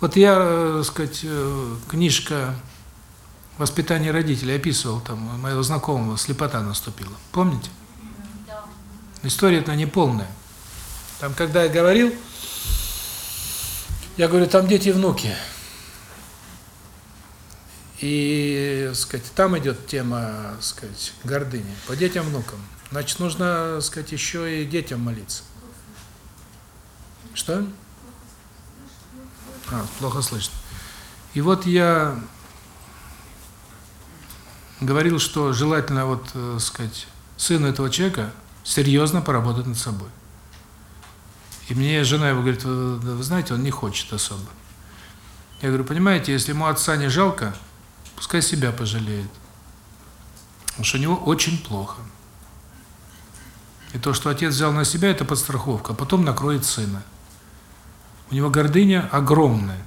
A: Вот я, э, сказать, э, книжка «Воспитание родителей» описывал, там, моего знакомого слепота наступила. Помните? Да. История это не полная. Там, когда я говорил, я говорю, там дети и внуки. И, сказать, там идет тема, сказать, гордыни. По детям, внукам. Значит, нужно, сказать, еще и детям молиться. Что? А, плохо слышно. И вот я говорил, что желательно, вот, сказать, сыну этого человека серьезно поработать над собой. И мне жена его говорит, вы, вы знаете, он не хочет особо. Я говорю, понимаете, если ему отца не жалко, Пускай себя пожалеет. Потому что у него очень плохо. И то, что отец взял на себя, это подстраховка, а потом накроет сына. У него гордыня огромная.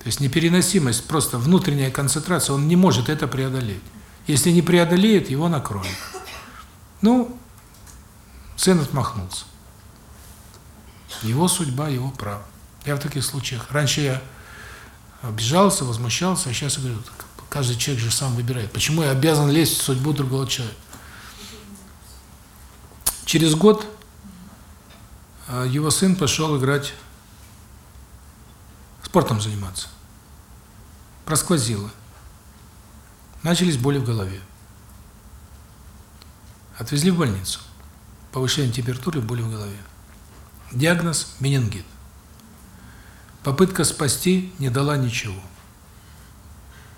A: То есть непереносимость, просто внутренняя концентрация, он не может это преодолеть. Если не преодолеет, его накроет. Ну, Сын отмахнулся. Его судьба, его право. Я в таких случаях. Раньше я обижался, возмущался, а сейчас я говорю, каждый человек же сам выбирает. Почему я обязан лезть в судьбу другого человека? Через год э, его сын пошел играть, спортом заниматься. Просквозило. Начались боли в голове. Отвезли в больницу. Повышение температуры, боли в голове. Диагноз – менингит. Попытка спасти не дала ничего.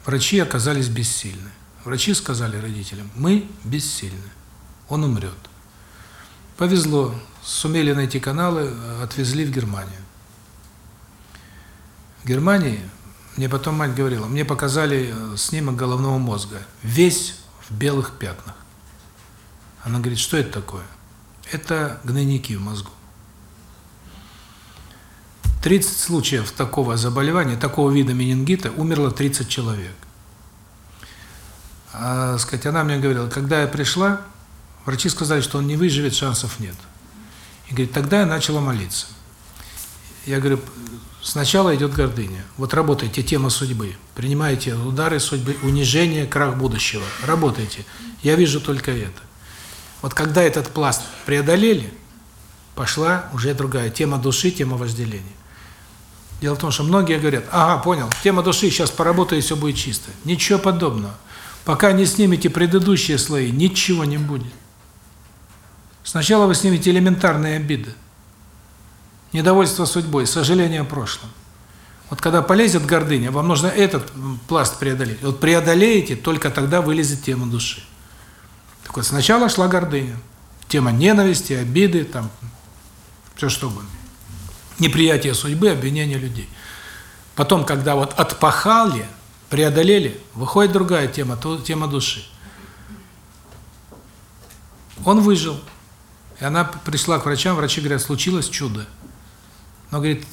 A: Врачи оказались бессильны. Врачи сказали родителям, мы бессильны, он умрет. Повезло, сумели найти каналы, отвезли в Германию. В Германии, мне потом мать говорила, мне показали снимок головного мозга, весь в белых пятнах. Она говорит, что это такое? Это гнойники в мозгу. 30 случаев такого заболевания, такого вида менингита, умерло 30 человек. А, сказать, она мне говорила, когда я пришла, врачи сказали, что он не выживет, шансов нет. И говорит, тогда я начала молиться. Я говорю, сначала идет гордыня. Вот работайте, тема судьбы. Принимайте удары судьбы, унижение, крах будущего. Работайте. Я вижу только это. Вот когда этот пласт преодолели, пошла уже другая тема души, тема вожделения. Дело в том, что многие говорят, ага, понял, тема души, сейчас поработаю, и все будет чисто. Ничего подобного. Пока не снимете предыдущие слои, ничего не будет. Сначала вы снимете элементарные обиды. Недовольство судьбой, сожаление о прошлом. Вот когда полезет гордыня, вам нужно этот пласт преодолеть. Вот преодолеете, только тогда вылезет тема души. Так вот, сначала шла гордыня. Тема ненависти, обиды, там, все что угодно неприятие судьбы, обвинение людей. Потом, когда вот отпахали, преодолели, выходит другая тема, то тема души. Он выжил. И она пришла к врачам, врачи говорят, случилось чудо. Но, говорит,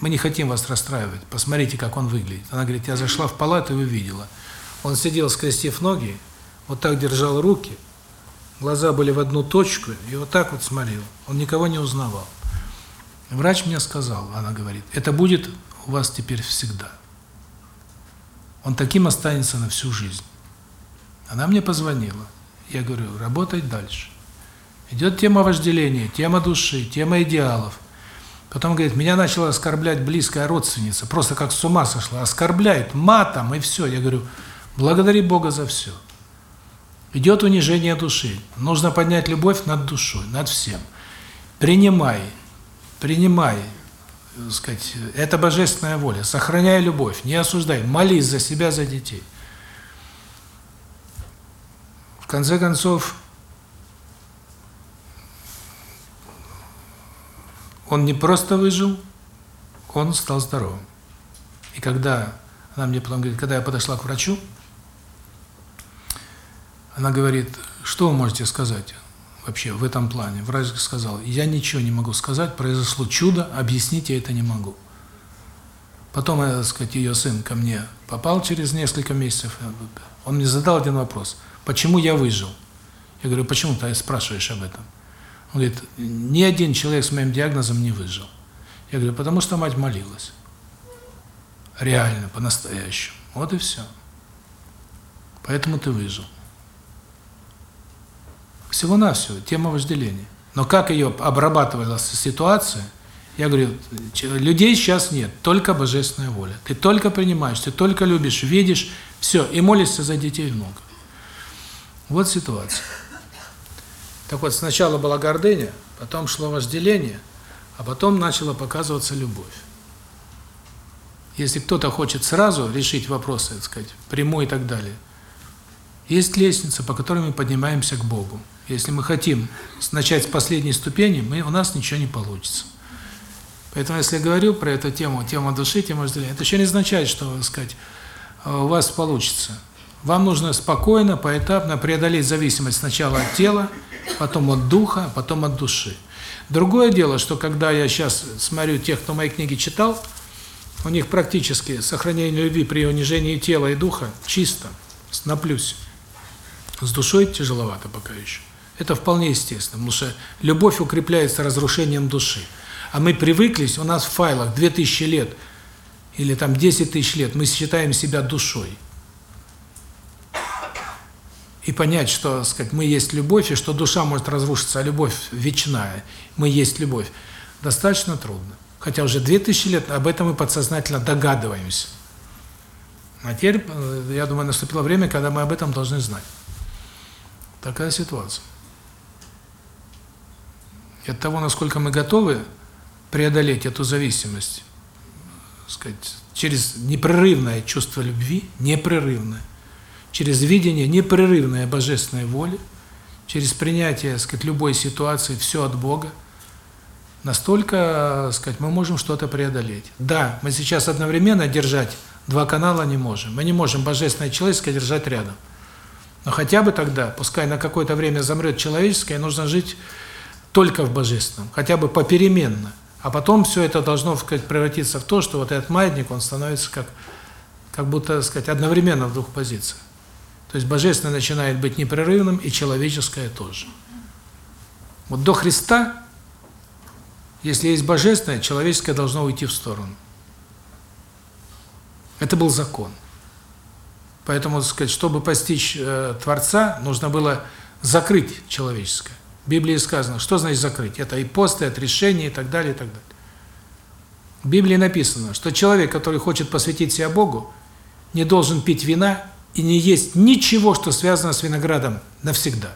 A: мы не хотим вас расстраивать, посмотрите, как он выглядит. Она говорит, я зашла в палату и увидела. Он сидел, скрестив ноги, вот так держал руки, глаза были в одну точку, и вот так вот смотрел. Он никого не узнавал. Врач мне сказал, она говорит, это будет у вас теперь всегда. Он таким останется на всю жизнь. Она мне позвонила. Я говорю, работать дальше. Идет тема вожделения, тема души, тема идеалов. Потом, говорит, меня начала оскорблять близкая родственница, просто как с ума сошла, оскорбляет матом и все. Я говорю, благодари Бога за все. Идет унижение души. Нужно поднять любовь над душой, над всем. Принимай, принимай, так сказать, это божественная воля, сохраняй любовь, не осуждай, молись за себя, за детей. В конце концов, он не просто выжил, он стал здоровым. И когда она мне потом говорит, когда я подошла к врачу, она говорит, что вы можете сказать? Вообще в этом плане. Врач сказал, я ничего не могу сказать, произошло чудо, объяснить я это не могу. Потом, так сказать, ее сын ко мне попал через несколько месяцев. Он мне задал один вопрос. Почему я выжил? Я говорю, почему ты спрашиваешь об этом? Он говорит, ни один человек с моим диагнозом не выжил. Я говорю, потому что мать молилась. Реально, по-настоящему. Вот и все. Поэтому ты выжил. Всего-навсего, тема вожделения. Но как ее обрабатывалась ситуация, я говорю, людей сейчас нет, только божественная воля. Ты только принимаешь, ты только любишь, видишь, все, и молишься за детей и внуков. Вот ситуация. Так вот, сначала была гордыня, потом шло вожделение, а потом начала показываться любовь. Если кто-то хочет сразу решить вопросы, так сказать, прямой и так далее, есть лестница, по которой мы поднимаемся к Богу. Если мы хотим начать с последней ступени, мы, у нас ничего не получится. Поэтому, если я говорю про эту тему, тему души, тему разделения, это еще не означает, что, сказать, у вас получится. Вам нужно спокойно, поэтапно преодолеть зависимость сначала от тела, потом от духа, потом от души. Другое дело, что когда я сейчас смотрю тех, кто мои книги читал, у них практически сохранение любви при унижении тела и духа чисто, на плюсе. С душой тяжеловато пока еще. Это вполне естественно, потому что любовь укрепляется разрушением души. А мы привыклись, у нас в файлах 2000 лет или там 10 тысяч лет, мы считаем себя душой. И понять, что, сказать, мы есть любовь, и что душа может разрушиться, а любовь вечная, мы есть любовь, достаточно трудно. Хотя уже 2000 лет об этом мы подсознательно догадываемся. А теперь, э, я думаю, наступило время, когда мы об этом должны знать. Такая ситуация. И от того, насколько мы готовы преодолеть эту зависимость, сказать, через непрерывное чувство любви, непрерывное, через видение непрерывной божественной воли, через принятие, сказать, любой ситуации, все от Бога, настолько, сказать, мы можем что-то преодолеть. Да, мы сейчас одновременно держать два канала не можем. Мы не можем божественное и человеческое держать рядом. Но хотя бы тогда, пускай на какое-то время замрет человеческое, нужно жить только в божественном, хотя бы попеременно. А потом все это должно, сказать, превратиться в то, что вот этот маятник, он становится как как будто, так сказать, одновременно в двух позициях. То есть божественное начинает быть непрерывным, и человеческое тоже. Вот до Христа, если есть божественное, человеческое должно уйти в сторону. Это был закон. Поэтому, так сказать, чтобы постичь э, Творца, нужно было закрыть человеческое. Библии сказано, что значит закрыть? Это и пост, и отрешение, и так далее, и так далее. В Библии написано, что человек, который хочет посвятить себя Богу, не должен пить вина и не есть ничего, что связано с виноградом навсегда.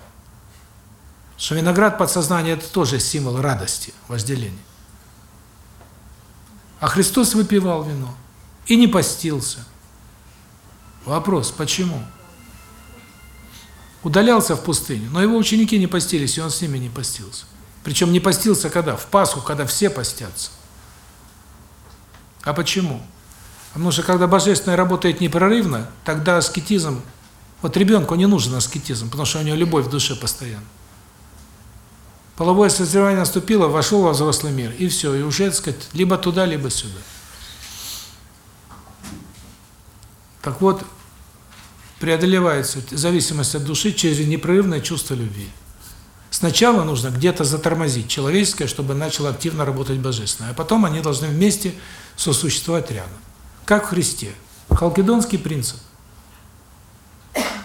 A: Что виноград подсознания – это тоже символ радости, вожделения. А Христос выпивал вино и не постился. Вопрос, почему? Удалялся в пустыню, но его ученики не постились, и он с ними не постился. Причем не постился когда? В Пасху, когда все постятся. А почему? Потому что когда Божественное работает непрерывно, тогда аскетизм... Вот ребенку не нужен аскетизм, потому что у него любовь в душе постоянно. Половое созревание наступило, вошел во взрослый мир, и все, и уже, так сказать, либо туда, либо сюда. Так вот, преодолевается зависимость от души через непрерывное чувство любви. Сначала нужно где-то затормозить человеческое, чтобы начало активно работать божественное, а потом они должны вместе сосуществовать рядом. Как в Христе. Халкидонский принцип.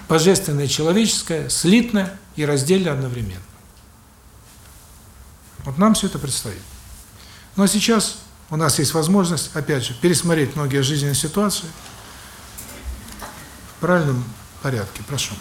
A: Божественное и человеческое слитно и раздельно одновременно. Вот нам все это предстоит. Но сейчас у нас есть возможность, опять же, пересмотреть многие жизненные ситуации правильном порядке. Прошу.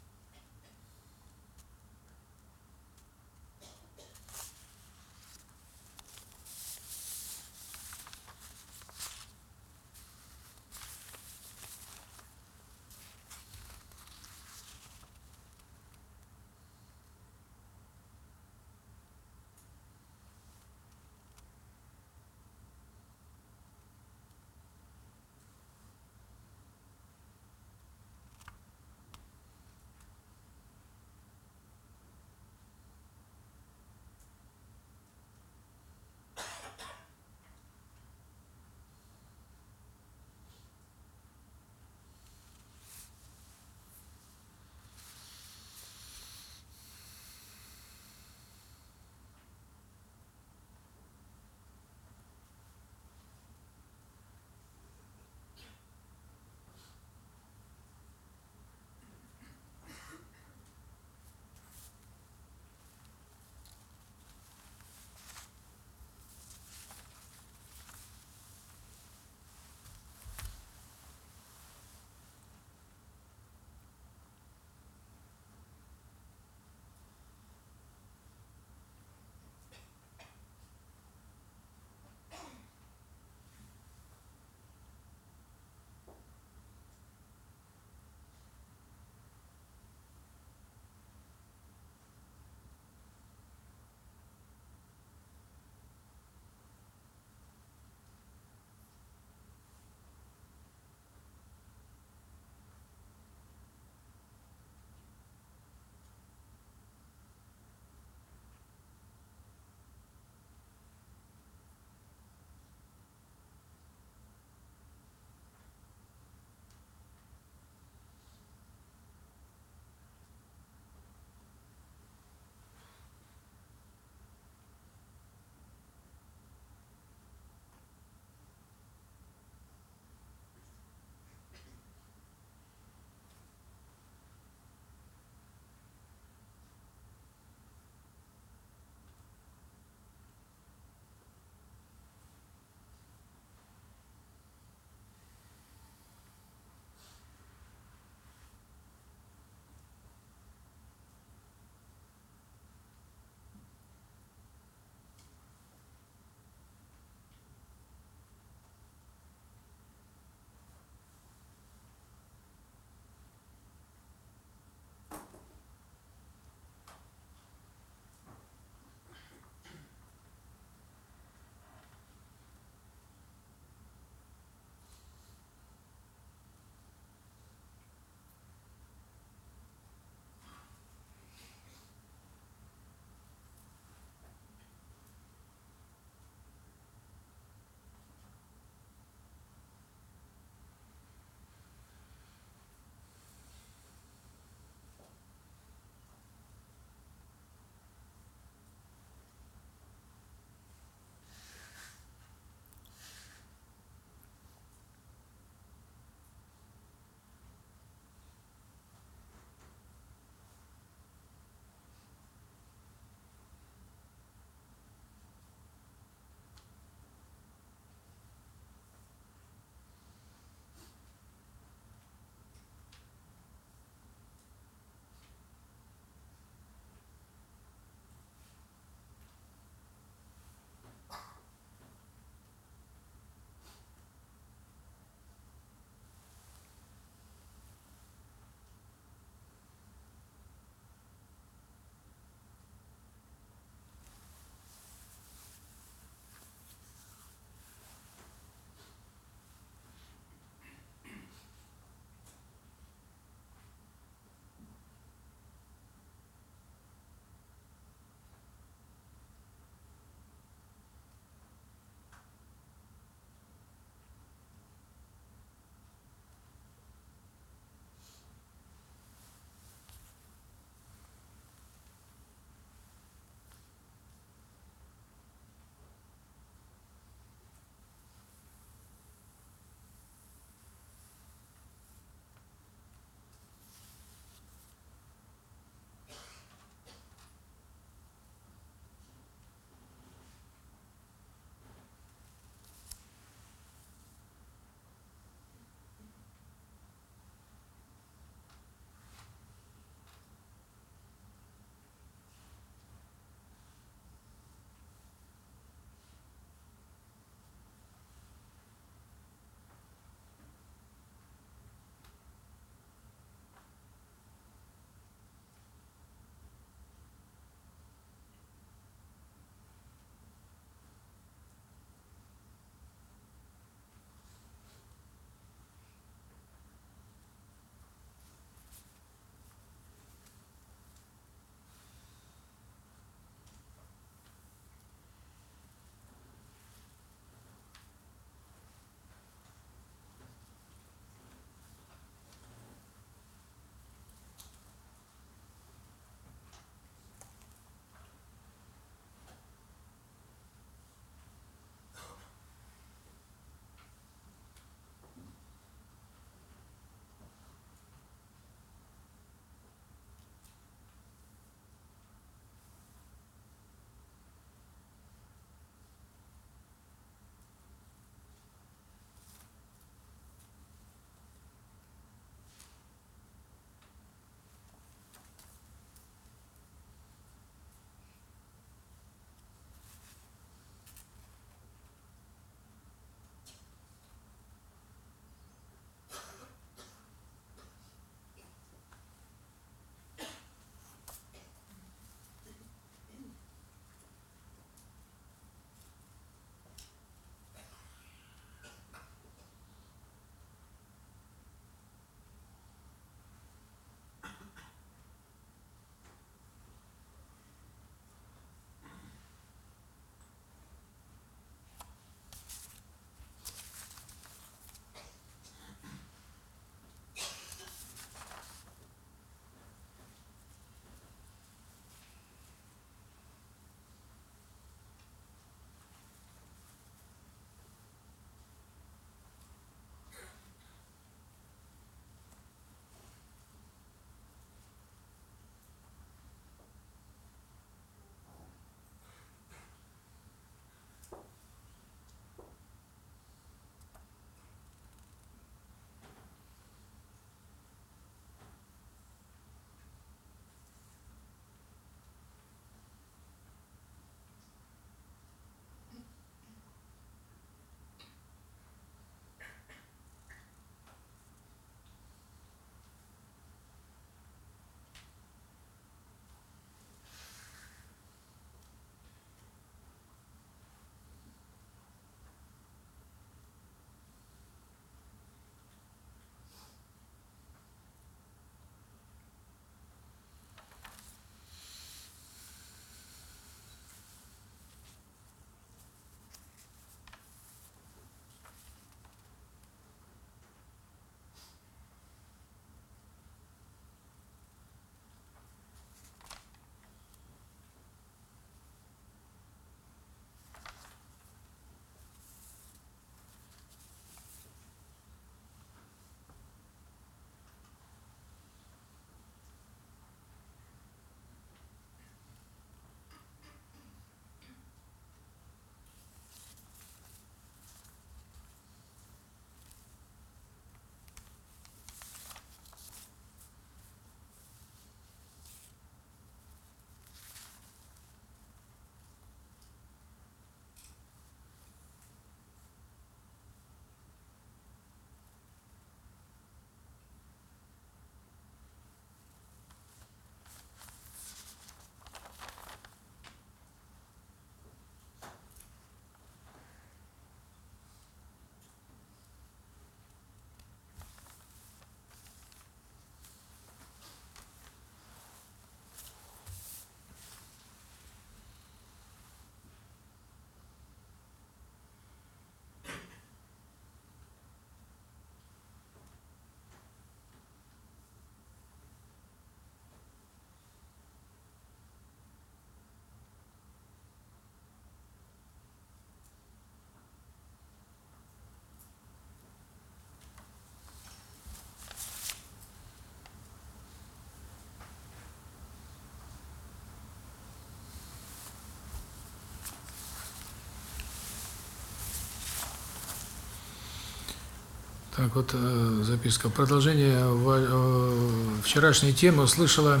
A: Так вот, э, записка. Продолжение э, вчерашней темы услышала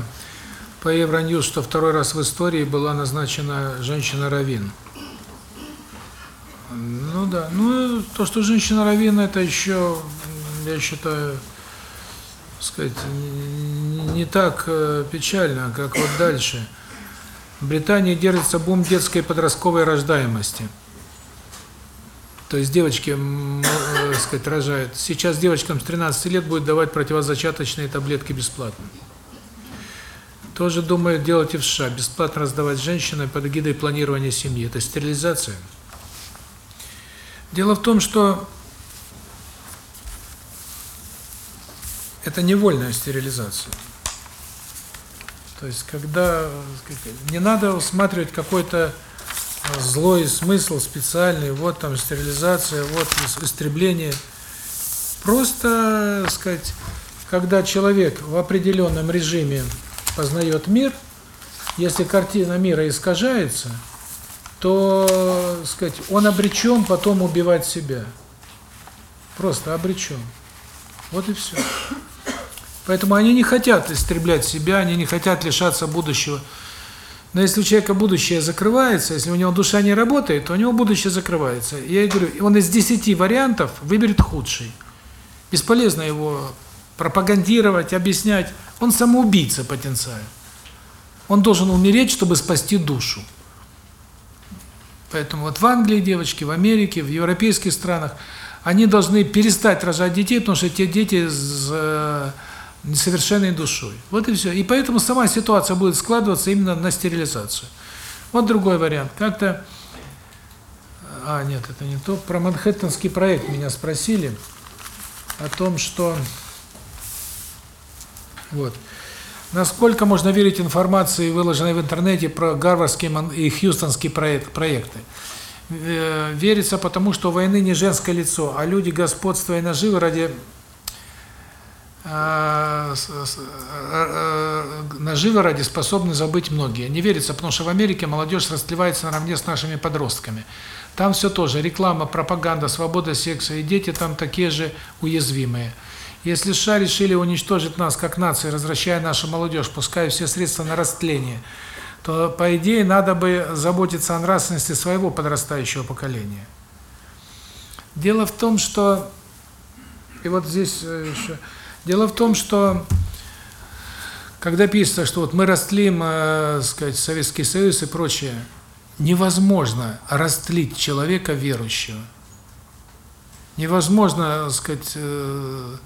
A: по Евроньюз, что второй раз в истории была назначена женщина-равин. Ну да, ну то, что женщина-равин, это еще, я считаю, сказать, не так э, печально, как вот дальше. В Британии держится бум детской подростковой рождаемости. То есть девочки, э, сказать, рожают. Сейчас девочкам с 13 лет будет давать противозачаточные таблетки бесплатно. Тоже думают делать и в США. Бесплатно раздавать женщинам под эгидой планирования семьи. Это стерилизация. Дело в том, что это невольная стерилизация. То есть, когда сказать, не надо усматривать какой-то злой смысл специальный, вот там стерилизация, вот ис- истребление. Просто, сказать, когда человек в определенном режиме познает мир, если картина мира искажается, то, сказать, он обречен потом убивать себя. Просто обречен. Вот и все. Поэтому они не хотят истреблять себя, они не хотят лишаться будущего. Но если у человека будущее закрывается, если у него душа не работает, то у него будущее закрывается. Я говорю, он из 10 вариантов выберет худший. Бесполезно его пропагандировать, объяснять. Он самоубийца потенциально. Он должен умереть, чтобы спасти душу. Поэтому вот в Англии девочки, в Америке, в европейских странах, они должны перестать рожать детей, потому что те дети несовершенной душой. Вот и все. И поэтому сама ситуация будет складываться именно на стерилизацию. Вот другой вариант. Как-то... А, нет, это не то. Про Манхэттенский проект меня спросили о том, что... Вот. Насколько можно верить информации, выложенной в интернете про гарвардский и хьюстонский проект, проекты? Э, Верится потому, что войны не женское лицо, а люди господства и наживы ради наживы ради способны забыть многие. Не верится, потому что в Америке молодежь растлевается наравне с нашими подростками. Там все тоже реклама, пропаганда, свобода секса, и дети там такие же уязвимые. Если США решили уничтожить нас как нацию, развращая нашу молодежь, пуская все средства на растление, то, по идее, надо бы заботиться о нравственности своего подрастающего поколения. Дело в том, что... И вот здесь э, еще... Дело в том, что когда пишется, что вот мы растлим, э, сказать, Советский Союз и прочее, невозможно растлить человека верующего. Невозможно, сказать, э,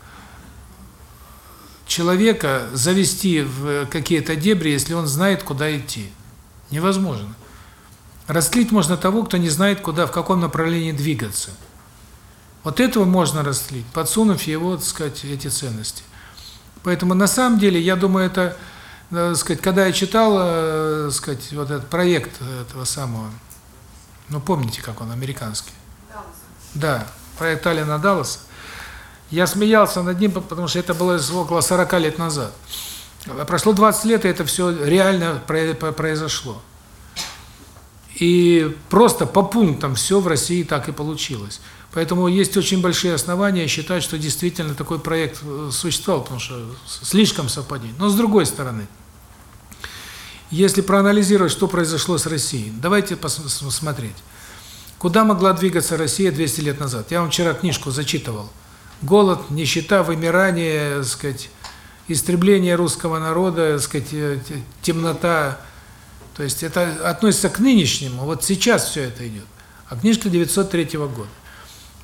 A: человека завести в какие-то дебри, если он знает, куда идти. Невозможно. Растлить можно того, кто не знает, куда, в каком направлении двигаться. Вот этого можно растлить, подсунув его, так сказать, эти ценности. Поэтому на самом деле, я думаю, это, так сказать, когда я читал, э, так сказать, вот этот проект этого самого, ну помните, как он, американский? Да, проект Алина Далласа. Я смеялся над ним, потому что это было около 40 лет назад. Прошло 20 лет, и это все реально про- про- произошло. И просто по пунктам все в России так и получилось. Поэтому есть очень большие основания считать, что действительно такой проект э, существовал, потому что слишком совпадение. Но с другой стороны, если проанализировать, что произошло с Россией, давайте посмотреть. Куда могла двигаться Россия 200 лет назад? Я вам вчера книжку зачитывал. Голод, нищета, вымирание, так сказать, истребление русского народа, сказать, э, т- темнота. То есть это относится к нынешнему. Вот сейчас все это идет. А книжка 903 года.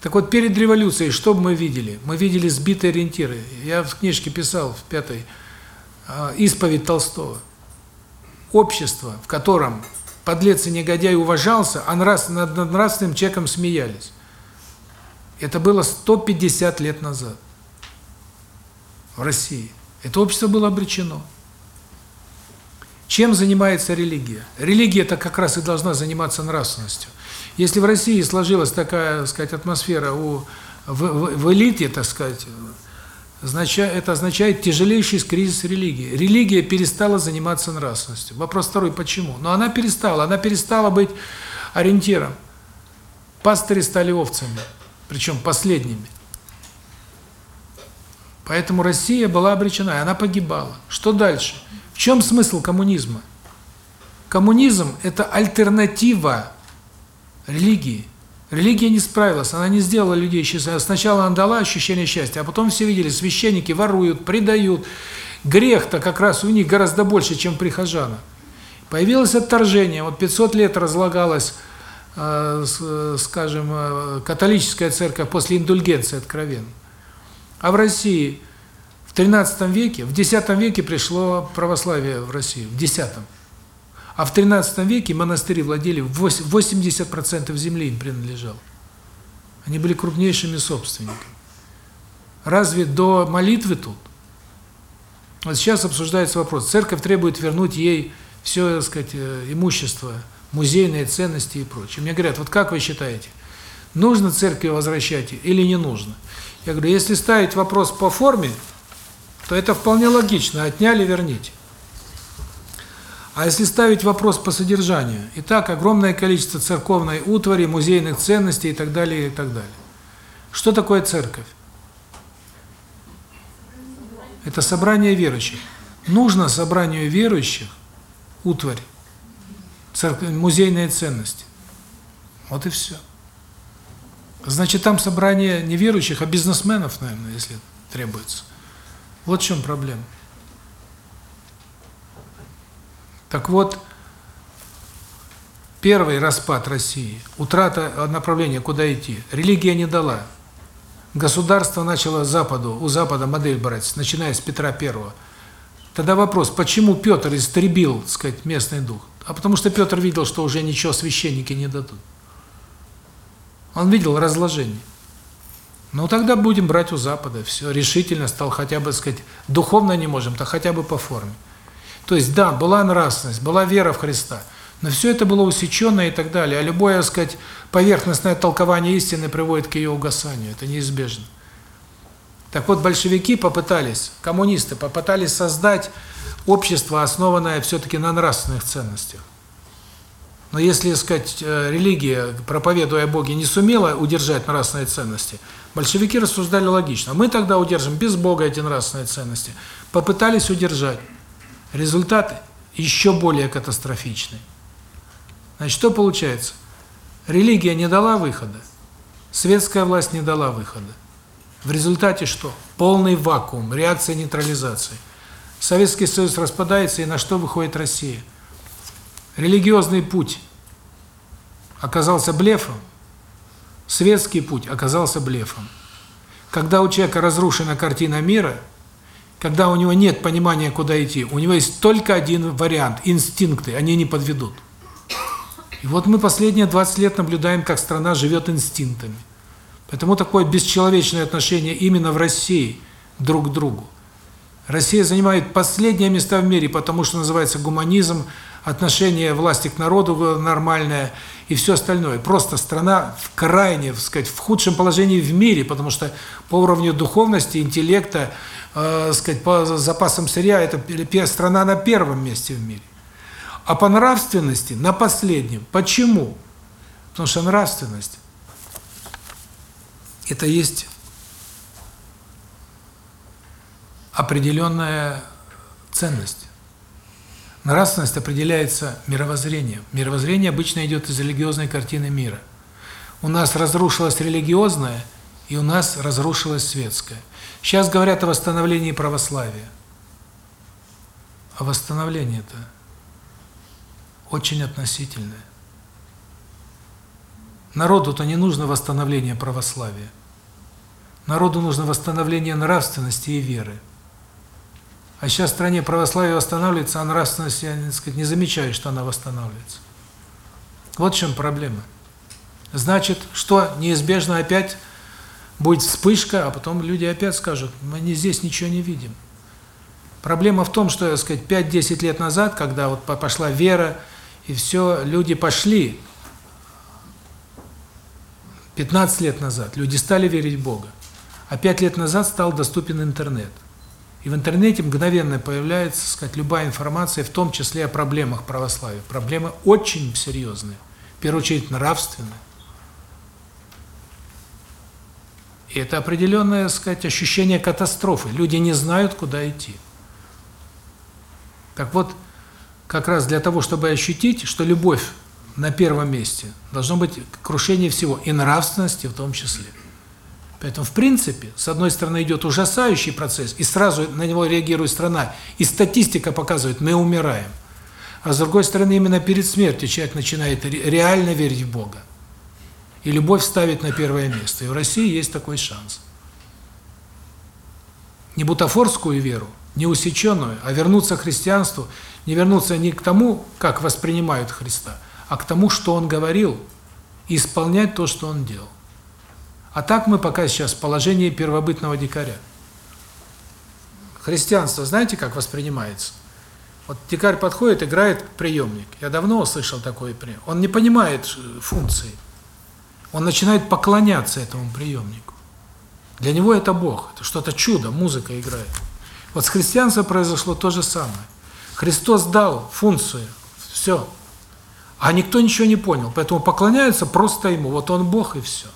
A: Так вот, перед революцией что мы видели? Мы видели сбитые ориентиры. Я в книжке писал, в пятой, а, исповедь Толстого. Общество, в котором подлец и негодяй уважался, а нрав, над нравственным человеком смеялись. Это было 150 лет назад в России. Это общество было обречено. Чем занимается религия? Религия это как раз и должна заниматься нравственностью. Если в России сложилась такая, так сказать, атмосфера у в, в, в элите, так сказать, означает, это означает тяжелейший кризис религии. Религия перестала заниматься нравственностью. Вопрос второй, почему? Но она перестала, она перестала быть ориентиром. Пастыри стали овцами, причем последними. Поэтому Россия была обречена, и она погибала. Что дальше? В чем смысл коммунизма? Коммунизм – это альтернатива религии. Религия не справилась, она не сделала людей счастливыми. Сначала она дала ощущение счастья, а потом все видели, священники воруют, предают. Грех-то как раз у них гораздо больше, чем прихожан. Появилось отторжение. Вот 500 лет разлагалась, э, с, скажем, э, католическая церковь после индульгенции откровенно. А в России в 13 веке, в 10 веке пришло православие в Россию, в 10 а в 13 веке монастыри владели 80% земли им принадлежало. Они были крупнейшими собственниками. Разве до молитвы тут? Вот сейчас обсуждается вопрос. Церковь требует вернуть ей все, так сказать, э, имущество, музейные ценности и прочее. Мне говорят, вот как вы считаете, нужно церкви возвращать или не нужно? Я говорю, если ставить вопрос по форме, то это вполне логично. Отняли, верните. А если ставить вопрос по содержанию, и так огромное количество церковной утвари, музейных ценностей и так далее, и так далее. Что такое церковь? Это собрание верующих. Нужно собранию верующих утварь, церковь, музейные ценности. Вот и все. Значит, там собрание не верующих, а бизнесменов, наверное, если требуется. Вот в чем проблема. Так вот, первый распад России, утрата направления, куда идти, религия не дала. Государство начало Западу, у Запада модель брать, начиная с Петра Первого. Тогда вопрос, почему Петр истребил, так сказать, местный дух? А потому что Петр видел, что уже ничего священники не дадут. Он видел разложение. Ну тогда будем брать у Запада. Все, решительно стал хотя бы, сказать, духовно не можем, то хотя бы по форме. То есть, да, была нравственность, была вера в Христа, но все это было усечено и так далее. А любое, так сказать, поверхностное толкование истины приводит к ее угасанию. Это неизбежно. Так вот, большевики попытались, коммунисты попытались создать общество, основанное все-таки на нравственных ценностях. Но если, сказать, э, религия, проповедуя Боге, не сумела удержать нравственные ценности, большевики рассуждали логично. Мы тогда удержим без Бога эти нравственные ценности. Попытались удержать. Результат еще более катастрофичный. Значит, что получается? Религия не дала выхода, светская власть не дала выхода. В результате что? Полный вакуум, реакция нейтрализации. Советский Союз распадается, и на что выходит Россия? Религиозный путь оказался блефом, светский путь оказался блефом. Когда у человека разрушена картина мира, когда у него нет понимания, куда идти, у него есть только один вариант – инстинкты, они не подведут. И вот мы последние 20 лет наблюдаем, как страна живет инстинктами. Поэтому такое бесчеловечное отношение именно в России друг к другу. Россия занимает последние места в мире, потому что называется гуманизм, отношение власти к народу нормальное и все остальное. Просто страна в крайне, так сказать, в худшем положении в мире, потому что по уровню духовности, интеллекта, э, сказать, по запасам сырья это страна на первом месте в мире. А по нравственности на последнем. Почему? Потому что нравственность это есть определенная ценность. Нравственность определяется мировоззрением. Мировоззрение обычно идет из религиозной картины мира. У нас разрушилось религиозное, и у нас разрушилось светское. Сейчас говорят о восстановлении православия. А восстановление это очень относительное. Народу-то не нужно восстановление православия. Народу нужно восстановление нравственности и веры. А сейчас в стране православие восстанавливается, а нравственность, я так сказать, не замечаю, что она восстанавливается. Вот в чем проблема. Значит, что неизбежно опять будет вспышка, а потом люди опять скажут, мы не здесь ничего не видим. Проблема в том, что, так сказать, 5-10 лет назад, когда вот пошла вера, и все, люди пошли, 15 лет назад люди стали верить в Бога, а 5 лет назад стал доступен интернет. И в интернете мгновенно появляется, сказать, любая информация, в том числе о проблемах православия. Проблемы очень серьезные, в первую очередь нравственные. И это определенное, сказать, ощущение катастрофы. Люди не знают, куда идти. Так вот, как раз для того, чтобы ощутить, что любовь на первом месте, должно быть крушение всего, и нравственности в том числе. Поэтому, в принципе, с одной стороны идет ужасающий процесс, и сразу на него реагирует страна, и статистика показывает, мы умираем. А с другой стороны, именно перед смертью человек начинает реально верить в Бога. И любовь ставит на первое место. И в России есть такой шанс. Не бутафорскую веру, не усеченную, а вернуться к христианству, не вернуться не к тому, как воспринимают Христа, а к тому, что Он говорил, и исполнять то, что Он делал. А так мы пока сейчас в положении первобытного дикаря. Христианство, знаете, как воспринимается? Вот дикарь подходит, играет приемник. Я давно услышал такой прием. Он не понимает функции. Он начинает поклоняться этому приемнику. Для него это Бог, это что-то чудо, музыка играет. Вот с христианством произошло то же самое. Христос дал функцию, все. А никто ничего не понял, поэтому поклоняются просто Ему. Вот Он Бог и все.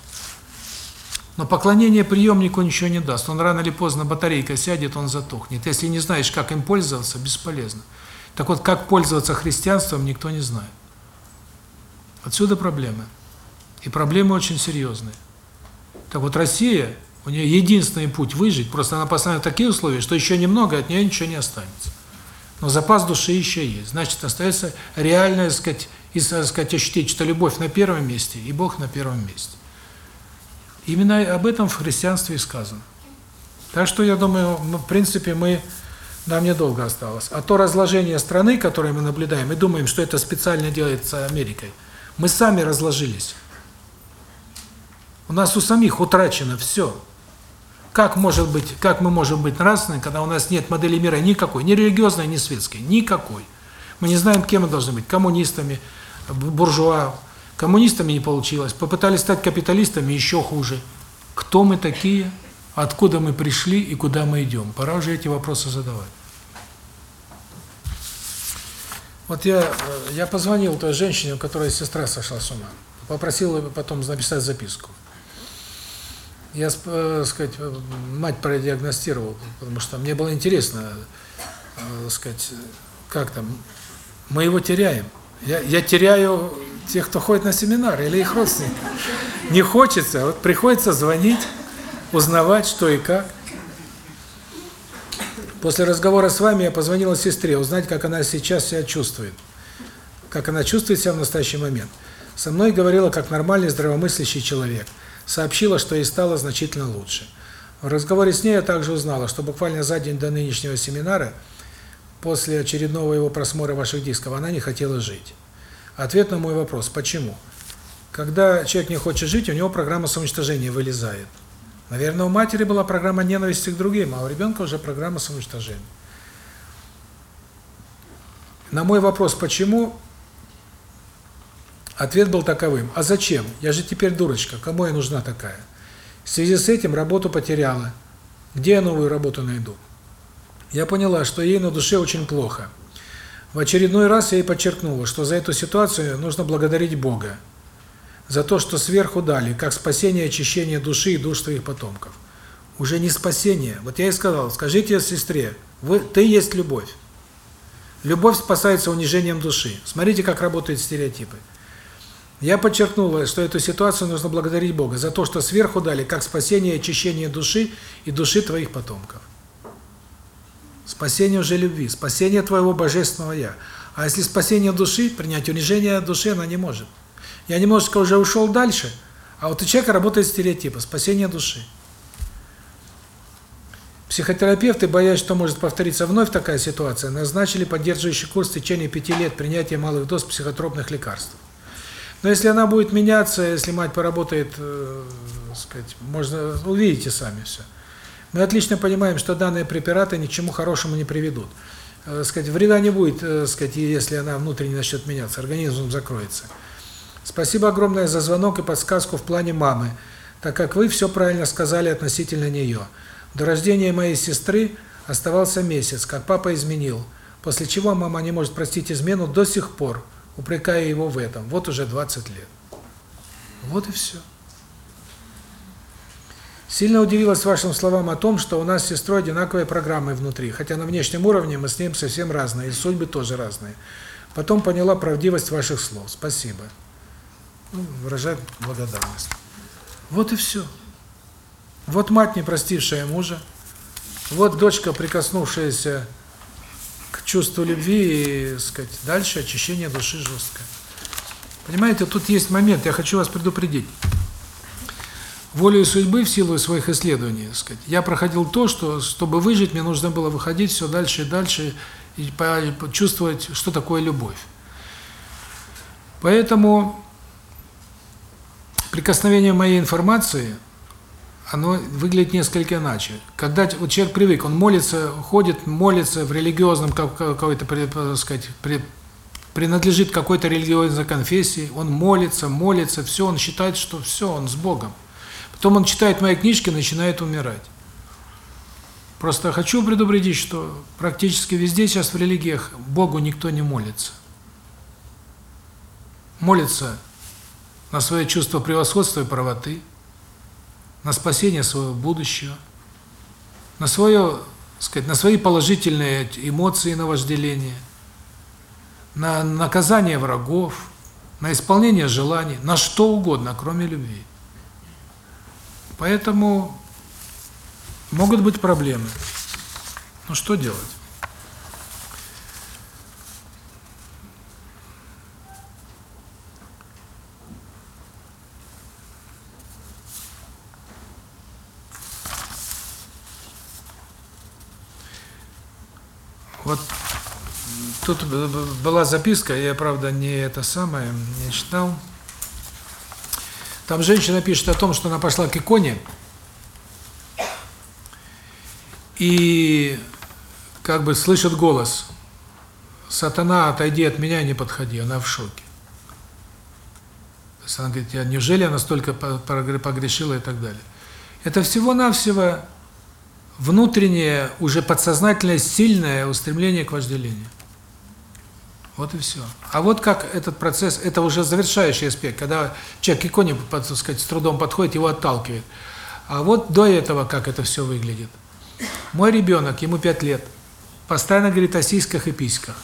A: Но поклонение приемнику ничего не даст. Он рано или поздно батарейка сядет, он затухнет. Если не знаешь, как им пользоваться, бесполезно. Так вот, как пользоваться христианством, никто не знает. Отсюда проблемы. И проблемы очень серьезные. Так вот, Россия, у нее единственный путь выжить, просто она поставила такие условия, что еще немного, от нее ничего не останется. Но запас души еще есть. Значит, остается реальное, сказать, и, сказать, ощутить, что любовь на первом месте, и Бог на первом месте. Именно об этом в христианстве и сказано. Так что, я думаю, в принципе, мы нам недолго осталось. А то разложение страны, которое мы наблюдаем, мы думаем, что это специально делается Америкой. Мы сами разложились. У нас у самих утрачено все. Как может быть, как мы можем быть нравственны, когда у нас нет модели мира никакой, ни религиозной, ни светской, никакой. Мы не знаем, кем мы должны быть, коммунистами, буржуа. Коммунистами не получилось, попытались стать капиталистами, еще хуже. Кто мы такие, откуда мы пришли и куда мы идем? Пора уже эти вопросы задавать. Вот я я позвонил той женщине, у которой сестра сошла с ума. Попросил ее потом написать записку. Я, э, сказать, мать продиагностировал, потому что мне было интересно, э, сказать, как там мы его теряем. Я я теряю тех, кто ходит на семинары или их родственников. Не хочется, вот приходится звонить, узнавать, что и как. После разговора с вами я позвонила сестре, узнать, как она сейчас себя чувствует. Как она чувствует себя в настоящий момент. Со мной говорила как нормальный, здравомыслящий человек. Сообщила, что ей стало значительно лучше. В разговоре с ней я также узнала, что буквально за день до нынешнего семинара, после очередного его просмотра ваших дисков, она не хотела жить. Ответ на мой вопрос: почему? Когда человек не хочет жить, у него программа самоуничтожения вылезает. Наверное, у матери была программа ненависти к другим, а у ребенка уже программа самоуничтожения. На мой вопрос почему ответ был таковым: а зачем? Я же теперь дурочка, кому я нужна такая? В связи с этим работу потеряла. Где я новую работу найду? Я поняла, что ей на душе очень плохо. В очередной раз я ей подчеркнула, что за эту ситуацию нужно благодарить Бога. За то, что сверху дали, как спасение и очищение души и душ твоих потомков. Уже не спасение. Вот я ей сказал, скажите сестре, вы, ты есть любовь. Любовь спасается унижением души. Смотрите, как работают стереотипы. Я подчеркнула, что эту ситуацию нужно благодарить Бога за то, что сверху дали, как спасение и очищение души и души твоих потомков. Спасение уже любви, спасение твоего божественного я. А если спасение души, принять унижение души она не может. Я немножко уже ушел дальше, а вот у человека работает стереотипы спасение души. Психотерапевты, боясь, что может повториться вновь такая ситуация, назначили поддерживающий курс в течение пяти лет принятия малых доз психотропных лекарств. Но если она будет меняться, если мать поработает, э, сказать, можно увидите сами все. Мы отлично понимаем, что данные препараты ни к чему хорошему не приведут. Э, сказать, вреда не будет, э, сказать, если она внутренне начнет меняться, организм закроется. Спасибо огромное за звонок и подсказку в плане мамы, так как вы все правильно сказали относительно нее. До рождения моей сестры оставался месяц, как папа изменил, после чего мама не может простить измену до сих пор, упрекая его в этом. Вот уже 20 лет. Вот и все. Сильно удивилась вашим словам о том, что у нас с сестрой одинаковые программы внутри, хотя на внешнем уровне мы с ним совсем разные, и судьбы тоже разные. Потом поняла правдивость ваших слов. Спасибо. Ну, выражает благодарность. Вот и все. Вот мать, не простившая мужа, вот дочка, прикоснувшаяся к чувству любви, и, сказать, дальше очищение души жесткое. Понимаете, тут есть момент, я хочу вас предупредить. Волею судьбы, в силу своих исследований, сказать, я проходил то, что, чтобы выжить, мне нужно было выходить все дальше и дальше, и почувствовать, что такое любовь. Поэтому прикосновение моей информации, оно выглядит несколько иначе. Когда вот человек привык, он молится, ходит, молится в религиозном какой-то, так сказать, принадлежит какой-то религиозной конфессии, он молится, молится, все, он считает, что все, он с Богом. Потом он читает мои книжки, начинает умирать. Просто хочу предупредить, что практически везде сейчас в религиях Богу никто не молится. Молится на свое чувство превосходства и правоты, на спасение своего будущего, на свое, сказать, на свои положительные эмоции на вожделение, на наказание врагов, на исполнение желаний, на что угодно, кроме любви. Поэтому могут быть проблемы. Ну что делать? Вот тут была записка, я, правда, не это самое, не читал. Там женщина пишет о том, что она пошла к иконе, и как бы слышит голос «Сатана, отойди от меня, не подходи», она в шоке. То есть она говорит, неужели я настолько погрешила и так далее. Это всего-навсего внутреннее, уже подсознательное, сильное устремление к вожделению. Вот и все. А вот как этот процесс, это уже завершающий аспект, когда человек к иконе, так сказать, с трудом подходит, его отталкивает. А вот до этого как это все выглядит. Мой ребенок, ему 5 лет, постоянно говорит о сиськах и письках.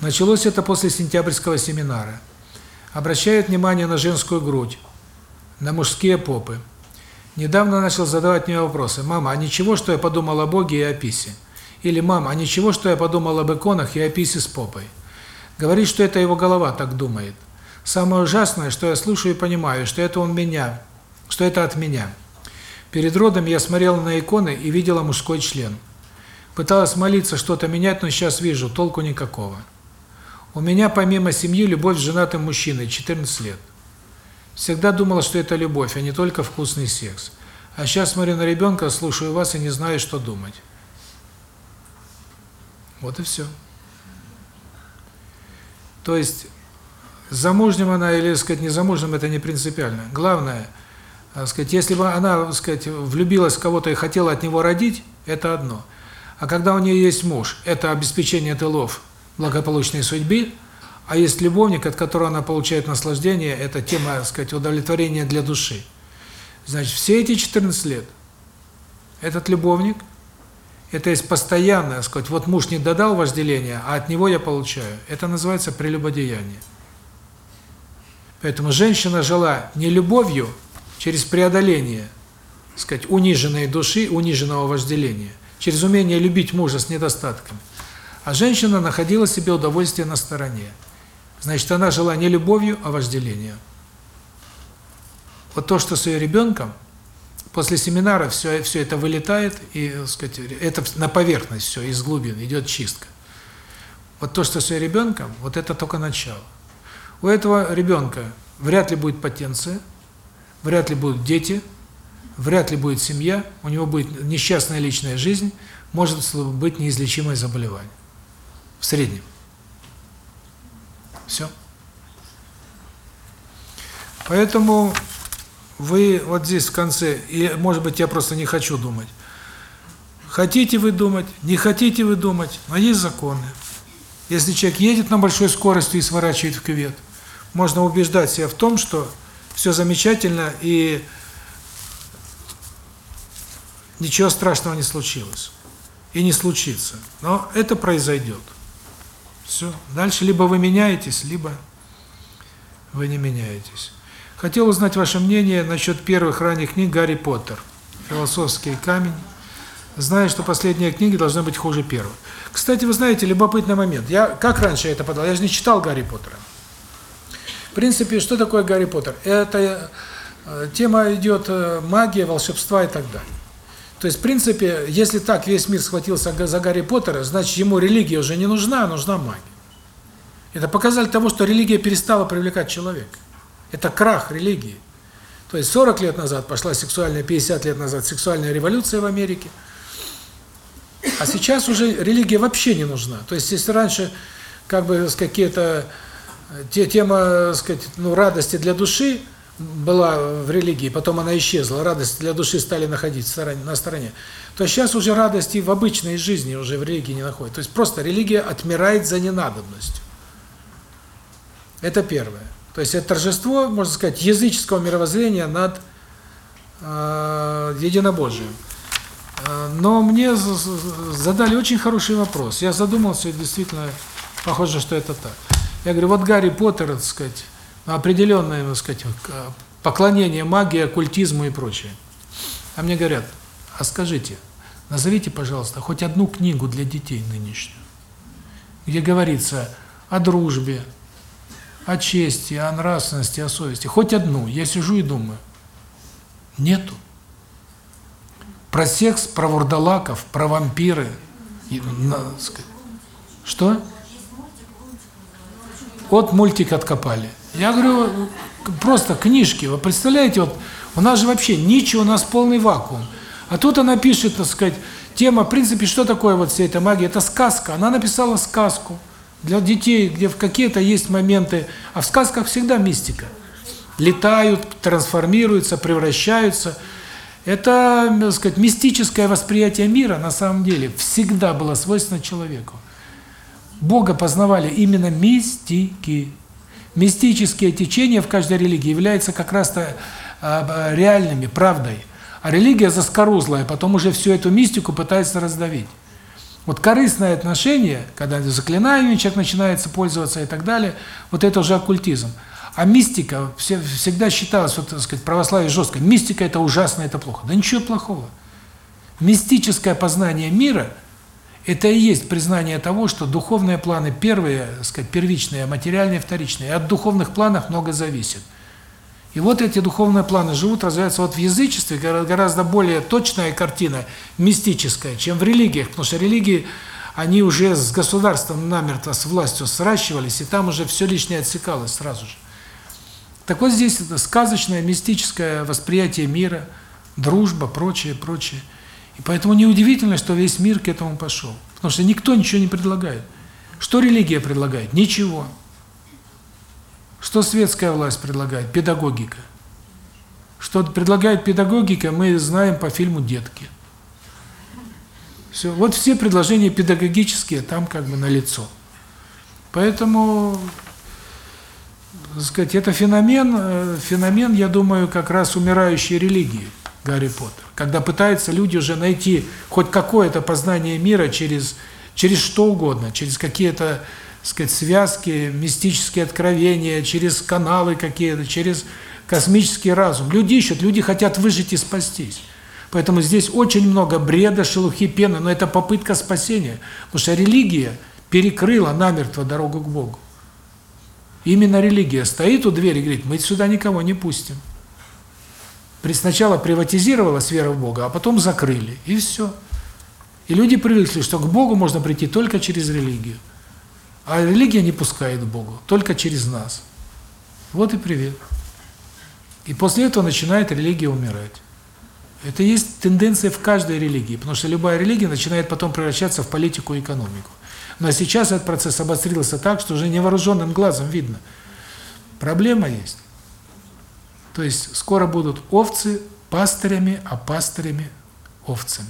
A: Началось это после сентябрьского семинара. Обращает внимание на женскую грудь, на мужские попы. Недавно начал задавать мне вопросы. «Мама, а ничего, что я подумал о Боге и о писе?» Или «Мама, а ничего, что я подумал об иконах и о писе с попой?» Говорит, что это его голова так думает. Самое ужасное, что я слушаю и понимаю, что это он меня, что это от меня. Перед родом я смотрела на иконы и видела мужской член. Пыталась молиться, что-то менять, но сейчас вижу, толку никакого. У меня помимо семьи любовь с женатым мужчиной, 14 лет. Всегда думала, что это любовь, а не только вкусный секс. А сейчас смотрю на ребенка, слушаю вас и не знаю, что думать. Вот и все. То есть замужним она или, сказать, не замужним это не принципиально. Главное, сказать, если бы она, сказать, влюбилась в кого-то и хотела от него родить, это одно. А когда у нее есть муж, это обеспечение тылов благополучной судьбы, а есть любовник, от которого она получает наслаждение, это тема, сказать, удовлетворения для души. Значит, все эти 14 лет этот любовник это есть постоянное, сказать, вот муж не додал вожделения, а от него я получаю. Это называется прелюбодеяние. Поэтому женщина жила не любовью через преодоление, сказать, униженной души, униженного вожделения, через умение любить мужа с недостатками. А женщина находила себе удовольствие на стороне. Значит, она жила не любовью, а вожделением. Вот то, что с ее ребенком – После семинара все все это вылетает и, сказать, это на поверхность все из глубин идет чистка. Вот то, что с ребенком, вот это только начало. У этого ребенка вряд ли будет потенция, вряд ли будут дети, вряд ли будет семья, у него будет несчастная личная жизнь, может быть неизлечимое заболевание. В среднем. Все. Поэтому вы вот здесь в конце, и, может быть, я просто не хочу думать. Хотите вы думать, не хотите вы думать, но есть законы. Если человек едет на большой скорости и сворачивает в кювет, можно убеждать себя в том, что все замечательно, и ничего страшного не случилось. И не случится. Но это произойдет. Все. Дальше либо вы меняетесь, либо вы не меняетесь. Хотел узнать ваше мнение насчет первых ранних книг Гарри Поттер. Философский камень. Знаю, что последние книги должны быть хуже первых. Кстати, вы знаете, любопытный момент. Я как раньше это подал? Я же не читал Гарри Поттера. В принципе, что такое Гарри Поттер? Это э, тема идет э, магия, волшебства и так далее. То есть, в принципе, если так весь мир схватился за Гарри Поттера, значит, ему религия уже не нужна, а нужна магия. Это показатель того, что религия перестала привлекать человека. Это крах религии. То есть 40 лет назад пошла сексуальная, 50 лет назад сексуальная революция в Америке. А сейчас уже религия вообще не нужна. То есть если раньше как бы какие-то те тема, сказать, ну радости для души была в религии, потом она исчезла, радость для души стали находить на стороне, то сейчас уже радости в обычной жизни уже в религии не находят. То есть просто религия отмирает за ненадобностью. Это первое. То есть это торжество, можно сказать, языческого мировоззрения над э, единобожием. Но мне задали очень хороший вопрос. Я задумался, действительно, похоже, что это так. Я говорю, вот Гарри Поттер, так сказать, определенное, так сказать, поклонение магии, оккультизму и прочее. А мне говорят, а скажите, назовите, пожалуйста, хоть одну книгу для детей нынешнюю, где говорится о дружбе, о чести, о нравственности, о совести. Хоть одну. Я сижу и думаю. Нету. Про секс, про вурдалаков, про вампиры. Что? Вот мультик откопали. Я говорю, просто книжки. Вы представляете, вот у нас же вообще ничего, у нас полный вакуум. А тут она пишет, так сказать, тема, в принципе, что такое вот вся эта магия? Это сказка. Она написала сказку для детей, где в какие-то есть моменты, а в сказках всегда мистика. Летают, трансформируются, превращаются. Это, так сказать, мистическое восприятие мира на самом деле всегда было свойственно человеку. Бога познавали именно мистики. Мистические течения в каждой религии являются как раз-то э, реальными, правдой. А религия заскорузлая, потом уже всю эту мистику пытается раздавить. Вот корыстное отношение, когда заклинаниями человек начинается пользоваться и так далее, вот это уже оккультизм. А мистика все, всегда считалась, вот, так сказать, православие жестко. Мистика – это ужасно, это плохо. Да ничего плохого. Мистическое познание мира – это и есть признание того, что духовные планы первые, так сказать, первичные, а материальные – вторичные. И от духовных планов много зависит. И вот эти духовные планы живут, развиваются. Вот в язычестве гораздо более точная картина, мистическая, чем в религиях, потому что религии, они уже с государством намертво, с властью сращивались, и там уже все лишнее отсекалось сразу же. Так вот здесь это сказочное, мистическое восприятие мира, дружба, прочее, прочее. И поэтому неудивительно, что весь мир к этому пошел. Потому что никто ничего не предлагает. Что религия предлагает? Ничего. Что светская власть предлагает? Педагогика. Что предлагает педагогика, мы знаем по фильму «Детки». Все. Вот все предложения педагогические там как бы налицо. Поэтому, так сказать, это феномен, э, феномен, я думаю, как раз умирающей религии Гарри Поттер. Когда пытаются люди уже найти хоть какое-то познание мира через через что угодно, через какие-то сказать, связки, мистические откровения, через каналы какие-то, через космический разум. Люди ищут, люди хотят выжить и спастись. Поэтому здесь очень много бреда, шелухи, пены, но это попытка спасения. Потому что религия перекрыла намертво дорогу к Богу. Именно религия стоит у двери и говорит, мы сюда никого не пустим. Сначала приватизировалась вера в Бога, а потом закрыли, и все. И люди привыкли, что к Богу можно прийти только через религию. А религия не пускает к Богу, только через нас. Вот и привет. И после этого начинает религия умирать. Это есть тенденция в каждой религии, потому что любая религия начинает потом превращаться в политику и экономику. Но сейчас этот процесс обострился так, что уже невооруженным глазом видно. Проблема есть. То есть скоро будут овцы пастырями, а пастырями овцами.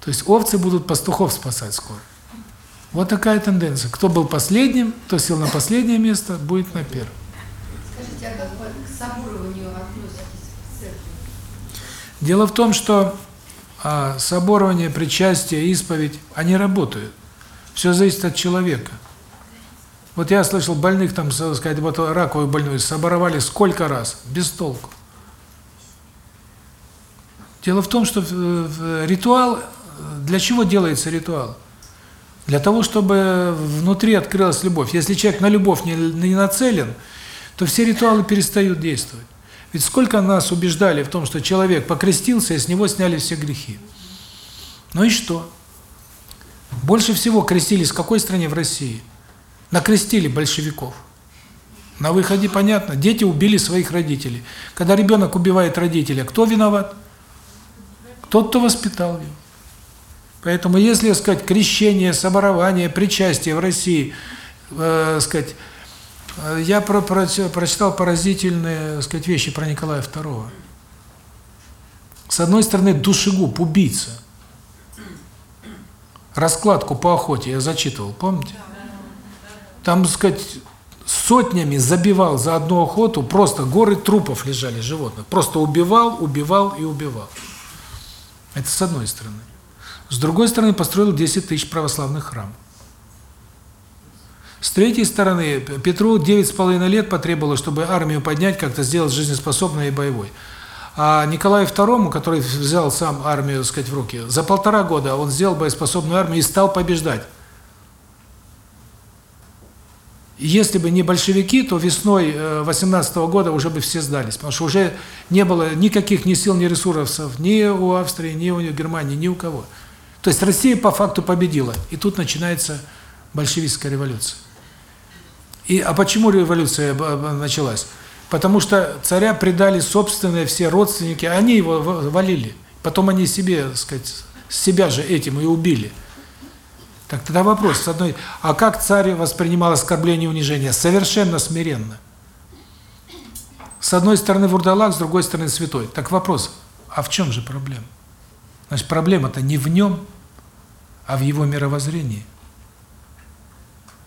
A: То есть овцы будут пастухов спасать скоро. Вот такая тенденция. Кто был последним, кто сел на последнее место, будет на первом.
I: Скажите, а как вы к соборованию относитесь в церкви?
A: Дело в том, что А соборование, причастие, исповедь, они работают. Все зависит от человека. Вот я слышал, больных там, сказать, вот раковую больную соборовали сколько раз, без толку. Дело в том, что ритуал, для чего делается ритуал? Для того, чтобы внутри открылась любовь. Если человек на любовь не, не нацелен, то все ритуалы перестают действовать. Ведь сколько нас убеждали в том, что человек покрестился, и с него сняли все грехи. Ну и что? Больше всего крестились в какой стране в России? Накрестили большевиков. На выходе понятно, дети убили своих родителей. Когда ребенок убивает родителя, кто виноват? Тот, кто воспитал его. Поэтому если, сказать, крещение, соборование, причастие в России, э, сказать, э, я про, про, прочитал поразительные, сказать, вещи про Николая II. С одной стороны, душегуб, убийца. Раскладку по охоте я зачитывал, помните? Там, сказать, сотнями забивал за одну охоту, просто горы трупов лежали животных. Просто убивал, убивал и убивал. Это с одной стороны. С другой стороны, построил 10 тысяч православных храмов. С третьей стороны, Петру 9,5 лет потребовалось, чтобы армию поднять, как-то сделать жизнеспособной и боевой. А Николаю II, который взял сам армию, так сказать, в руки, за полтора года он сделал боеспособную армию и стал побеждать. Если бы не большевики, то весной 18 -го года уже бы все сдались, потому что уже не было никаких ни сил, ни ресурсов ни у Австрии, ни у Германии, ни у кого. То есть Россия по факту победила, и тут начинается большевистская революция. И а почему революция началась? Потому что царя предали собственные все родственники, они его валили. Потом они себе, так сказать, себя же этим и убили. Так тогда вопрос, с одной, а как царь воспринимал оскорбление и унижение? Совершенно смиренно. С одной стороны вурдалак, с другой стороны святой. Так вопрос, а в чем же проблема? Значит, проблема-то не в нем, а в его мировоззрении.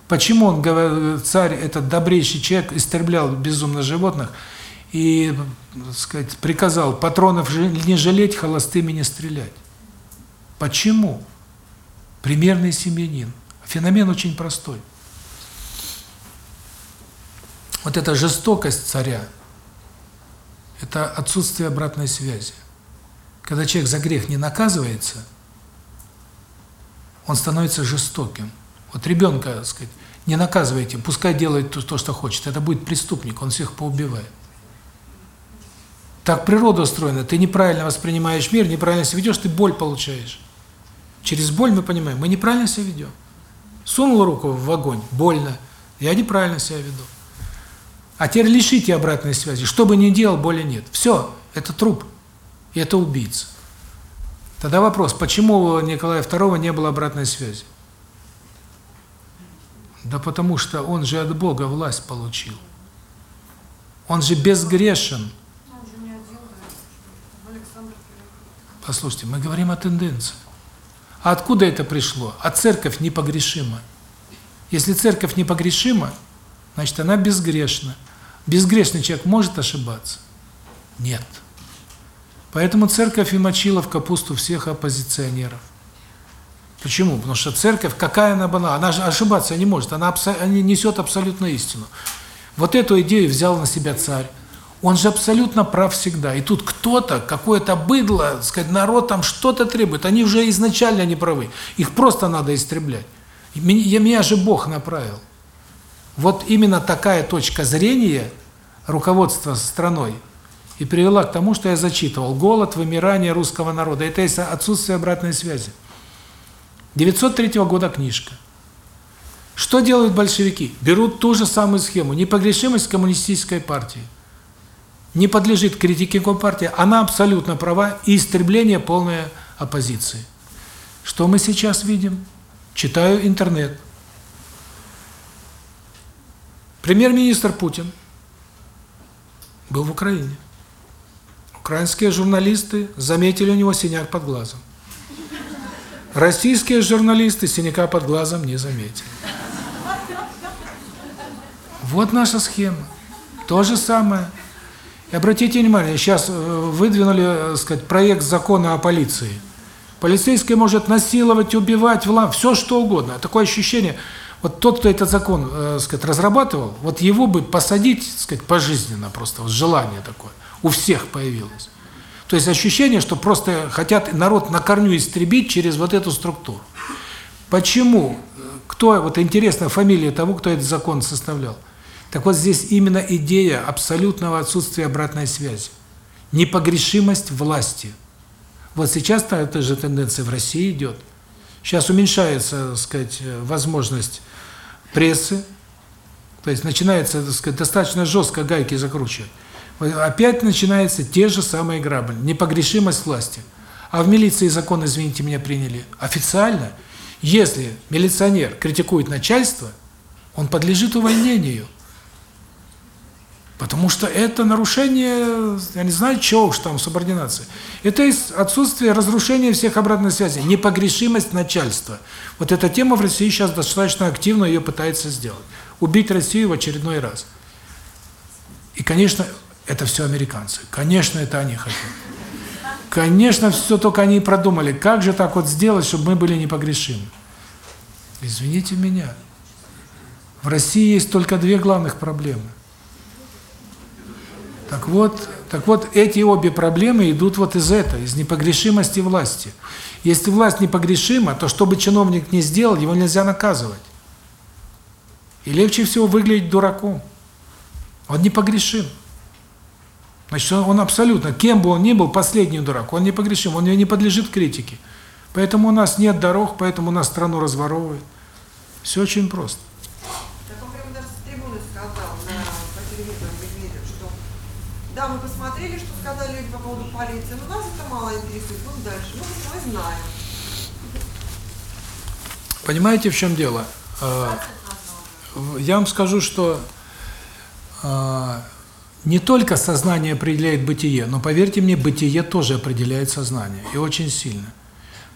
A: Почему он, царь, этот добрейший человек, истреблял безумно животных и, так сказать, приказал патронов не жалеть, холостыми не стрелять? Почему? Примерный семьянин. Феномен очень простой. Вот эта жестокость царя, это отсутствие обратной связи. Когда человек за грех не наказывается, он становится жестоким. Вот ребенка, так сказать, не наказывайте, пускай делает то, что хочет. Это будет преступник, он всех поубивает. Так природа устроена. Ты неправильно воспринимаешь мир, неправильно себя ведешь, ты боль получаешь. Через боль мы понимаем, мы неправильно себя ведем. Сунул руку в огонь, больно, я неправильно себя веду. А теперь лишите обратной связи. Что бы ни делал, боли нет. Все, это труп, и это убийца. Тогда вопрос, почему у Николая II не было обратной связи? Да потому что он же от Бога власть получил. Он же безгрешен. Послушайте, мы говорим о тенденции. А откуда это пришло? А церковь непогрешима. Если церковь непогрешима, значит она безгрешна. Безгрешный человек может ошибаться? Нет. Поэтому церковь и мочила в капусту всех оппозиционеров. Почему? Потому что церковь, какая она была, она же ошибаться не может, она, она несет абсолютную истину. Вот эту идею взял на себя царь. Он же абсолютно прав всегда. И тут кто-то, какое-то быдло, сказать, народ там что-то требует. Они уже изначально не правы. Их просто надо истреблять. Меня, меня же Бог направил. Вот именно такая точка зрения руководства страной и привела к тому, что я зачитывал. Голод, вымирание русского народа. Это есть отсутствие обратной связи. 903 года книжка. Что делают большевики? Берут ту же самую схему. Непогрешимость коммунистической партии – не подлежит критике Компартии, она абсолютно права и истребление полной оппозиции. Что мы сейчас видим? Читаю интернет. Премьер-министр Путин был в Украине. Украинские журналисты заметили у него синяк под глазом. Российские журналисты синяка под глазом не заметили. Вот наша схема. То же самое. И обратите внимание, сейчас э, выдвинули, так сказать, проект закона о полиции. Полицейский может насиловать, убивать, влам, все что угодно. Такое ощущение, вот тот, кто этот закон, э, сказать, разрабатывал, вот его бы посадить, сказать, пожизненно просто, вот желание такое у всех появилось. То есть ощущение, что просто хотят народ на корню истребить через вот эту структуру. Почему? Кто, вот интересная фамилия того, кто этот закон составлял. Так вот здесь именно идея абсолютного отсутствия обратной связи. Непогрешимость власти. Вот сейчас эта же тенденция в России идет. Сейчас уменьшается, так сказать, возможность прессы, то есть начинается, так сказать, достаточно жестко гайки закручивать. Опять начинаются те же самые грабли, непогрешимость власти. А в милиции закон, извините меня, приняли официально. Если милиционер критикует начальство, он подлежит увольнению. Потому что это нарушение, я не знаю, чего уж там, субординации. Это отсутствие, разрушения всех обратной связи, непогрешимость начальства. Вот эта тема в России сейчас достаточно активно ее пытается сделать. Убить Россию в очередной раз. И, конечно, это все американцы. Конечно, это они хотят. Конечно, все только они продумали. Как же так вот сделать, чтобы мы были непогрешимы? Извините меня. В России есть только две главных проблемы. Так вот, так вот, эти обе проблемы идут вот из этого, из непогрешимости власти. Если власть непогрешима, то что бы чиновник ни сделал, его нельзя наказывать. И легче всего выглядеть дураком. Он непогрешим. Значит, он абсолютно, кем бы он ни был, последний дурак, он непогрешим, он не подлежит критике. Поэтому у нас нет дорог, поэтому у нас страну разворовывают. Все очень просто.
C: Так он прямо даже с трибуны сказал на, по телевизору Медведев, что да, мы посмотрели, что сказали люди по поводу полиции, но нас это мало интересует, будем дальше. Ну, мы знаем.
A: Понимаете, в чем дело? А, Я вам скажу, что а, не только сознание определяет бытие, но, поверьте мне, бытие тоже определяет сознание, и очень сильно.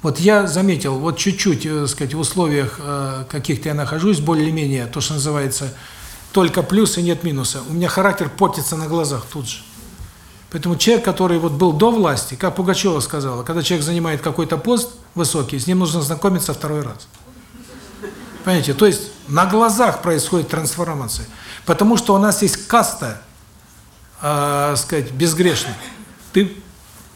A: Вот я заметил, вот чуть-чуть, э, сказать, в условиях э, каких-то я нахожусь, более-менее, то, что называется, только плюсы, нет минуса. У меня характер портится на глазах тут же. Поэтому человек, который вот был до власти, как Пугачева сказала, когда человек занимает какой-то пост высокий, с ним нужно знакомиться второй раз. Понимаете, то есть на глазах происходит трансформация. Потому что у нас есть каста, э, сказать, безгрешных. Ты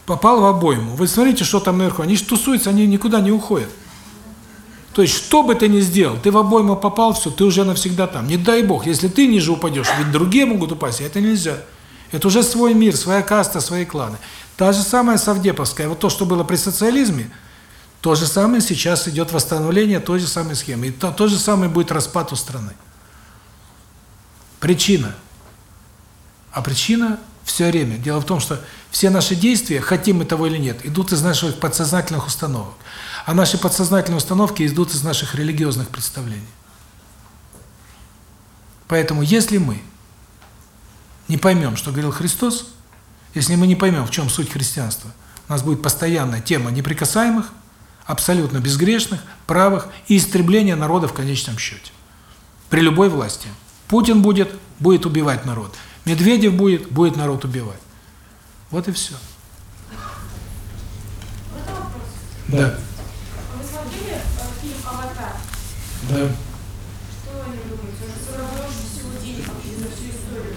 A: попал в обойму. Вы смотрите, что там наверху. Они же тусуются, они никуда не уходят. То есть, что бы ты ни сделал, ты в обойму попал, все, ты уже навсегда там. Не дай бог, если ты ниже упадешь, ведь другие могут упасть, а это нельзя. Это уже свой мир, своя каста, свои кланы. Та же самая Совдеповская, вот то, что было при социализме, то же самое сейчас идет восстановление той же самой схемы. И то, то же самое будет распад у страны. Причина. А причина все время. Дело в том, что все наши действия, хотим мы того или нет, идут из наших подсознательных установок. А наши подсознательные установки идут из наших религиозных представлений. Поэтому если мы не поймем, что говорил Христос, если мы не поймем, в чем суть христианства, у нас будет постоянная тема неприкасаемых, абсолютно безгрешных, правых и истребления народа в конечном счете. При любой власти. Путин будет, будет убивать народ. Медведев будет, будет народ убивать. Вот и все. Да.
K: Вы смотрели э, фильм «Аватар»?
A: Да.
K: Что вы не думаете? Он же больше всего денег за всю историю.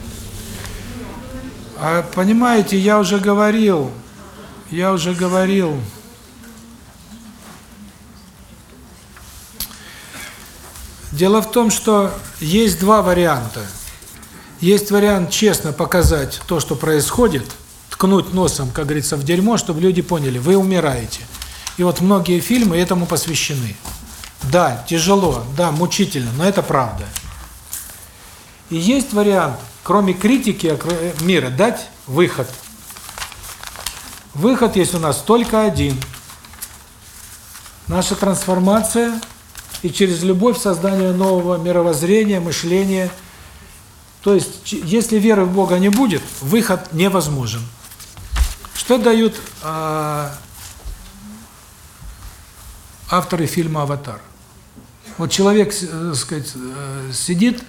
A: А понимаете, я уже говорил, я уже говорил, Дело в том, что есть два варианта. Есть вариант честно показать то, что происходит, ткнуть носом, как говорится, в дерьмо, чтобы люди поняли, вы умираете. И вот многие фильмы этому посвящены. Да, тяжело, да, мучительно, но это правда. И есть вариант, кроме критики мира, дать выход. Выход есть у нас только один. Наша трансформация и через любовь создание нового мировоззрения, мышления. То есть, если веры в Бога не будет, выход невозможен. Что дают э, авторы фильма «Аватар»? Вот человек, э, сказать, э, сидит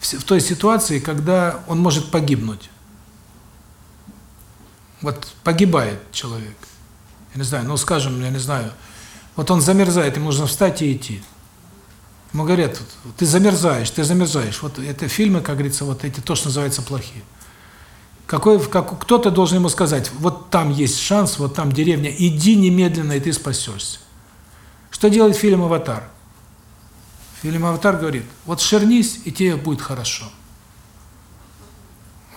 A: в, той ситуации, когда он может погибнуть. Вот погибает человек. Я не знаю, ну скажем, я не знаю, вот он замерзает, ему нужно встать и идти. Ему говорят, ты замерзаешь, ты замерзаешь. Вот это фильмы, как говорится, вот эти то, что называется плохие. Какой, как, кто-то должен ему сказать, вот там есть шанс, вот там деревня, иди немедленно, и ты спасешься. Что делает фильм «Аватар»? Фильм «Аватар» говорит, вот шернись, и тебе будет хорошо.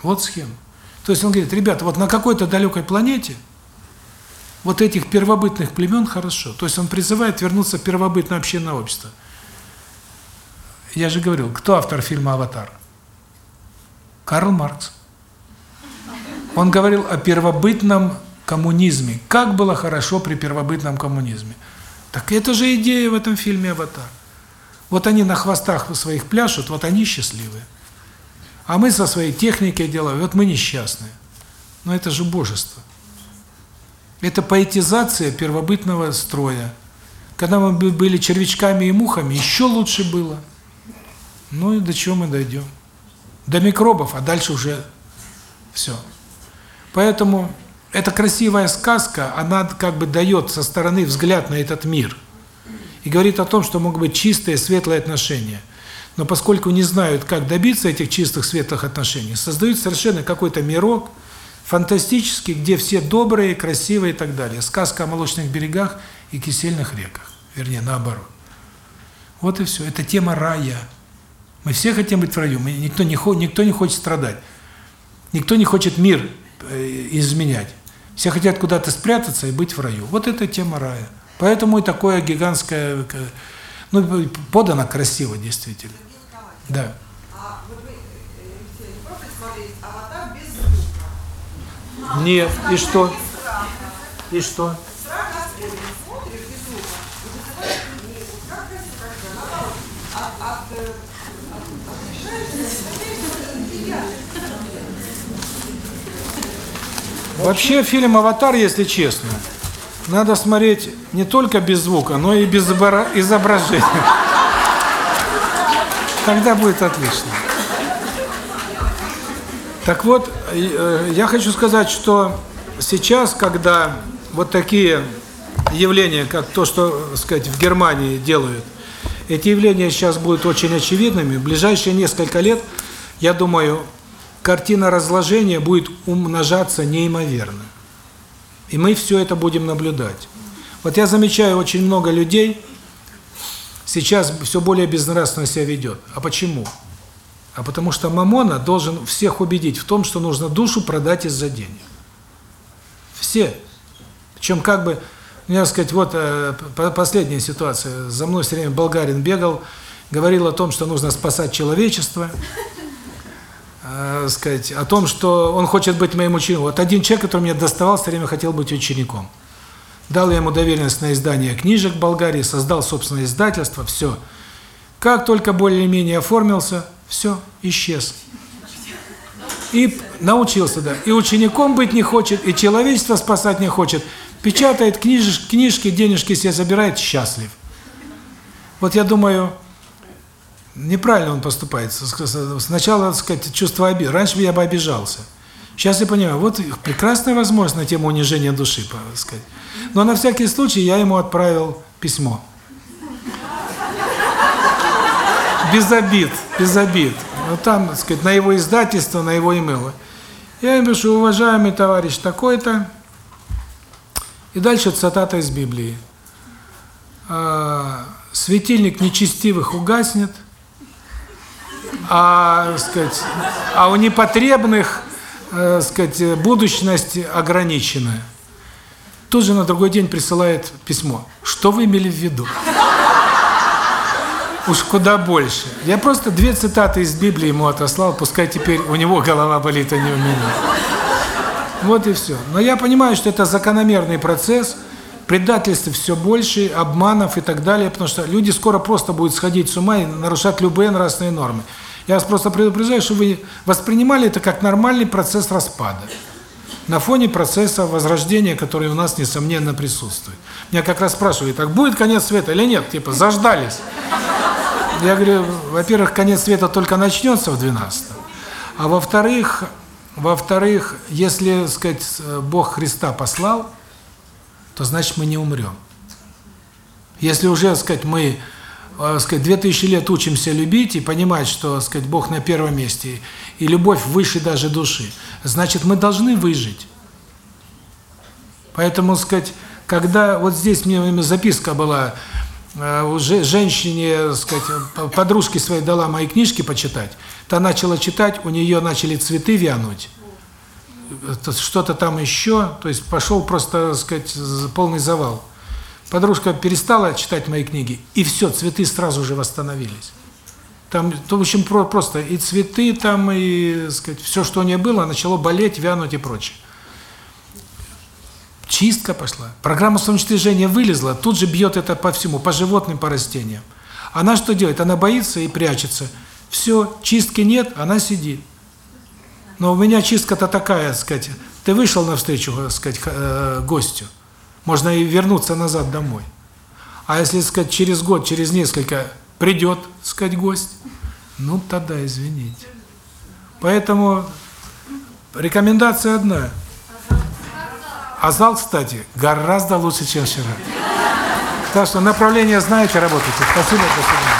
A: Вот схема. То есть он говорит, ребята, вот на какой-то далекой планете вот этих первобытных племен хорошо. То есть он призывает вернуться в первобытное общинное общество. Я же говорил, кто автор фильма «Аватар»? Карл Маркс. Он говорил о первобытном коммунизме. Как было хорошо при первобытном коммунизме. Так это же идея в этом фильме «Аватар». Вот они на хвостах своих пляшут, вот они счастливые. А мы со своей техникой делаем, вот мы несчастные. Но это же божество. Это поэтизация первобытного строя. Когда мы были червячками и мухами, еще лучше было. Ну и до чего мы дойдем? До микробов, а дальше уже все. Поэтому эта красивая сказка, она как бы дает со стороны взгляд на этот мир. И говорит о том, что могут быть чистые, светлые отношения. Но поскольку не знают, как добиться этих чистых, светлых отношений, создают совершенно какой-то мирок, фантастический, где все добрые, красивые и так далее. Сказка о молочных берегах и кисельных реках. Вернее, наоборот. Вот и все. Это тема рая. Мы все хотим быть в раю. Мы, никто, не, никто не хочет страдать. Никто не хочет мир э, изменять. Все хотят куда-то спрятаться и быть в раю. Вот это тема рая. Поэтому и такое гигантское... Ну, подано красиво, действительно. Да.
C: А звука?
A: Нет. И что? И что?
C: Страшно, если смотришь без звука, и вызывает не вот как красиво, как бы, наоборот, от, от, э, от, отрешаешься, становишься интеллигентным.
A: Вообще фильм «Аватар», если честно, надо смотреть не только без звука, но и без изображения. Тогда будет отлично. Так вот, э, я хочу сказать, что сейчас, когда вот такие явления, как то, что, так сказать, в Германии делают, эти явления сейчас будут очень очевидными, в ближайшие несколько лет, я думаю, картина разложения будет умножаться неимоверно. И мы все это будем наблюдать. Вот я замечаю, очень много людей сейчас все более безнравственно себя ведет. А почему? А потому что Мамона должен всех убедить в том, что нужно душу продать из-за денег. Все. Причем как бы, я сказать, вот э, последняя ситуация. За мной все время болгарин бегал, говорил о том, что нужно спасать человечество э, сказать, о том, что он хочет быть моим учеником. Вот один человек, который мне доставал, все время хотел быть учеником. Дал я ему доверенность на издание книжек в Болгарии, создал собственное издательство, все. Как только более-менее оформился, все, исчез. И научился, да. И учеником быть не хочет, и человечество спасать не хочет. Печатает книжки, книжки денежки себе забирает, счастлив. Вот я думаю, Неправильно он поступает. Сначала, так сказать, чувство обиды. Раньше я бы обижался. Сейчас я понимаю, вот прекрасная возможность на тему унижения души, так сказать. Но на всякий случай я ему отправил письмо. Без обид, без обид. Ну там, так сказать, на его издательство, на его имейл. Я ему пишу, уважаемый товарищ такой-то. И дальше цитата из Библии. «А, светильник нечестивых угаснет, а, сказать, а у непотребных, э, сказать, будущность ограничена. Тут же на другой день присылает письмо. Что вы имели в виду? Уж куда больше. Я просто две цитаты из Библии ему отослал, пускай теперь у него голова болит, а не у меня. Вот и все. Но я понимаю, что это закономерный процесс, предательств все больше, обманов и так далее, потому что люди скоро просто будут сходить с ума и нарушать любые нравственные нормы. Я вас просто предупреждаю, чтобы вы воспринимали это как нормальный процесс распада. На фоне процесса возрождения, который у нас, несомненно, присутствует. Меня как раз спрашивают, так будет конец света или нет? Типа, заждались. Я говорю, во-первых, конец света только начнется в 12 А во-вторых, во-вторых, если, сказать, Бог Христа послал, то значит мы не умрем. Если уже, сказать, мы, сказать, 2000 лет учимся любить и понимать, что, сказать, Бог на первом месте, и любовь выше даже души, значит, мы должны выжить. Поэтому, сказать, когда вот здесь мне записка была, э, уже женщине, сказать, подружке своей дала мои книжки почитать, та начала читать, у нее начали цветы вянуть, что-то там еще, то есть пошел просто, сказать, полный завал. Подружка перестала читать мои книги, и все, цветы сразу же восстановились. Там, в общем, про, просто и цветы там, и, сказать, все, что у нее было, начало болеть, вянуть и прочее. Чистка пошла. Программа самоуничтожения вылезла, тут же бьет это по всему, по животным, по растениям. Она что делает? Она боится и прячется. Все, чистки нет, она сидит. Но у меня чистка-то такая, сказать, ты вышел навстречу, сказать, гостю, можно и вернуться назад домой. А если, сказать, через год, через несколько придет, сказать, гость, ну тогда извините. Поэтому рекомендация одна. А зал, кстати, гораздо лучше, чем вчера. Так что направление знаете, работайте. Спасибо, до.